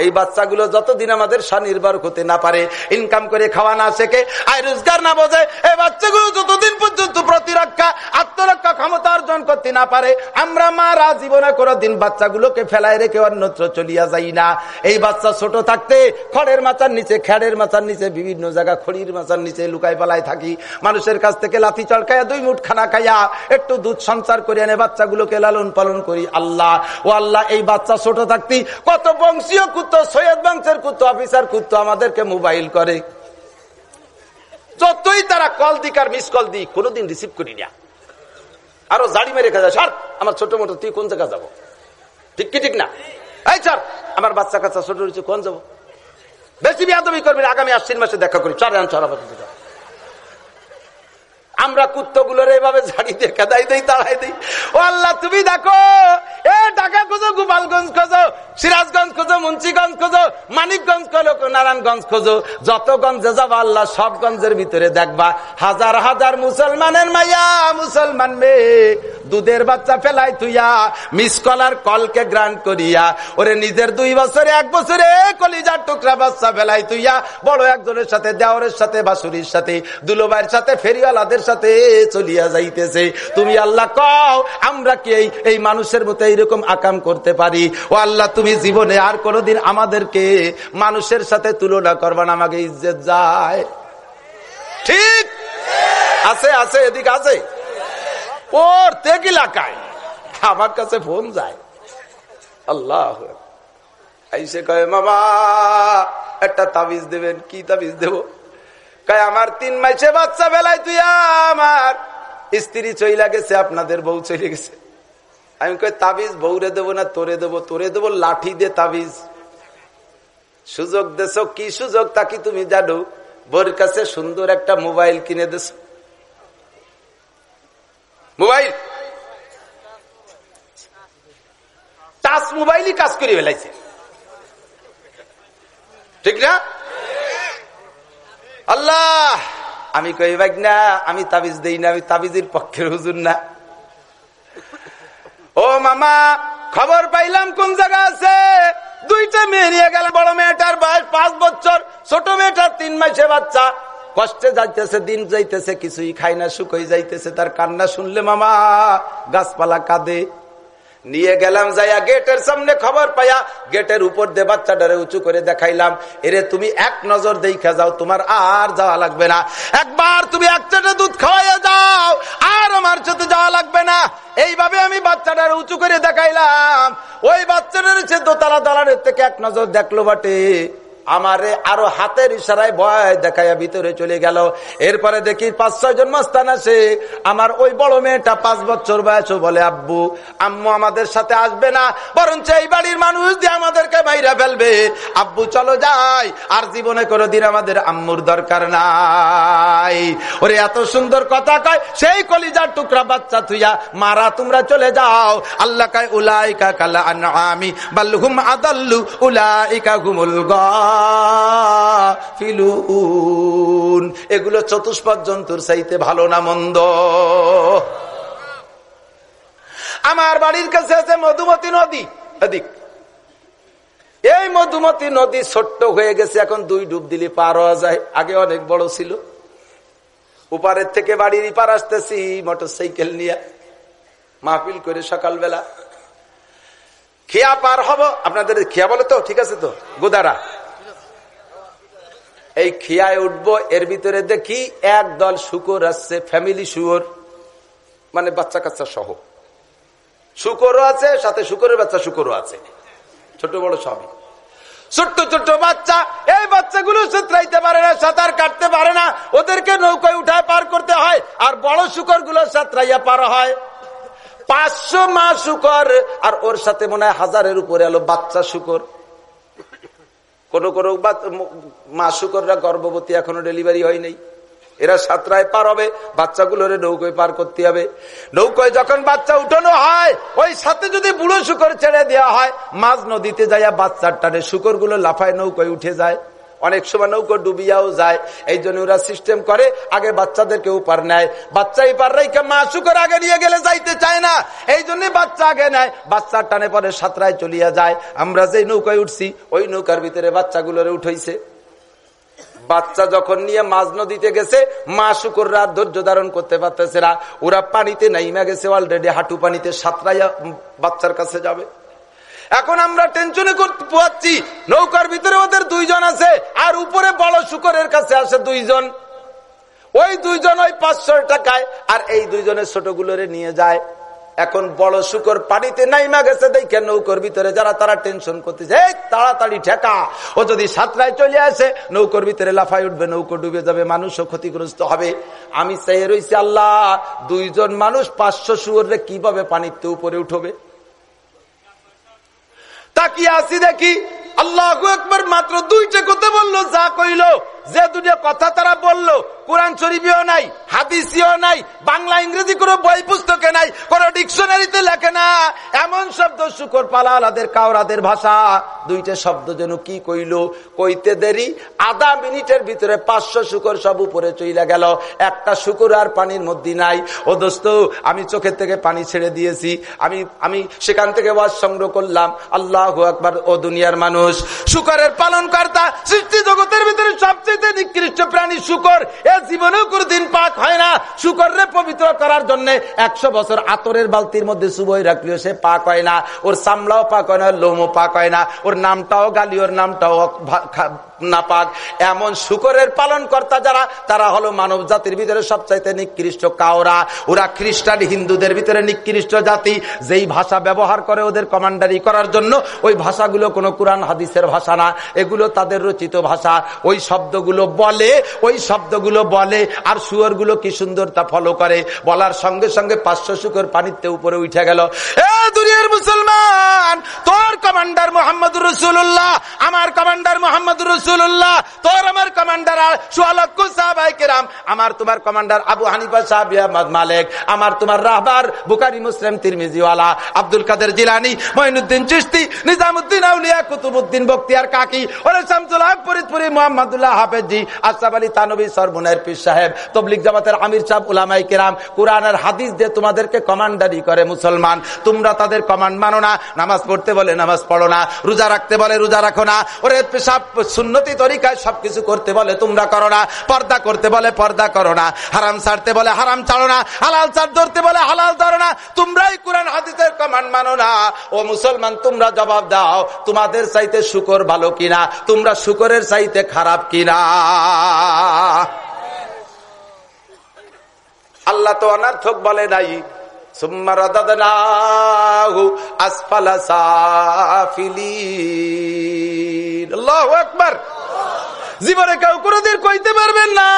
এই বাচ্চাগুলো যতদিন আমাদের স্বনির্ভর হতে না পারে ইনকাম করে খাওয়া না শেখে, আয় রোজগার না বোঝে, এই বাচ্চাগুলো যতদিন পর্যন্ত প্রতিরক্ষা, আত্মরক্ষা ক্ষমতা অর্জন করতে না পারে, আমরা মারা জীবনে কোনো দিন বাচ্চাগুলোকে ফেলায় রেখে অন্যত্র চলিয়া যাই না। এই বাচ্চা ছোট থাকতে খড়ের মাচার নিচে খেড়ের মাচার নিচে, বিভিন্ন জায়গা খড়ির মাচার নিচে লুকাই পালায় থাকি। মানুষের কাছ থেকে লাথি চড়কাইয়া দুই মুঠ খানা খাইয়া একটু দুধ সঞ্চার করিয়া এনে বাচ্চাগুলোকে লালন পালন করি আল্লাহ। ও আল্লাহ, এই বাচ্চা ছোট থাকতি কত বংশীয় কুত্ত, সৈয়দ বংশের কুত্ত, অফিসার কুত্ত আমাদেরকে মোবাইল করে। যতই তারা কল দিক আর মিস কল দিক, কোনোদিন রিসিভ করি না। আরও জাড়ি মেরে খেয়ে সর, আমার ছোট মোটো, তুই কোন জায়গা যাব? ঠিক কি, ঠিক না? এই স্যার আমার বাচ্চা কাচ্চা ছোট রয়েছে, কোন যাব? বেশি বিয়াদবি করবি আগামী আশ্বিন মাসে দেখা করি। চার আন চড়া আমরা কুত্তগুলোর এইভাবে ঝাড়ি দিয়ে কেদাই দিই, তাড়াই দিই। ও আল্লাহ, তুমি দেখো, এ ঢাকা খোঁজো, গোপালগঞ্জ খোঁজো, সিরাজগঞ্জ খোঁজো, মুন্সিগঞ্জ খোঁজো, মানিকগঞ্জ খোঁজো, নারায়ণগঞ্জ খোঁজো। যত গঞ্জে যাব আল্লাহ, সব গঞ্জের ভিতরে দেখবা। হাজার হাজার মুসলমানের মাইয়া, মুসলমান মেয়ে, দুধের বাচ্চা ফেলাই তুইয়া মিস কলার কলকে গ্রান্ট করিয়া, ওরে নিজের দুই বছরে, এক বছরে কলিজার টুকরা বাচ্চা ফেলাই তুইয়া বড় একজনের সাথে দেওয়ারের সাথে, বাসুরির সাথে, দুলোবাইয়ের সাথে, ফেরিওয়ালাদের সাথে চলিয়া যাইতেছে। তুমি আল্লাহ কও, আমরা কি এই মানুষের মতো এইরকম আকাম করতে পারি? ও আল্লাহ, তুমি জীবনে আর কোনোদিন আমাদেরকে মানুষের সাথে তুলনা করবা না, আমাকে ইজ্জত যায়। ঠিক? আছে আছে, এদিকে আছে। প্রত্যেক এলাকায়। আমার কাছে ফোন যায়। আল্লাহ। আইসে কয়ে, মামা, একটা তাবিজ দেবেন, কি তাবিজ দেব? কয়, আমার তিন মাসে বাচ্চা বেলায় তুই আমার স্ত্রী চইলা গেছে, আপনাদের বউ চলে গেছে। আমি কই, তাবিজ বউরে দেবো না, তোরে দেবো? তোরে দেবো লাঠি দে তাবিজ। সুযোগ দেশ কি সুযোগ তা কি তুমি জানো? বোর কাছে সুন্দর একটা মোবাইল কিনে দেশ মোবাইল? টাচ মোবাইলই কাজ করে ফেলাইছে। ঠিক না? আল্লাহ, আমি কই ভাই না, আমি তাবিজ দেই না, আমি তাবিজের পক্ষের হুজুর না। ও মামা, খবর পাইলাম কোন জায়গা আছে? দুইটা মেয়ে নিয়ে গেল, বড় মেয়েটার বয়স পাঁচ বছর, ছোট মেয়েটার তিন মাসে বাচ্চা। কষ্টে যাইতেছে, দিন যাইতেছে, কিছুই খাই না শুকই যাইতেছে, তার কান্না শুনলে মামা, গাছপালা কাঁদে। নিয়ে গেলাম যাইয়া গেটের সামনে খবর পাইয়া গেটের উপর দিয়ে বাচ্চাটারে উঁচু করে দেখাইলাম। এরে, তুমি এক নজর দেখা যাও, তোমার আর যাওয়া লাগবে না। একবার তুমি এক চেটে দুধ খাওয়াইয়া যাও, আর আমার সাথে যাওয়া লাগবে না। এইভাবে আমি বাচ্চাটার উঁচু করে দেখাইলাম। ওই বাচ্চাটার সে দোতলা দালানের থেকে এক নজর দেখল বাটে। আমারে আরও হাতের ইশারায় ভয় দেখাইয়া ভিতরে চলে গেল। এরপরে দেখি পাঁচ ছয় জন মস্তান আসে আমার ওই বড় মেয়েটা পাঁচ বছর বয়স বলে, আব্বু, আম্মু আমাদের সাথে আসবে না। বরঞ্চ এই বাড়ির মানুষ দিয়ে আমাদেরকে বাইরে ফেলবে। আব্বু, চলো যাই। আর জীবনে কোনোদিন আমাদের আম্মুর দরকার নাই। ওরে, এত সুন্দর কথা কয়। সেই কলিজার টুকরা বাচ্চা থুইয়া, মারা, তোমরা চলে যাও। আল্লাহ কায়, উলাইকা কালা আমি বাল্লুহুম আদাল্লু, উলাইকা ঘুমুল গা ফিলুন এগুলো চতুষ্পদ জন্তুর চাইতে ভালো না মন্দ। আমার বাড়ির কাছে আছে মধুমতি নদী। এদিক। এই মধুমতি নদী ছোট্ট হয়ে গেছে, এখন দুই ডুব দিলে পার হওয়া যায়। আগে অনেক বড় ছিল। উপারের থেকে বাড়ির ইপার আসতেছি মোটর সাইকেল নিয়ে। মাহফিল করে সকালবেলা। খেয়া পার হব। আপনাদের খেয়া বলে তো? ঠিক আছে তো? গোদারা। এই খিয়ায় উঠবো, এর ভিতরে দেখি এক দল শুকর আসছে ফ্যামিলি শুয়োর মানে বাচ্চা কাচ্চা সহ। শুকরও আছে, সাথে শুকরের বাচ্চা শুকরও আছে। ছোট বড় সবই। ছোট্ট ছোট্ট বাচ্চা, এই বাচ্চাগুলো সুতরাইতে পারে না, সাঁতার কাটতে পারে না, ওদেরকে নৌকায় উঠায় পার করতে হয়, আর বড় শুকরগুলো সাঁতরাইয়া পার হয়। পাঁচশো মা শুকর, আর ওর সাথে মনে হয় হাজারের উপরে এলো বাচ্চা শুকর। কোন বা মা শুকররা গর্ভবতী এখনও ডেলিভারি হয়নি এরা সাতটায় পার হবে বাচ্চাগুলোরে নৌকোয় পার করতে হবে। নৌকোয় যখন বাচ্চা উঠানো হয়, ওই সাথে যদি বুড়ো শুকর ছেড়ে দেওয়া হয়, মাঝ নদীতে যাইয়া বাচ্চার টানে শুকরগুলো লাফায় নৌকোয় উঠে যায়। অনেক সময় নৌকো ডুবিয়াও যায়। এই জন্য ওরা সিস্টেম করে, আগে বাচ্চাদেরকে উপার নেয়। বাচ্চা পার রেখে শুকর, আগে নিয়ে গেলে যাইতে চায় না। এই জন্য বাচ্চা আগে নেয়। বাচ্চার টানে পরে সাঁতরায় চলিয়া যায়। আমরা যে নৌকায় উঠছি, ওই নৌকার ভিতরে বাচ্চাগুলোরে উঠাইছে। বাচ্চা যখন নিয়ে মাঝ নদীতে গেছে, মা শুকুররা ধৈর্য ধারণ করতে পারতেছে না। ওরা পানিতে নাইমা গেছে অলরেডি হাঁটু পানিতে সাঁতরাইয়া বাচ্চার কাছে যাবে। এখন আমরা টেনশনে পাচ্ছি নৌকার ভিতরে ওদের দুইজন আছে, আর উপরে বড় শুকরের কাছে আছে দুইজন। ওই দুইজন ওই পাঁচশো টাকায়, আর এই দুইজনের ছোটগুলোরে নিয়ে যায়। এখন বড় শুকর পানিতে নাইমা গেছে, দেখে নৌকর ভিতরে যারা তারা টেনশন করতেছে, এই, তাড়াতাড়ি ঠেকা। ও যদি সাতটায় চলে আসে, নৌকর ভিতরে লাফাই উঠবে, নৌকো ডুবে যাবে, মানুষও ক্ষতিগ্রস্ত হবে। আমি চাই রয়েছি আল্লাহ, দুইজন মানুষ পাঁচশো শুয়োরে কীভাবে পানিতে উপরে উঠবে? তাকিয়ে আসি দেখি। আল্লাহ একবার মাত্র দুইটা কথা বলল যা কইল। যে দুটো কথা তারা বলল, কোরআন শরীফিও নাই, হাদিসিও নাই, বাংলা, ইংরেজি কোনো বই পুস্তকে নাই, কোন ডিকশনারিতে লেখে না। এমন শব্দ, শুকর পালালাদের কাওরাদের ভাষা। দুইটা শব্দ যেন কি কইল? কইতে দেরি, আধা মিনিটের ভিতরে পাঁচশো শুকর সব উপরে চইলা গেল। একটা শুকর আর পানির মধ্যে নাই। ও দোস্ত, আমি চোখের থেকে পানি ছেড়ে দিয়েছি। আমি আমি সেখান থেকে ওয়াজ সংগ্রহ করলাম। আল্লাহ আকবর, ও দুনিয়ার মানুষ। শুকরের পালন কর্তা সৃষ্টি জগতের ভিতরে সবচেয়ে নিকৃষ্ট প্রাণী শুকর, এ জীবনেও কোনদিন পাক হয় না। শুকররে পবিত্র করার জন্য একশো বছর আতরের বালতির মধ্যে সুবই রাখলেও সে পাক হয় না। ওর সামলাও পাক হয় না লোমও পাক হয় না। ওর নামটাও গালি ওর নামটাও নাপাক এমন শুকরের পালন কর্তা যারা, তারা হলো মানব জাতির ভিতরে সবচাইতে নিকৃষ্ট কাওরা। ওরা খ্রিস্টান হিন্দুদের ভিতরে নিকৃষ্ট জাতি। যেই ভাষা ব্যবহার করে ওদের কমান্ডারি করার জন্য, ওই ভাষাগুলো কোনো কোরআন, হাদিসের ভাষা না। এগুলো তাদের রচিত ভাষা। ওই শব্দগুলো বলে, ওই শব্দগুলো বলে, আর শুয়রগুলো কি সুন্দর তা ফলো করে। বলার সঙ্গে সঙ্গে পাঁচশো শুকর পানিতে উপরে উঠে গেল। মুসলমান, তোর কমান্ডার মোহাম্মদ রসুল্লাহ আমার কমান্ডার মোহাম্মদ রসুল্লাহ তোর আমার কমান্ডার সাহাবাইকেরাম আমার তোমার কমান্ডার আবু হানিফা সাহাবিয়াদ মালেক, আমার তোমার রাহবার বুকারি মুসলিম, তিরমিজিওয়ালা, আব্দুল কাদের জিলানি, মঈনুদ্দিন চিস্তি নিজামুদ্দিন আউলিয়া কুতুবুদ্দিন বক্তিয়ার কাকি, ওরে শামসুল হক, ফরিদপুরি মোহাম্মদুল্লাহ হাফেজি আসাফ আলী তানবী সরমুনের পীর সাহেব তবলিক জামাতের আমির সাহেব উলামাই কেরাম, কোরআনের হাদিস দিয়ে তোমাদেরকে কমান্ডারি করে মুসলমান। তোমরা তাদের কমান্ড মানো না, নামাজ পড়তে বলে নামাজ পড়ো না, রোজা রাখতে বলে রোজা রাখো না। ওরে পেশাব সুন্নতি তরিকায় সবকিছু করতে বলে, তোমরা করো না। পর্দা করতে বলে, পর্দা করো না। হারাম ছাড়তে বলে, হারাম ছাড়ো না। হালাল ছাড় ধরতে বলে, হালাল ধরো না। তোমরাই কোরআন, হাদিসের কমান্ড মানো না। ও মুসলমান, তোমরা জবাব দাও, তোমাদের চাইতে শুকর ভালো কিনা? তোমরা শুকরের চাইতে খারাপ কিনা? আল্লাহ তো অনার্থক বলে নাই। আসফালা আকবার। জীবনে কেউ কোনোদিন কইতে পারবেন না।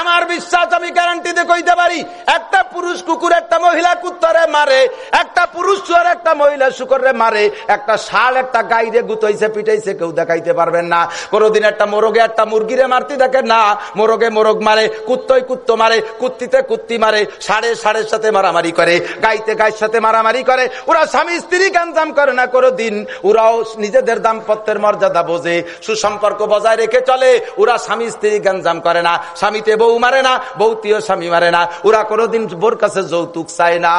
আমার বিশ্বাস, আমি গ্যারান্টিতে কইতে পারি, একটা পুরুষ কুকুর একটা মহিলা কুত্তরে মারে, একটা পুরুষ চুয়ার একটা মহিলা শুকরে মারে, একটা শাল, একটা গাইরে গুতাইছে, পিটাইছে, কেউ দেখাইতে পারবেন না। কোনোদিন একটা মোরগে একটা মুরগিরে মারতে দেখেন না। মোরগে মোরগ মারে কুত্তই কুত্ত মারে, কুত্তিতে কুত্তি মারে, সাড়ে সাড়ের সাথে মারামারি করে, গাইতে গায়ের সাথে মারামারি করে। ওরা স্বামী স্ত্রী গাঞ্জাম করে না কোনোদিন। ওরাও নিজেদের দাম্পত্যের মর্যাদা বোঝে, সুসম্পর্ক বজায় রেখে চলে। ওরা স্বামী স্ত্রী গাঞ্জাম করে না, স্বামীতে বউ মারে না বৌতিও স্বামী মারে না, ওরা কোনোদিন বোর কাছে যৌতুক চায় না।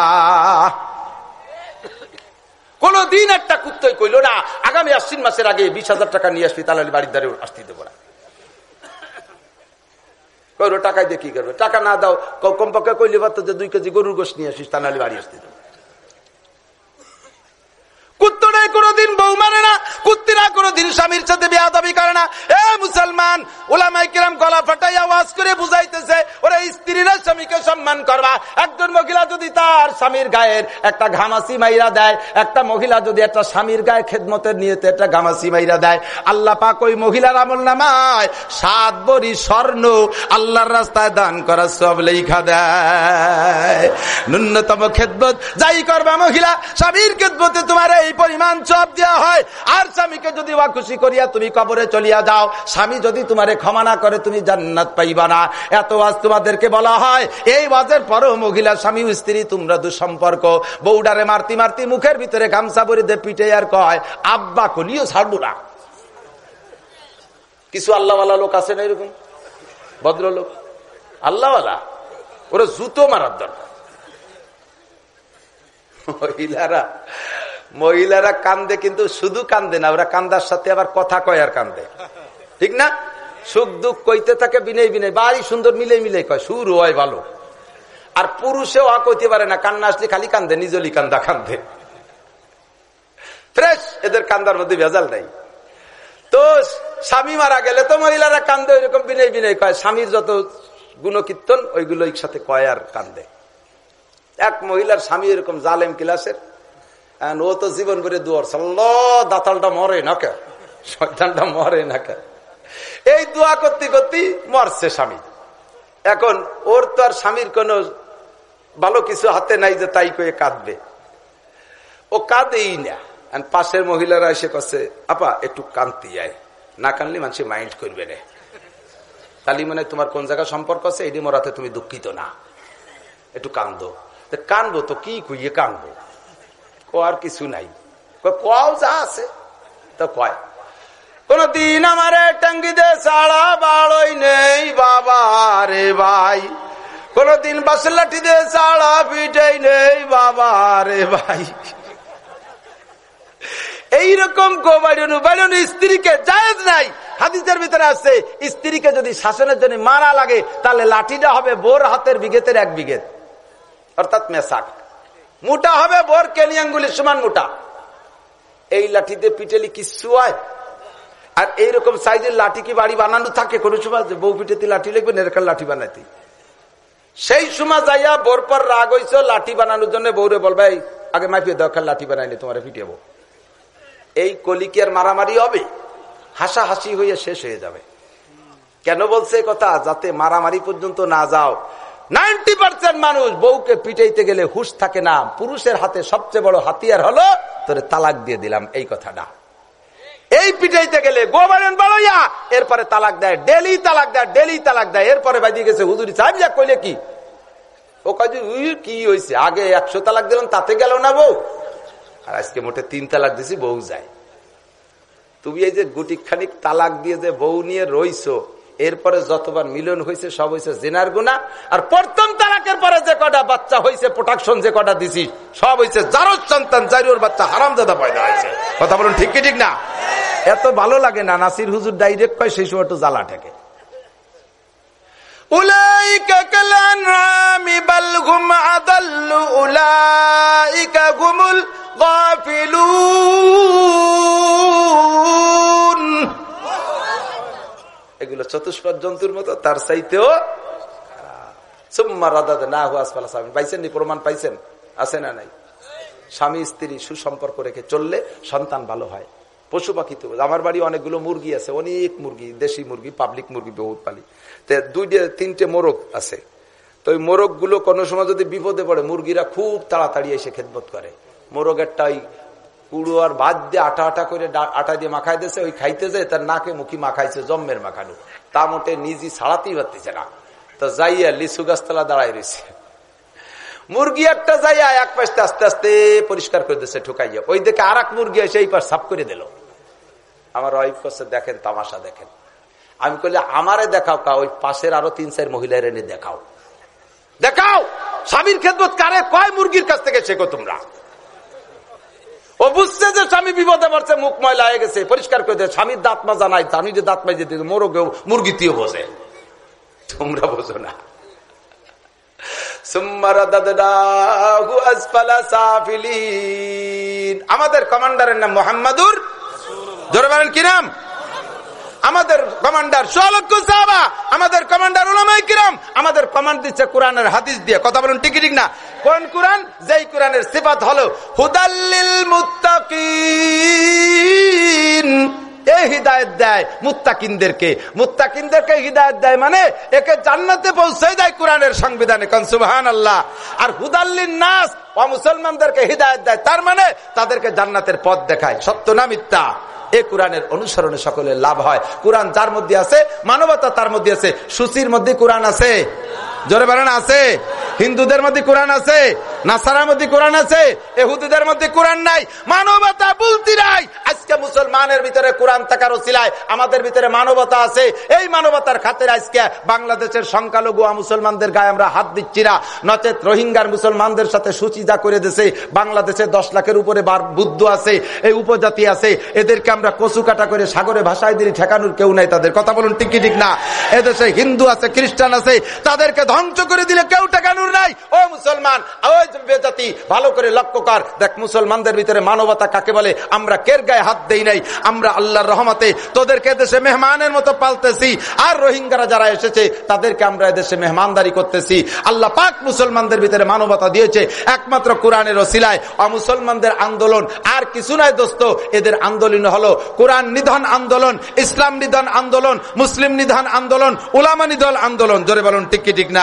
কোনদিন একটা কুত্তই কইল না, আগামী আশ্বিন মাসের আগে বিশ হাজার টাকা নিয়ে আসবি, তাহলে বাড়ির দ্বারে আসতে দেবো না। টাকায় দিয়ে কি করবে? টাকা না দাও কমপক্ষে কইলে পারতো যে দুই কেজি গরুর গোস নিয়ে আসিস তাহলে বাড়ি আসতে দেবো কুত্তটাই কোনোদিন বউ মানে না, কুত্তিরা কোনোদিন স্বামীর সাথে বিয়া করে না। এ মুসলমান ওলামাই কিরাম গলা ফাটাই আওয়াজ করে বুঝাইতেছে, ওরা স্ত্রীরা স্বামীকে সম্মান করবা। একজন মহিলা যদি তার স্বামীর গায়ের একটা ঘামাসি মাইরা দেয়, একটা মহিলা যদি একটা স্বামীর গায়ে খেদমতের নিয়ে একটা ঘামাসি মাইরা দেয়, আল্লাহ পাক ওই মহিলার আমল নামায় সাত বড়ি স্বর্ণ আল্লাহর রাস্তায় দান করার সব লেখা দেয়। ন্যূনতম খেদমত যাই করবা মহিলা, স্বামীর খেদমতে তোমার এই পরিমাণ চপ দেওয়া হয়। আর স্বামীকে যদি বা খুশি করিয়া তুমি কবরে চলিয়া যাও, স্বামী যদি তোমারে ক্ষমা না করে, তুমি জান্নাত পাইবা না। এত আজ তোমাদেরকে বলা হয়। এই বাজের পরও মহিলা, স্বামী স্ত্রী, তোমরা দুঃসম্পর্ক। বৌডারে মারতি মারতি মুখের ভিতরে গামছা বরি দে পিটে আর কয়, আব্বা, কলিও ছাড়বো না। কিছু আল্লাহওয়ালা লোক আছে না এরকম? ভদ্রলোক? আল্লাহওয়ালা? ওরা জুতো মারার দরকার। মহিলারা মহিলারা কান্দে কিন্তু শুধু কান্দে না, ওরা কান্দার সাথে আবার কথা কয় আর কান্দে। ঠিক না? সুখ দুঃখ কইতে থাকে বিনয় বিনয়, বাড়ি সুন্দর মিলে মিলে কয়, সুর হয় ভালো। আর পুরুষেও আ কইতে পারে না, কান্না আসলে খালি কান্দে, নিজলি কান্দা কান্দে। ফ্রেশ, এদের কান্দার মধ্যে ভেজাল নাই। তো স্বামী মারা গেলে তো মহিলারা কান্দে, ওইরকম বিনয় বিনয় কয়, স্বামীর যত গুণকীর্তন, ওইগুলো সাথে কয় আর কান্দে। এক মহিলার স্বামী এরকম জালেম ক্লাসের ও তো জীবন করে দুয়ার। দাতালটা মরে না কে সন্তানটা মরে না কে এই দোয়া করতে করতে মরছে স্বামী। এখন ওর তো আর স্বামীর কোন ভালো কিছু হাতে নাই যে তাই করে কাঁদবে। ও কাঁদেই না। পাশের মহিলারা এসে করছে আপা, একটু কান্তি যায় না কানলে মানুষ মাইন্ড করবে না। তালি মানে তোমার কোন জায়গায় সম্পর্ক আছে? এই মরাতে তুমি দুঃখিত না। একটু কান্দো। কানবো তো কি কুইয়ে কানবো? আর কিছু নাই। কও যা আছে, তো কয়। কোনদিন আমার টঙ্গিতে সাড়া বাড়ই নেই বাবা রে ভাই। কোনদিন বাস লাঠিতে সাড়া পিঠাই নেই বাবা রে ভাই। এইরকম স্ত্রীকে জায়জ নাই। হাদিসের ভিতরে আছে, স্ত্রীকে যদি শাসনের জন্য মারা লাগে, তাহলে লাঠিটা হবে বোর হাতের বিঘেতের এক বিঘেত। অর্থাৎ মেসাক। মোটা হবে, বোর কেনিয়াঙ্গুলি সমান মোটা। এই লাঠিতে পিটেলি কিচ্ছু হয় আর এইরকম সাইজের লাঠি কি বাড়ি বানানো থাকে? কোন সময় বউ পিঠেতে লাঠি লিখবেন এরকম লাঠি বানাইতে। সেই সময় যাইয়া বোর পর রাগ হইছ, লাঠি বানানোর জন্য বউরে বলবে আগে মাইফিয়ে দরকার, লাঠি বানাইলে তোমার পিটিয়াবো এই কলিকি আর মারামারি হবে? হাসা হাসি হয়ে শেষ হয়ে যাবে। কেন বলছে কথা? যাতে মারামারি পর্যন্ত না যাও। নাইনটি পার্সেন্ট মানুষ বউকে পিটাইতে গেলে হুশ থাকে না। পুরুষের হাতে সবচেয়ে বড় হাতিয়ার হলো, তোরে তালাক দিয়ে দিলাম, এই কথাটা। এই পিটাইতে গেলে গোবারেন বাড়াইয়া এরপরে তালাক দেয়, ডেলি তালাক দেয়, ডেলি তালাক দেয়, এরপরে বাজিয়ে গেছে, হুজুরি সাহেব যা কইলে কি? ও কাজ কি হয়েছে আগে একশো তালাক দিলাম, তাতে গেল না বউ? আর আজকে মোটে তিন তালাক দিছি, বউ যায়। তুমি এই যে গুটি খানিক তালাক দিয়ে যে বউ নিয়ে রইছো এরপরে যতবার মিলন হয়েছে, সব হয়েছে জেনার গুণা আর প্রথম তালাকের পরে যে কটা বাচ্চা হয়েছে প্রোটাকশন যে কটা দিছি, সব হয়েছে যারো সন্তান জারিওর বাচ্চা হারাম দাদা পয়দা হয়েছে। কথা বলুন ঠিক কি ঠিক না? এত ভালো লাগে না, নাসির হুজুর ডাইরেক্ট কয়, সেই সময় একটু জ্বালা ঠেকে। উলাইকা কালানআমি বাল হুম আদাল্লু উলাইকা হুমুল গাফিলুন এগুলো চতুষ্পদ জন্তুর মতো, তার চাইতেও না হুয়াস স্বামী। পাইছেন প্রমাণ পাইছেন? আছে না নাই? স্বামী, স্ত্রী, সুসম্পর্ক রেখে চললে সন্তান ভালো হয়। পশু পাখি তো, আমার বাড়ি অনেকগুলো মুরগি আছে, অনেক মুরগি, দেশি মুরগি পাবলিক মুরগি, বহুত পালি। দুইটে, তিনটে মোরগ আছে। তো ওই মোরগগুলো কোনো সময় যদি বিপদে পড়ে, মুরগিরা খুব তাড়াতাড়ি এসে খেদমত করে। মোরগেরটা ওই কুড়ো আর ভাত দিয়ে আটা আটা করে আটা দিয়ে মাখাই দিয়েছে, ওই খাইতে যায়, তার নাকে মুখি মাখাইছে, জম্মের মাখানো। তা মোটে নিজে ছাড়াতেই পারতেছে না। তো যাইয়া লিচু গাছতলা দাঁড়াই রয়েছে মুরগি একটা যাইয়া এক পাশে আস্তে আস্তে পরিষ্কার করে দিচ্ছে ঠুকাইয়া। ওই দেখে আর মুরগি এসে এই পাশ সাফ করে দিল। আমার ওয়াইফ করছে দেখেন, তামাশা দেখেন। আমি কইলে, আমারে দেখাও কা, ওই পাশের আরও তিন চার মহিলার এনে দেখাও। দেখাও! স্বামীর খেদমত কারে? কয় মুরগির কাছ থেকে শেখো তোমরা? ও বুঝছে যে স্বামী বিপদে পড়ছে, মুখ ময়লা হয়ে গেছে, পরিষ্কার করে দেয় স্বামীর দাঁত মাজা নাই, স্বামী যে দাঁত মাইজে দিতে মোরগেও মুরগিতেও বসে। তোমরা বোঝো না। আমাদের কমান্ডারের নাম মোহাম্মদুর। ধরে বলেন কি নাম? আমাদের কমান্ডার সোলক্ষ সাহাবা আমাদের কমান্ডার উলামাই কিরাম, আমাদের কমান্ড দিচ্ছে কোরআনের হাদিস দিয়ে। কথা বলুন টিকি ঠিক না? কোন কোরআন? যেই কোরআনের সিফাত হলো, হুদাল্লিল মুত্তাকিন। এই হৃদায়ত দেয় মুত্তাকিনদেরকে। মুত্তাকিনদেরকে হৃদায়ত দেয় মানে একে জান্নাতে পৌঁছে দেয় কোরআনের সংবিধানে কনসুবাহান আল্লাহ আর হুদাল্লিন নাস মুসলমানদেরকে হৃদায়ত দেয়, তার মানে তাদেরকে জান্নাতের পথ দেখায়। সত্য না মিথ্যা? এ কোরআনের অনুসরণে সকলের লাভ হয়। কোরআন যার মধ্যে আছে, মানবতা তার মধ্যে আছে। সুচির মধ্যে কোরআন আছে। জোরে বলেন, আছে। হিন্দুদের মধ্যে কোরআন আছে, নাসারার মধ্যে কোরআন আছে, এহুদিদের মধ্যে কোরআন নাই। মানবতা বলতি নাই। আজকে মুসলমানের ভিতরে কোরআন থাকার ওসিলায় আমাদের ভিতরে মানবতা আছে। এই মানবতার খাতের আজকে বাংলাদেশের সংখ্যালঘু মুসলমানদের গায়ে আমরা হাত দিচ্ছি না। নচেত রোহিঙ্গার মুসলমানদের সাথে সুচিদা করে দিছে। বাংলাদেশে দশ লাখের উপরে বুদ্ধ আছে, এই উপজাতি আছে। এদেরকে আমরা কচু কাটা করে সাগরে ভাষায় দিলে, ঠেকানোর কেউ নাই তাদের। কথা বলুন টিকি ঠিক না? এদেশে হিন্দু আছে, খ্রিস্টান আছে, তাদেরকে ধ্বংস করে দিলে কেউ ঠেকানোর নাই। ও মুসলমান ভালো করে লক্ষ্য কর। দেখ, মুসলমানদের ভিতরে মানবতা কাকে বলে? আমরা কের গায়ে হাত দেই নাই? আমরা আল্লাহর রহমতে তোদেরকে দেশে মেহমানের মতো পালতেছি। আর রোহিঙ্গারা যারা এসেছে, তাদেরকে আমরা এদেশে মেহমানদারি করতেছি। আল্লাহ পাক মুসলমানদের ভিতরে মানবতা দিয়েছে। একমাত্র কোরআনের ওসিলায় অমুসলমানদের আন্দোলন। আর কিছু নাই দোস্ত, এদের আন্দোলন হলো কোরআন নিধন আন্দোলন, ইসলাম নিধন আন্দোলন, মুসলিম নিধন আন্দোলন, উলামা নিধন আন্দোলন। জোরে বলুন টিকি কি, ঠিক না?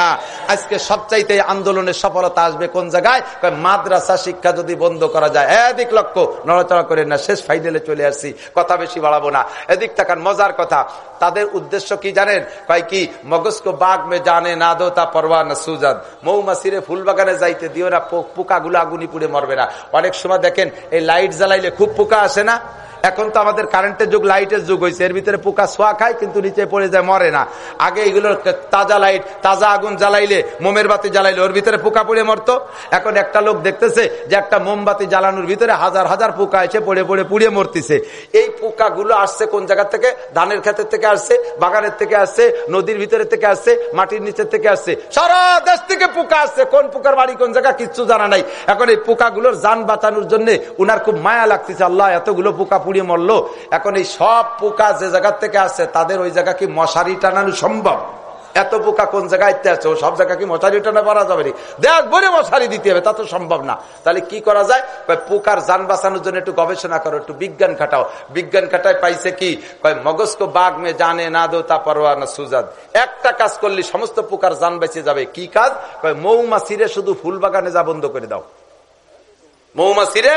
আজকে সবচাইতে আন্দোলনের সফলতা আসবে কোন জায়গায়? মাদ্রাসা শিক্ষা যদি বন্ধ করা যায়। এদিক লক্ষ্য, নড়াচড়া করে না, শেষ ফাইনালে চলে আসছি, কথা বেশি বাড়াবো না। এদিক থাকার মজার কথা, তাদের উদ্দেশ্য কি জানেন? কয় কি, মগজকো বাঘ মে জানে, না দো তা পরবা না সুজাদ মৌমাসিরে ফুল বাগানে যাইতে দিও না পোকা গুলো আগুনি পুড়ে মরবে না। অনেক সময় দেখেন, এই লাইট জ্বালাইলে খুব পোকা আসে না? এখন তো আমাদের কারেন্টের যুগ, লাইটের যুগ হয়েছে এর ভিতরে পোকা সোয়া খায়, কিন্তু নিচে পড়ে যায়, মরে না। আগে এগুলোর তাজা লাইট, তাজা আগুন জ্বালাইলে, মোমের বাতি জ্বালাইলে ওর ভিতরে পোকা পড়ে মরতো। এখন একটা লোক দেখতেছে যে একটা মোমবাতি জ্বালানোর ভিতরে হাজার হাজার পোকা এসে পড়ে পড়ে পুড়িয়ে মরতেছে। এই পোকাগুলো আসছে কোন জায়গা থেকে? ধানের ক্ষেতের থেকে আসছে, বাগানের থেকে আসছে, নদীর ভিতরে থেকে আসছে, মাটির নিচের থেকে আসছে। সারা দেশ থেকে পোকা আসছে। কোন পোকার বাড়ি, কোন জায়গা কিচ্ছু জানা নাই। এখন এই পোকাগুলোর যান বাঁচানোর জন্য উনার খুব মায়া লাগতেছে, আল্লাহ এতগুলো পোকা পুড়িয়ে মরলো। এখন এই সব পোকা যে জায়গার থেকে আসছে, তাদের ওই জায়গা কি মশারি টানানো সম্ভব? এত পোকা কোন জায়গায় আছে? সব জায়গা কি মশারি টানা পারা যাবে দেখ বলে মশারি দিতে হবে, তা তো সম্ভব না। তাহলে কি করা যায়? পোকার যান বাঁচানোর জন্য একটু গবেষণা করো, একটু বিজ্ঞান খাটাও। বিজ্ঞান খাটায় পাইছে কি? মগজকে বাঘ মে জানে, না দো তা পরোয়া, না সুজাদ একটা কাজ করলে, সমস্ত পোকার যান বেঁচে যাবে। কি কাজ? মৌমাছিরে শুধু ফুল বাগানে যা বন্ধ করে দাও। মৌমাছিরে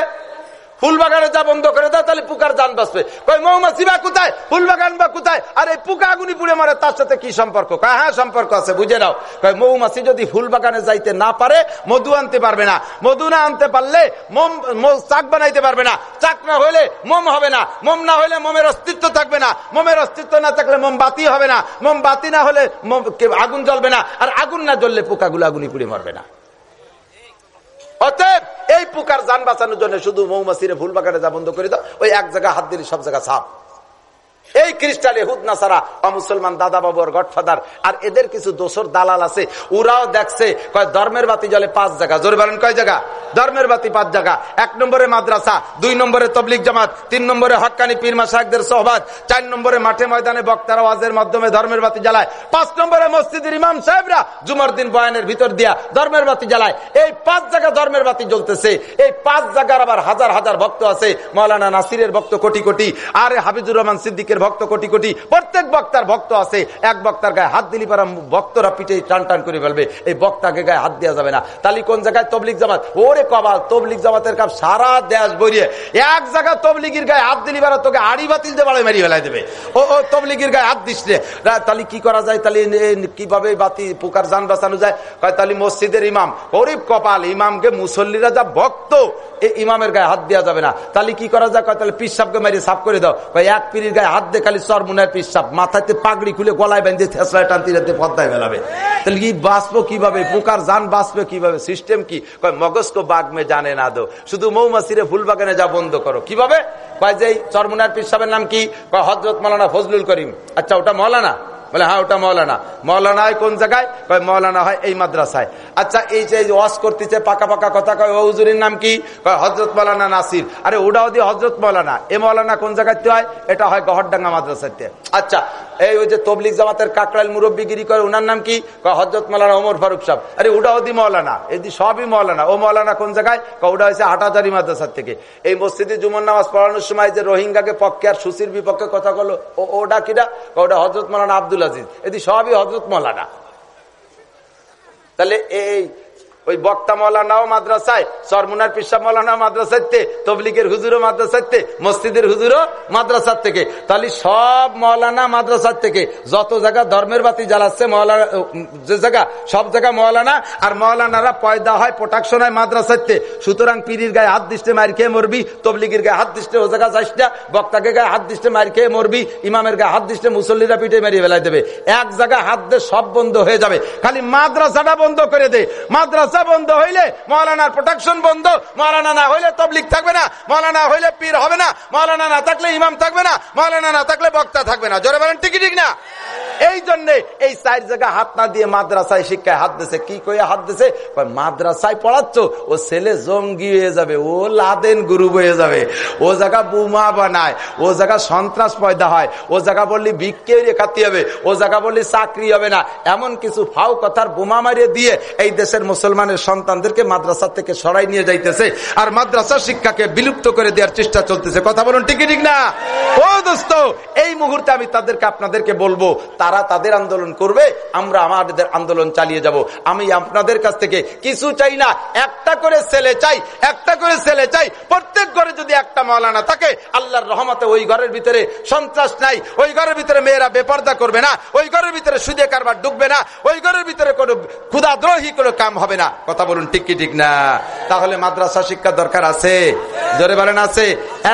ফুল বাগানে যা বন্ধ করে দাও, তাহলে পুকার যান বাঁচবে। কই মৌমাছি বা কোথায়? ফুল বাগান বা কোথায়? আর এই পুকা আগুনি পুড়ে মারে, তার সাথে কি সম্পর্ক? হ্যাঁ সম্পর্ক আছে, বুঝে নাও। কয়, মৌমাছি যদি ফুল বাগানে যাইতে না পারে, মধু আনতে পারবে না। মধু না আনতে পারলে মোম চাক বানাইতে পারবে না। চাক না হইলে মোম হবে না। মোম না হইলে মোমের অস্তিত্ব থাকবে না। মোমের অস্তিত্ব না থাকলে মোমবাতি হবে না। মোমবাতি না হলে আগুন জ্বলবে না। আর আগুন না জ্বললে পোকাগুলো আগুনি পুড়ে মারবে না। অতএব এই পোকার যান বাঁচানোর জন্য শুধু মৌমাছিরে ফুল বাগানে যা বন্ধ করে দাও, ওই এক জায়গায় হাত দিলে সব জায়গা সাপ এই খ্রিস্টান, এহুদ, নাসারা, অমুসলমান, দাদা বাবুর গডফাদার আর এদের কিছু দোষর দালাল আছে, ওরাও দেখছে, কয় ধর্মের বাতি জলে পাঁচ জায়গা। জোর বলেন, কয় জায়গা? ধর্মের বাতি পাঁচ জায়গা। এক নম্বরে মাদ্রাসা, দুই নম্বরে তবলিক জামাত, তিন নম্বরে হকানি পীরমা শাহদের সোহবাদ, চার নম্বরে মাঠে ময়দানে বক্তার আওয়াজের মাধ্যমে ধর্মের বাতি জ্বালায়, পাঁচ নম্বরে মসজিদের ইমাম সাহেবরা জুমার দিন বয়ানের ভিতর দিয়া ধর্মের বাতি জ্বালায়। এই পাঁচ জায়গা ধর্মের বাতি জ্বলতেছে, এই পাঁচ জায়গার আবার হাজার হাজার ভক্ত আছে, মৌলানা নাসিরের ভক্ত কোটি কোটি, আর হাবিজুর রহমান সিদ্দিকের ভক্ত কোটি কোটি, প্রত্যেক বক্তার ভক্ত আছে, এক বক্তার গায়ে হাত দিলি পারা ভক্তরা পিঠে টান টান করে ফেলবে, এই বক্তাকে গায়ে হাত দেওয়া যাবে না। তাহলে কোন জায়গায় তবলিক জামাত? ওরে কবাল তবলিক জামাতের কাপ সারা দেশ বইয়ে এক জায়গায় তবলিগির গায়ে হাত দিলি পারা তোকে আড়ি বাতিল দিয়ে বাড়ি মারিয়ে ফেলাই দেবে। ও ও, তবলিগির গায়ে হাত দিস তাহলে কি করা যায়? তাহলে কীভাবে বাতি, পোকার যান বাঁচানো যায়? তাহলে মসজিদের ইমাম। গরিব কপাল, ইমামকে মুসল্লিরা যা ভক্ত এই ইমামের গায়ে হাত দেওয়া যাবে না। তাহলে কি করা যায়? তাহলে পিসাবকে মারিয়ে সাফ করে দাও। কয়, এক পিড়ির গায়ে হাত দিয়ে খালি চরমুনের পিসাব, মাথাতে পাগড়ি খুলে গলায় বেঁধে থেসলায় টানতে পদ্মায় ফেলাবে তাহলে কি বাঁচবো কীভাবে? পোকার যান বাঁচবে কীভাবে? সিস্টেম কি? কয় মগজ তো বাঘ মে জানে না দো। শুধু মৌমাছিরে ফুল বাগানে যা বন্ধ করো। কীভাবে? কয় যে চরমুনার পিসাবের নাম কি? হজরত মৌলানা ফজলুল করিম। আচ্ছা ওটা মৌলানা? বলে হ্যাঁ ওটা মৌলানা। মৌলানা হয় কোন জায়গায়? কয়, মৌলানা হয় এই মাদ্রাসায়। আচ্ছা এই যে ওয়াশ করতেছে, পাকা পাকা কথা কয় হুজুরের নাম কি? কয় হজরত মৌলানা নাসির। আরে, ওটাও দিয়ে হজরত মৌলানা। এ মৌলানা কোন জায়গাতে হয়? এটা হয় গহরডাঙ্গা মাদ্রাসাতে। আচ্ছা এই ওই যে তবলিক জামাতের কাকরাইল মুরব্বীগিরি করে ওনার নাম কি? হজরত মৌলানা ওমর ফারুক সাহেব। আরে ওটাও দি মৌলানা এদি সবই মৌলানা ও মৌলানা কোন জায়গায়? ওটা হয়েছে হাটাজারি মাদ্রাসার থেকে। এই মসজিদে জুমন নামাজ পড়ানোর সময় যে রোহিঙ্গাকে পক্ষে আর সুশির বিপক্ষে কথা বলো ওটা কিনা ওটা হজরত মৌলানা আব্দুল আজিজ। এটি সবই হজরত মৌলানা তাহলে এই ওই বক্তা মৌলানাও মাদ্রাসায়, সরমুনার পিসাব মৌলানা মাদ্রাসাতে তবলিগের হুজুরও মাদ্রাসাতে মসজিদের হুজুরও মাদ্রাসার থেকে। তাহলে সব মৌলানা মাদ্রাসার থেকে, যত জায়গা ধর্মের বাতি জ্বালাচ্ছে মৌলানা যে জায়গা, সব জায়গা মৌলানা, আর মৌলানারা পয়দা হয়, প্রোটাকশন হয় মাদ্রাসাতে সুতরাং পিড়ির গায়ে হাত দৃষ্টে মার খেয়ে মরবি, তবলিগের গায়ে হাত দৃষ্টে ও জায়গা যাইস না, বক্তাকে গায়ে হাত দিচ্ছে মার খেয়ে মরবি, ইমামের গায়ে হাত দৃষ্টে মুসল্লিরা পিঠে মারিয়ে বেলায় দেবে। এক জায়গায় হাত দিয়ে সব বন্ধ হয়ে যাবে। খালি মাদ্রাসাটা বন্ধ করে দে। মাদ্রাসা মাদ্রাসা বন্ধ হইলে মৌলানার প্রোটেকশন বন্ধ, মৌলানা না হইলে তবলিক থাকবে না, মৌলানা হইলে পীর হবে না, মৌলানা না থাকলে ইমাম থাকবে না, মৌলানা না থাকলে বক্তা থাকবে না। জোরে বলেন টিকি ঠিক না? এই জন্যে এই চার জায়গা হাত না দিয়ে মাদ্রাসায় শিক্ষায় হাত দিছে, কি কইয়া হাত দিছে? মাদ্রাসায় পড়াচ্ছ, ও ছেলে জঙ্গি হয়ে যাবে, ও লাদেন গুরু হয়ে যাবে, ও জায়গা বুমা বানায়, ও জায়গা সন্ত্রাস পয়দা হয়, ও জায়গা বললি ভিক্ষে খাতি হবে, ও জায়গা বললি চাকরি হবে না, এমন কিছু ফাও কথার বোমা মারিয়ে দিয়ে এই দেশের মুসলমানের সন্তানদেরকে মাদ্রাসা থেকে সরাই নিয়ে যাইতেছে আর মাদ্রাসা শিক্ষাকে বিলুপ্ত করে দেওয়ার চেষ্টা চলতেছে। কথা বলুন, ঠিক ঠিক না? ও দোস্ত, এই মুহূর্তে আমি তাদেরকে আপনাদেরকে বলব, তারা তাদের আন্দোলন করবে, আমরা আমাদের আন্দোলন চালিয়ে যাব। আমি আপনাদের কাছ থেকে কিছু চাই না, একটা করে ছেলে চাই, একটা করে ছেলে চাই। প্রত্যেক ঘরে যদি একটা মৌলানা থাকে, আল্লাহর রহমতে ওই ঘরের ভিতরে সন্ত্রাস নাই, ওই ঘরের ভিতরে মেয়েরা বেপর্দা করবে না, ওই ঘরের ভিতরে সুদে কারবার ডুববে না, ওই ঘরের ভিতরে কোনো ক্ষুদাদ্রোহী কোনো কাম হবে না। কথা বলুন, ঠিক কি ঠিক না? তাহলে মাদ্রাসা শিক্ষা দরকার আছে। জোরে বলেন, আছে।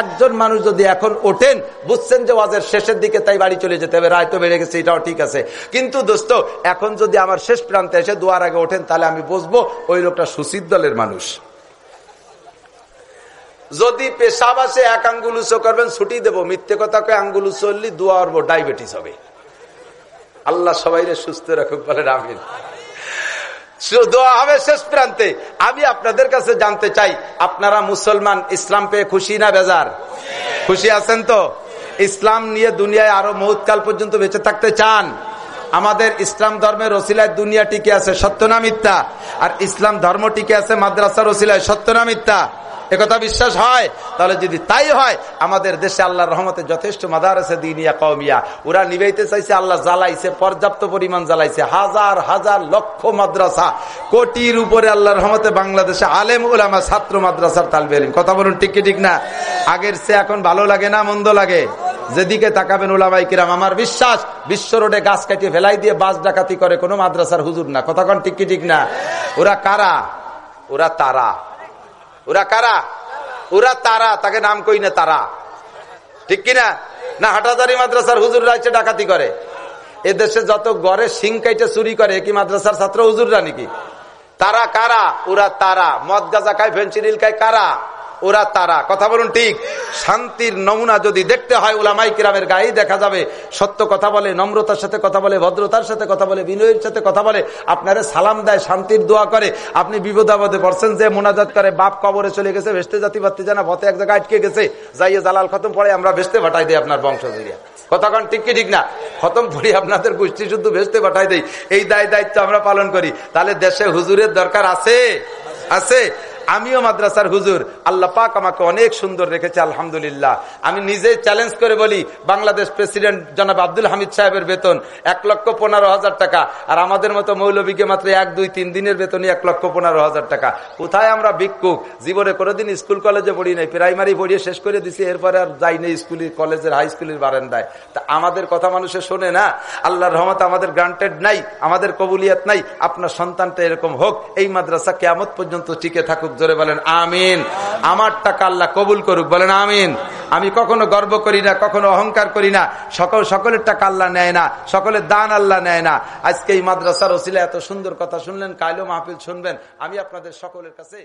একজন মানুষ যদি এখন ওঠেন, বুঝছেন যে ওয়াজের শেষের দিকে তাই বাড়ি চলে যেতে হবে, রায় তো বেড়ে গেছে, এটাও ঠিক আছে। কিন্তু দোস্ত, এখন যদি আমার শেষ প্রান্তে এসে দুয়ার আগে ওঠেন, তাহলে আমি বুঝব ওই লোকটা সুশীত দলের মানুষ। যদি পেশাব আসে, এক আঙ্গুল উঁচু করবেন, ছুটি দেবো। মিথ্যে কথা কয়ে, আঙ্গুল অর্ব ডায়াবেটিস হবে। আল্লাহ সবাই সুস্থ রাখুক, বলেন আমিন। শেষ প্রান্তে। আমি আপনাদের কাছে জানতে চাই, আপনারা মুসলমান, ইসলাম পেয়ে খুশি না বেজার? খুশি আছেন তো? ইসলাম নিয়ে দুনিয়ায় আরও মহৎকাল পর্যন্ত বেঁচে থাকতে চান? আমাদের ইসলাম ধর্মের রসিলায় দুনিয়া টিকে আছে, সত্য না মিথ্যা? আর ইসলাম ধর্ম টিকে আছে, মাদ্রাসার রসিলায় সত্য না মিথ্যা? একথা বিশ্বাস হয়? তাহলে যদি তাই হয়, আমাদের দেশে আল্লাহর রহমতে যথেষ্ট মাদার আছে দিনিয়া কমিয়া ওরা নিবেইতে চাইছে আল্লাহ জ্বালাইছে, পর্যাপ্ত পরিমাণ জ্বালাইছে। হাজার হাজার লক্ষ মাদ্রাসা। কোটির উপরে আল্লাহর রহমতে বাংলাদেশে আলেম ওলামা ছাত্র মাদ্রাসার তালবে কথা বলুন ঠিক ঠিক না? আগের সে এখন ভালো লাগে না, মন্দ লাগে? যেদিকে তাকাবেন ওলামাই কিরাম, আমার বিশ্বাস, বিশ্ব রোডে গাছ কাটিয়ে ফেলাই দিয়ে বাস ডাকাতি করে কোনো মাদ্রাসার হুজুর না। কথা কন ঠিক ঠিক না? ওরা কারা? ওরা তারা। ওরা কারা? ওরা তারা, তাকে নাম কই না তারা? ঠিক কিনা? না, হাটাদারি মাদ্রাসার হুজুররা রাইছে ডাকাতি করে। এদেশে যত গড়ে সিং কাইটে চুরি করে কি মাদ্রাসার ছাত্র হুজুররা নাকি? তারা কারা? ওরা তারা। মদ, গাজা খায় ফেন্সিডিল খায় কারা? ওরা তারা। কথা বলুন ঠিক। শান্তির নমুনা যদি দেখতে হয় ওলামাই কিরামের গায়ে দেখা যাবে। সত্য কথা বলে, নম্রতার সাথে কথা বলে, ভদ্রতার সাথে কথা বলে, বিনয়ের সাথে কথা বলে, আপনারে সালাম দেয়, শান্তির দোয়া করে। আপনি বিপদাবদে পড়ছেন যে মোনাজাত করে, বাপ কবরে চলে গেছে, ভেস্তে জাতি পাতি জানা, ভতে এক জায়গায় আটকে গেছে। যাইয়ে জালাল খতম পড়ে, আমরা ভেস্তে ভাটাই দিই আপনার বংশ জড়িয়া কথাক্ষণ ঠিক কি ঠিক না? খতম পড়ি আপনাদের গোষ্ঠী শুধু ভেস্তে পাঠাই দেই। এই দায় দায়িত্ব আমরা পালন করি। তাহলে দেশে হুজুরের দরকার আছে? আছে। আমিও মাদ্রাসার হুজুর। আল্লাহ পাক আমাকে অনেক সুন্দর রেখেছে, আলহামদুলিল্লাহ। আমি নিজে চ্যালেঞ্জ করে বলি, বাংলাদেশ প্রেসিডেন্ট জনাব আব্দুল হামিদ সাহেবের বেতন এক লক্ষ পনেরো হাজার টাকা, আর আমাদের মতো মৌলবীকে মাত্র এক, দুই, তিন দিনের বেতনই এক লক্ষ পনেরো হাজার টাকা। কোথায় আমরা ভিক্ষুক? জীবনে কোনোদিন স্কুল কলেজে পড়ি নাই প্রাইমারি পড়িয়ে শেষ করে দিছি, এরপরে আর যাই নেই স্কুলের কলেজের হাই স্কুলের বারান্দায়। তা আমাদের কথা মানুষে শোনে না? আল্লাহর রহমত আমাদের গ্রান্টেড নাই, আমাদের কবুলিয়াত নাই, আপনার সন্তানটা এরকম হোক, এই মাদ্রাসা কেমত পর্যন্ত টিকে থাকুক জোরে বলেন, আমিন। আমার টাকা আল্লাহ কবুল করুক, বলেন, আমিন। আমি কখনো গর্ব করি না, কখনো অহংকার করি না। সকল, সকলের টাকা আল্লাহ নেয় না, সকলের দান আল্লাহ নেয় না। আজকে এই মাদ্রাসার ওসিলা এত সুন্দর কথা শুনলেন, কাইলো মাহফিল শুনবেন। আমি আপনাদের সকলের কাছে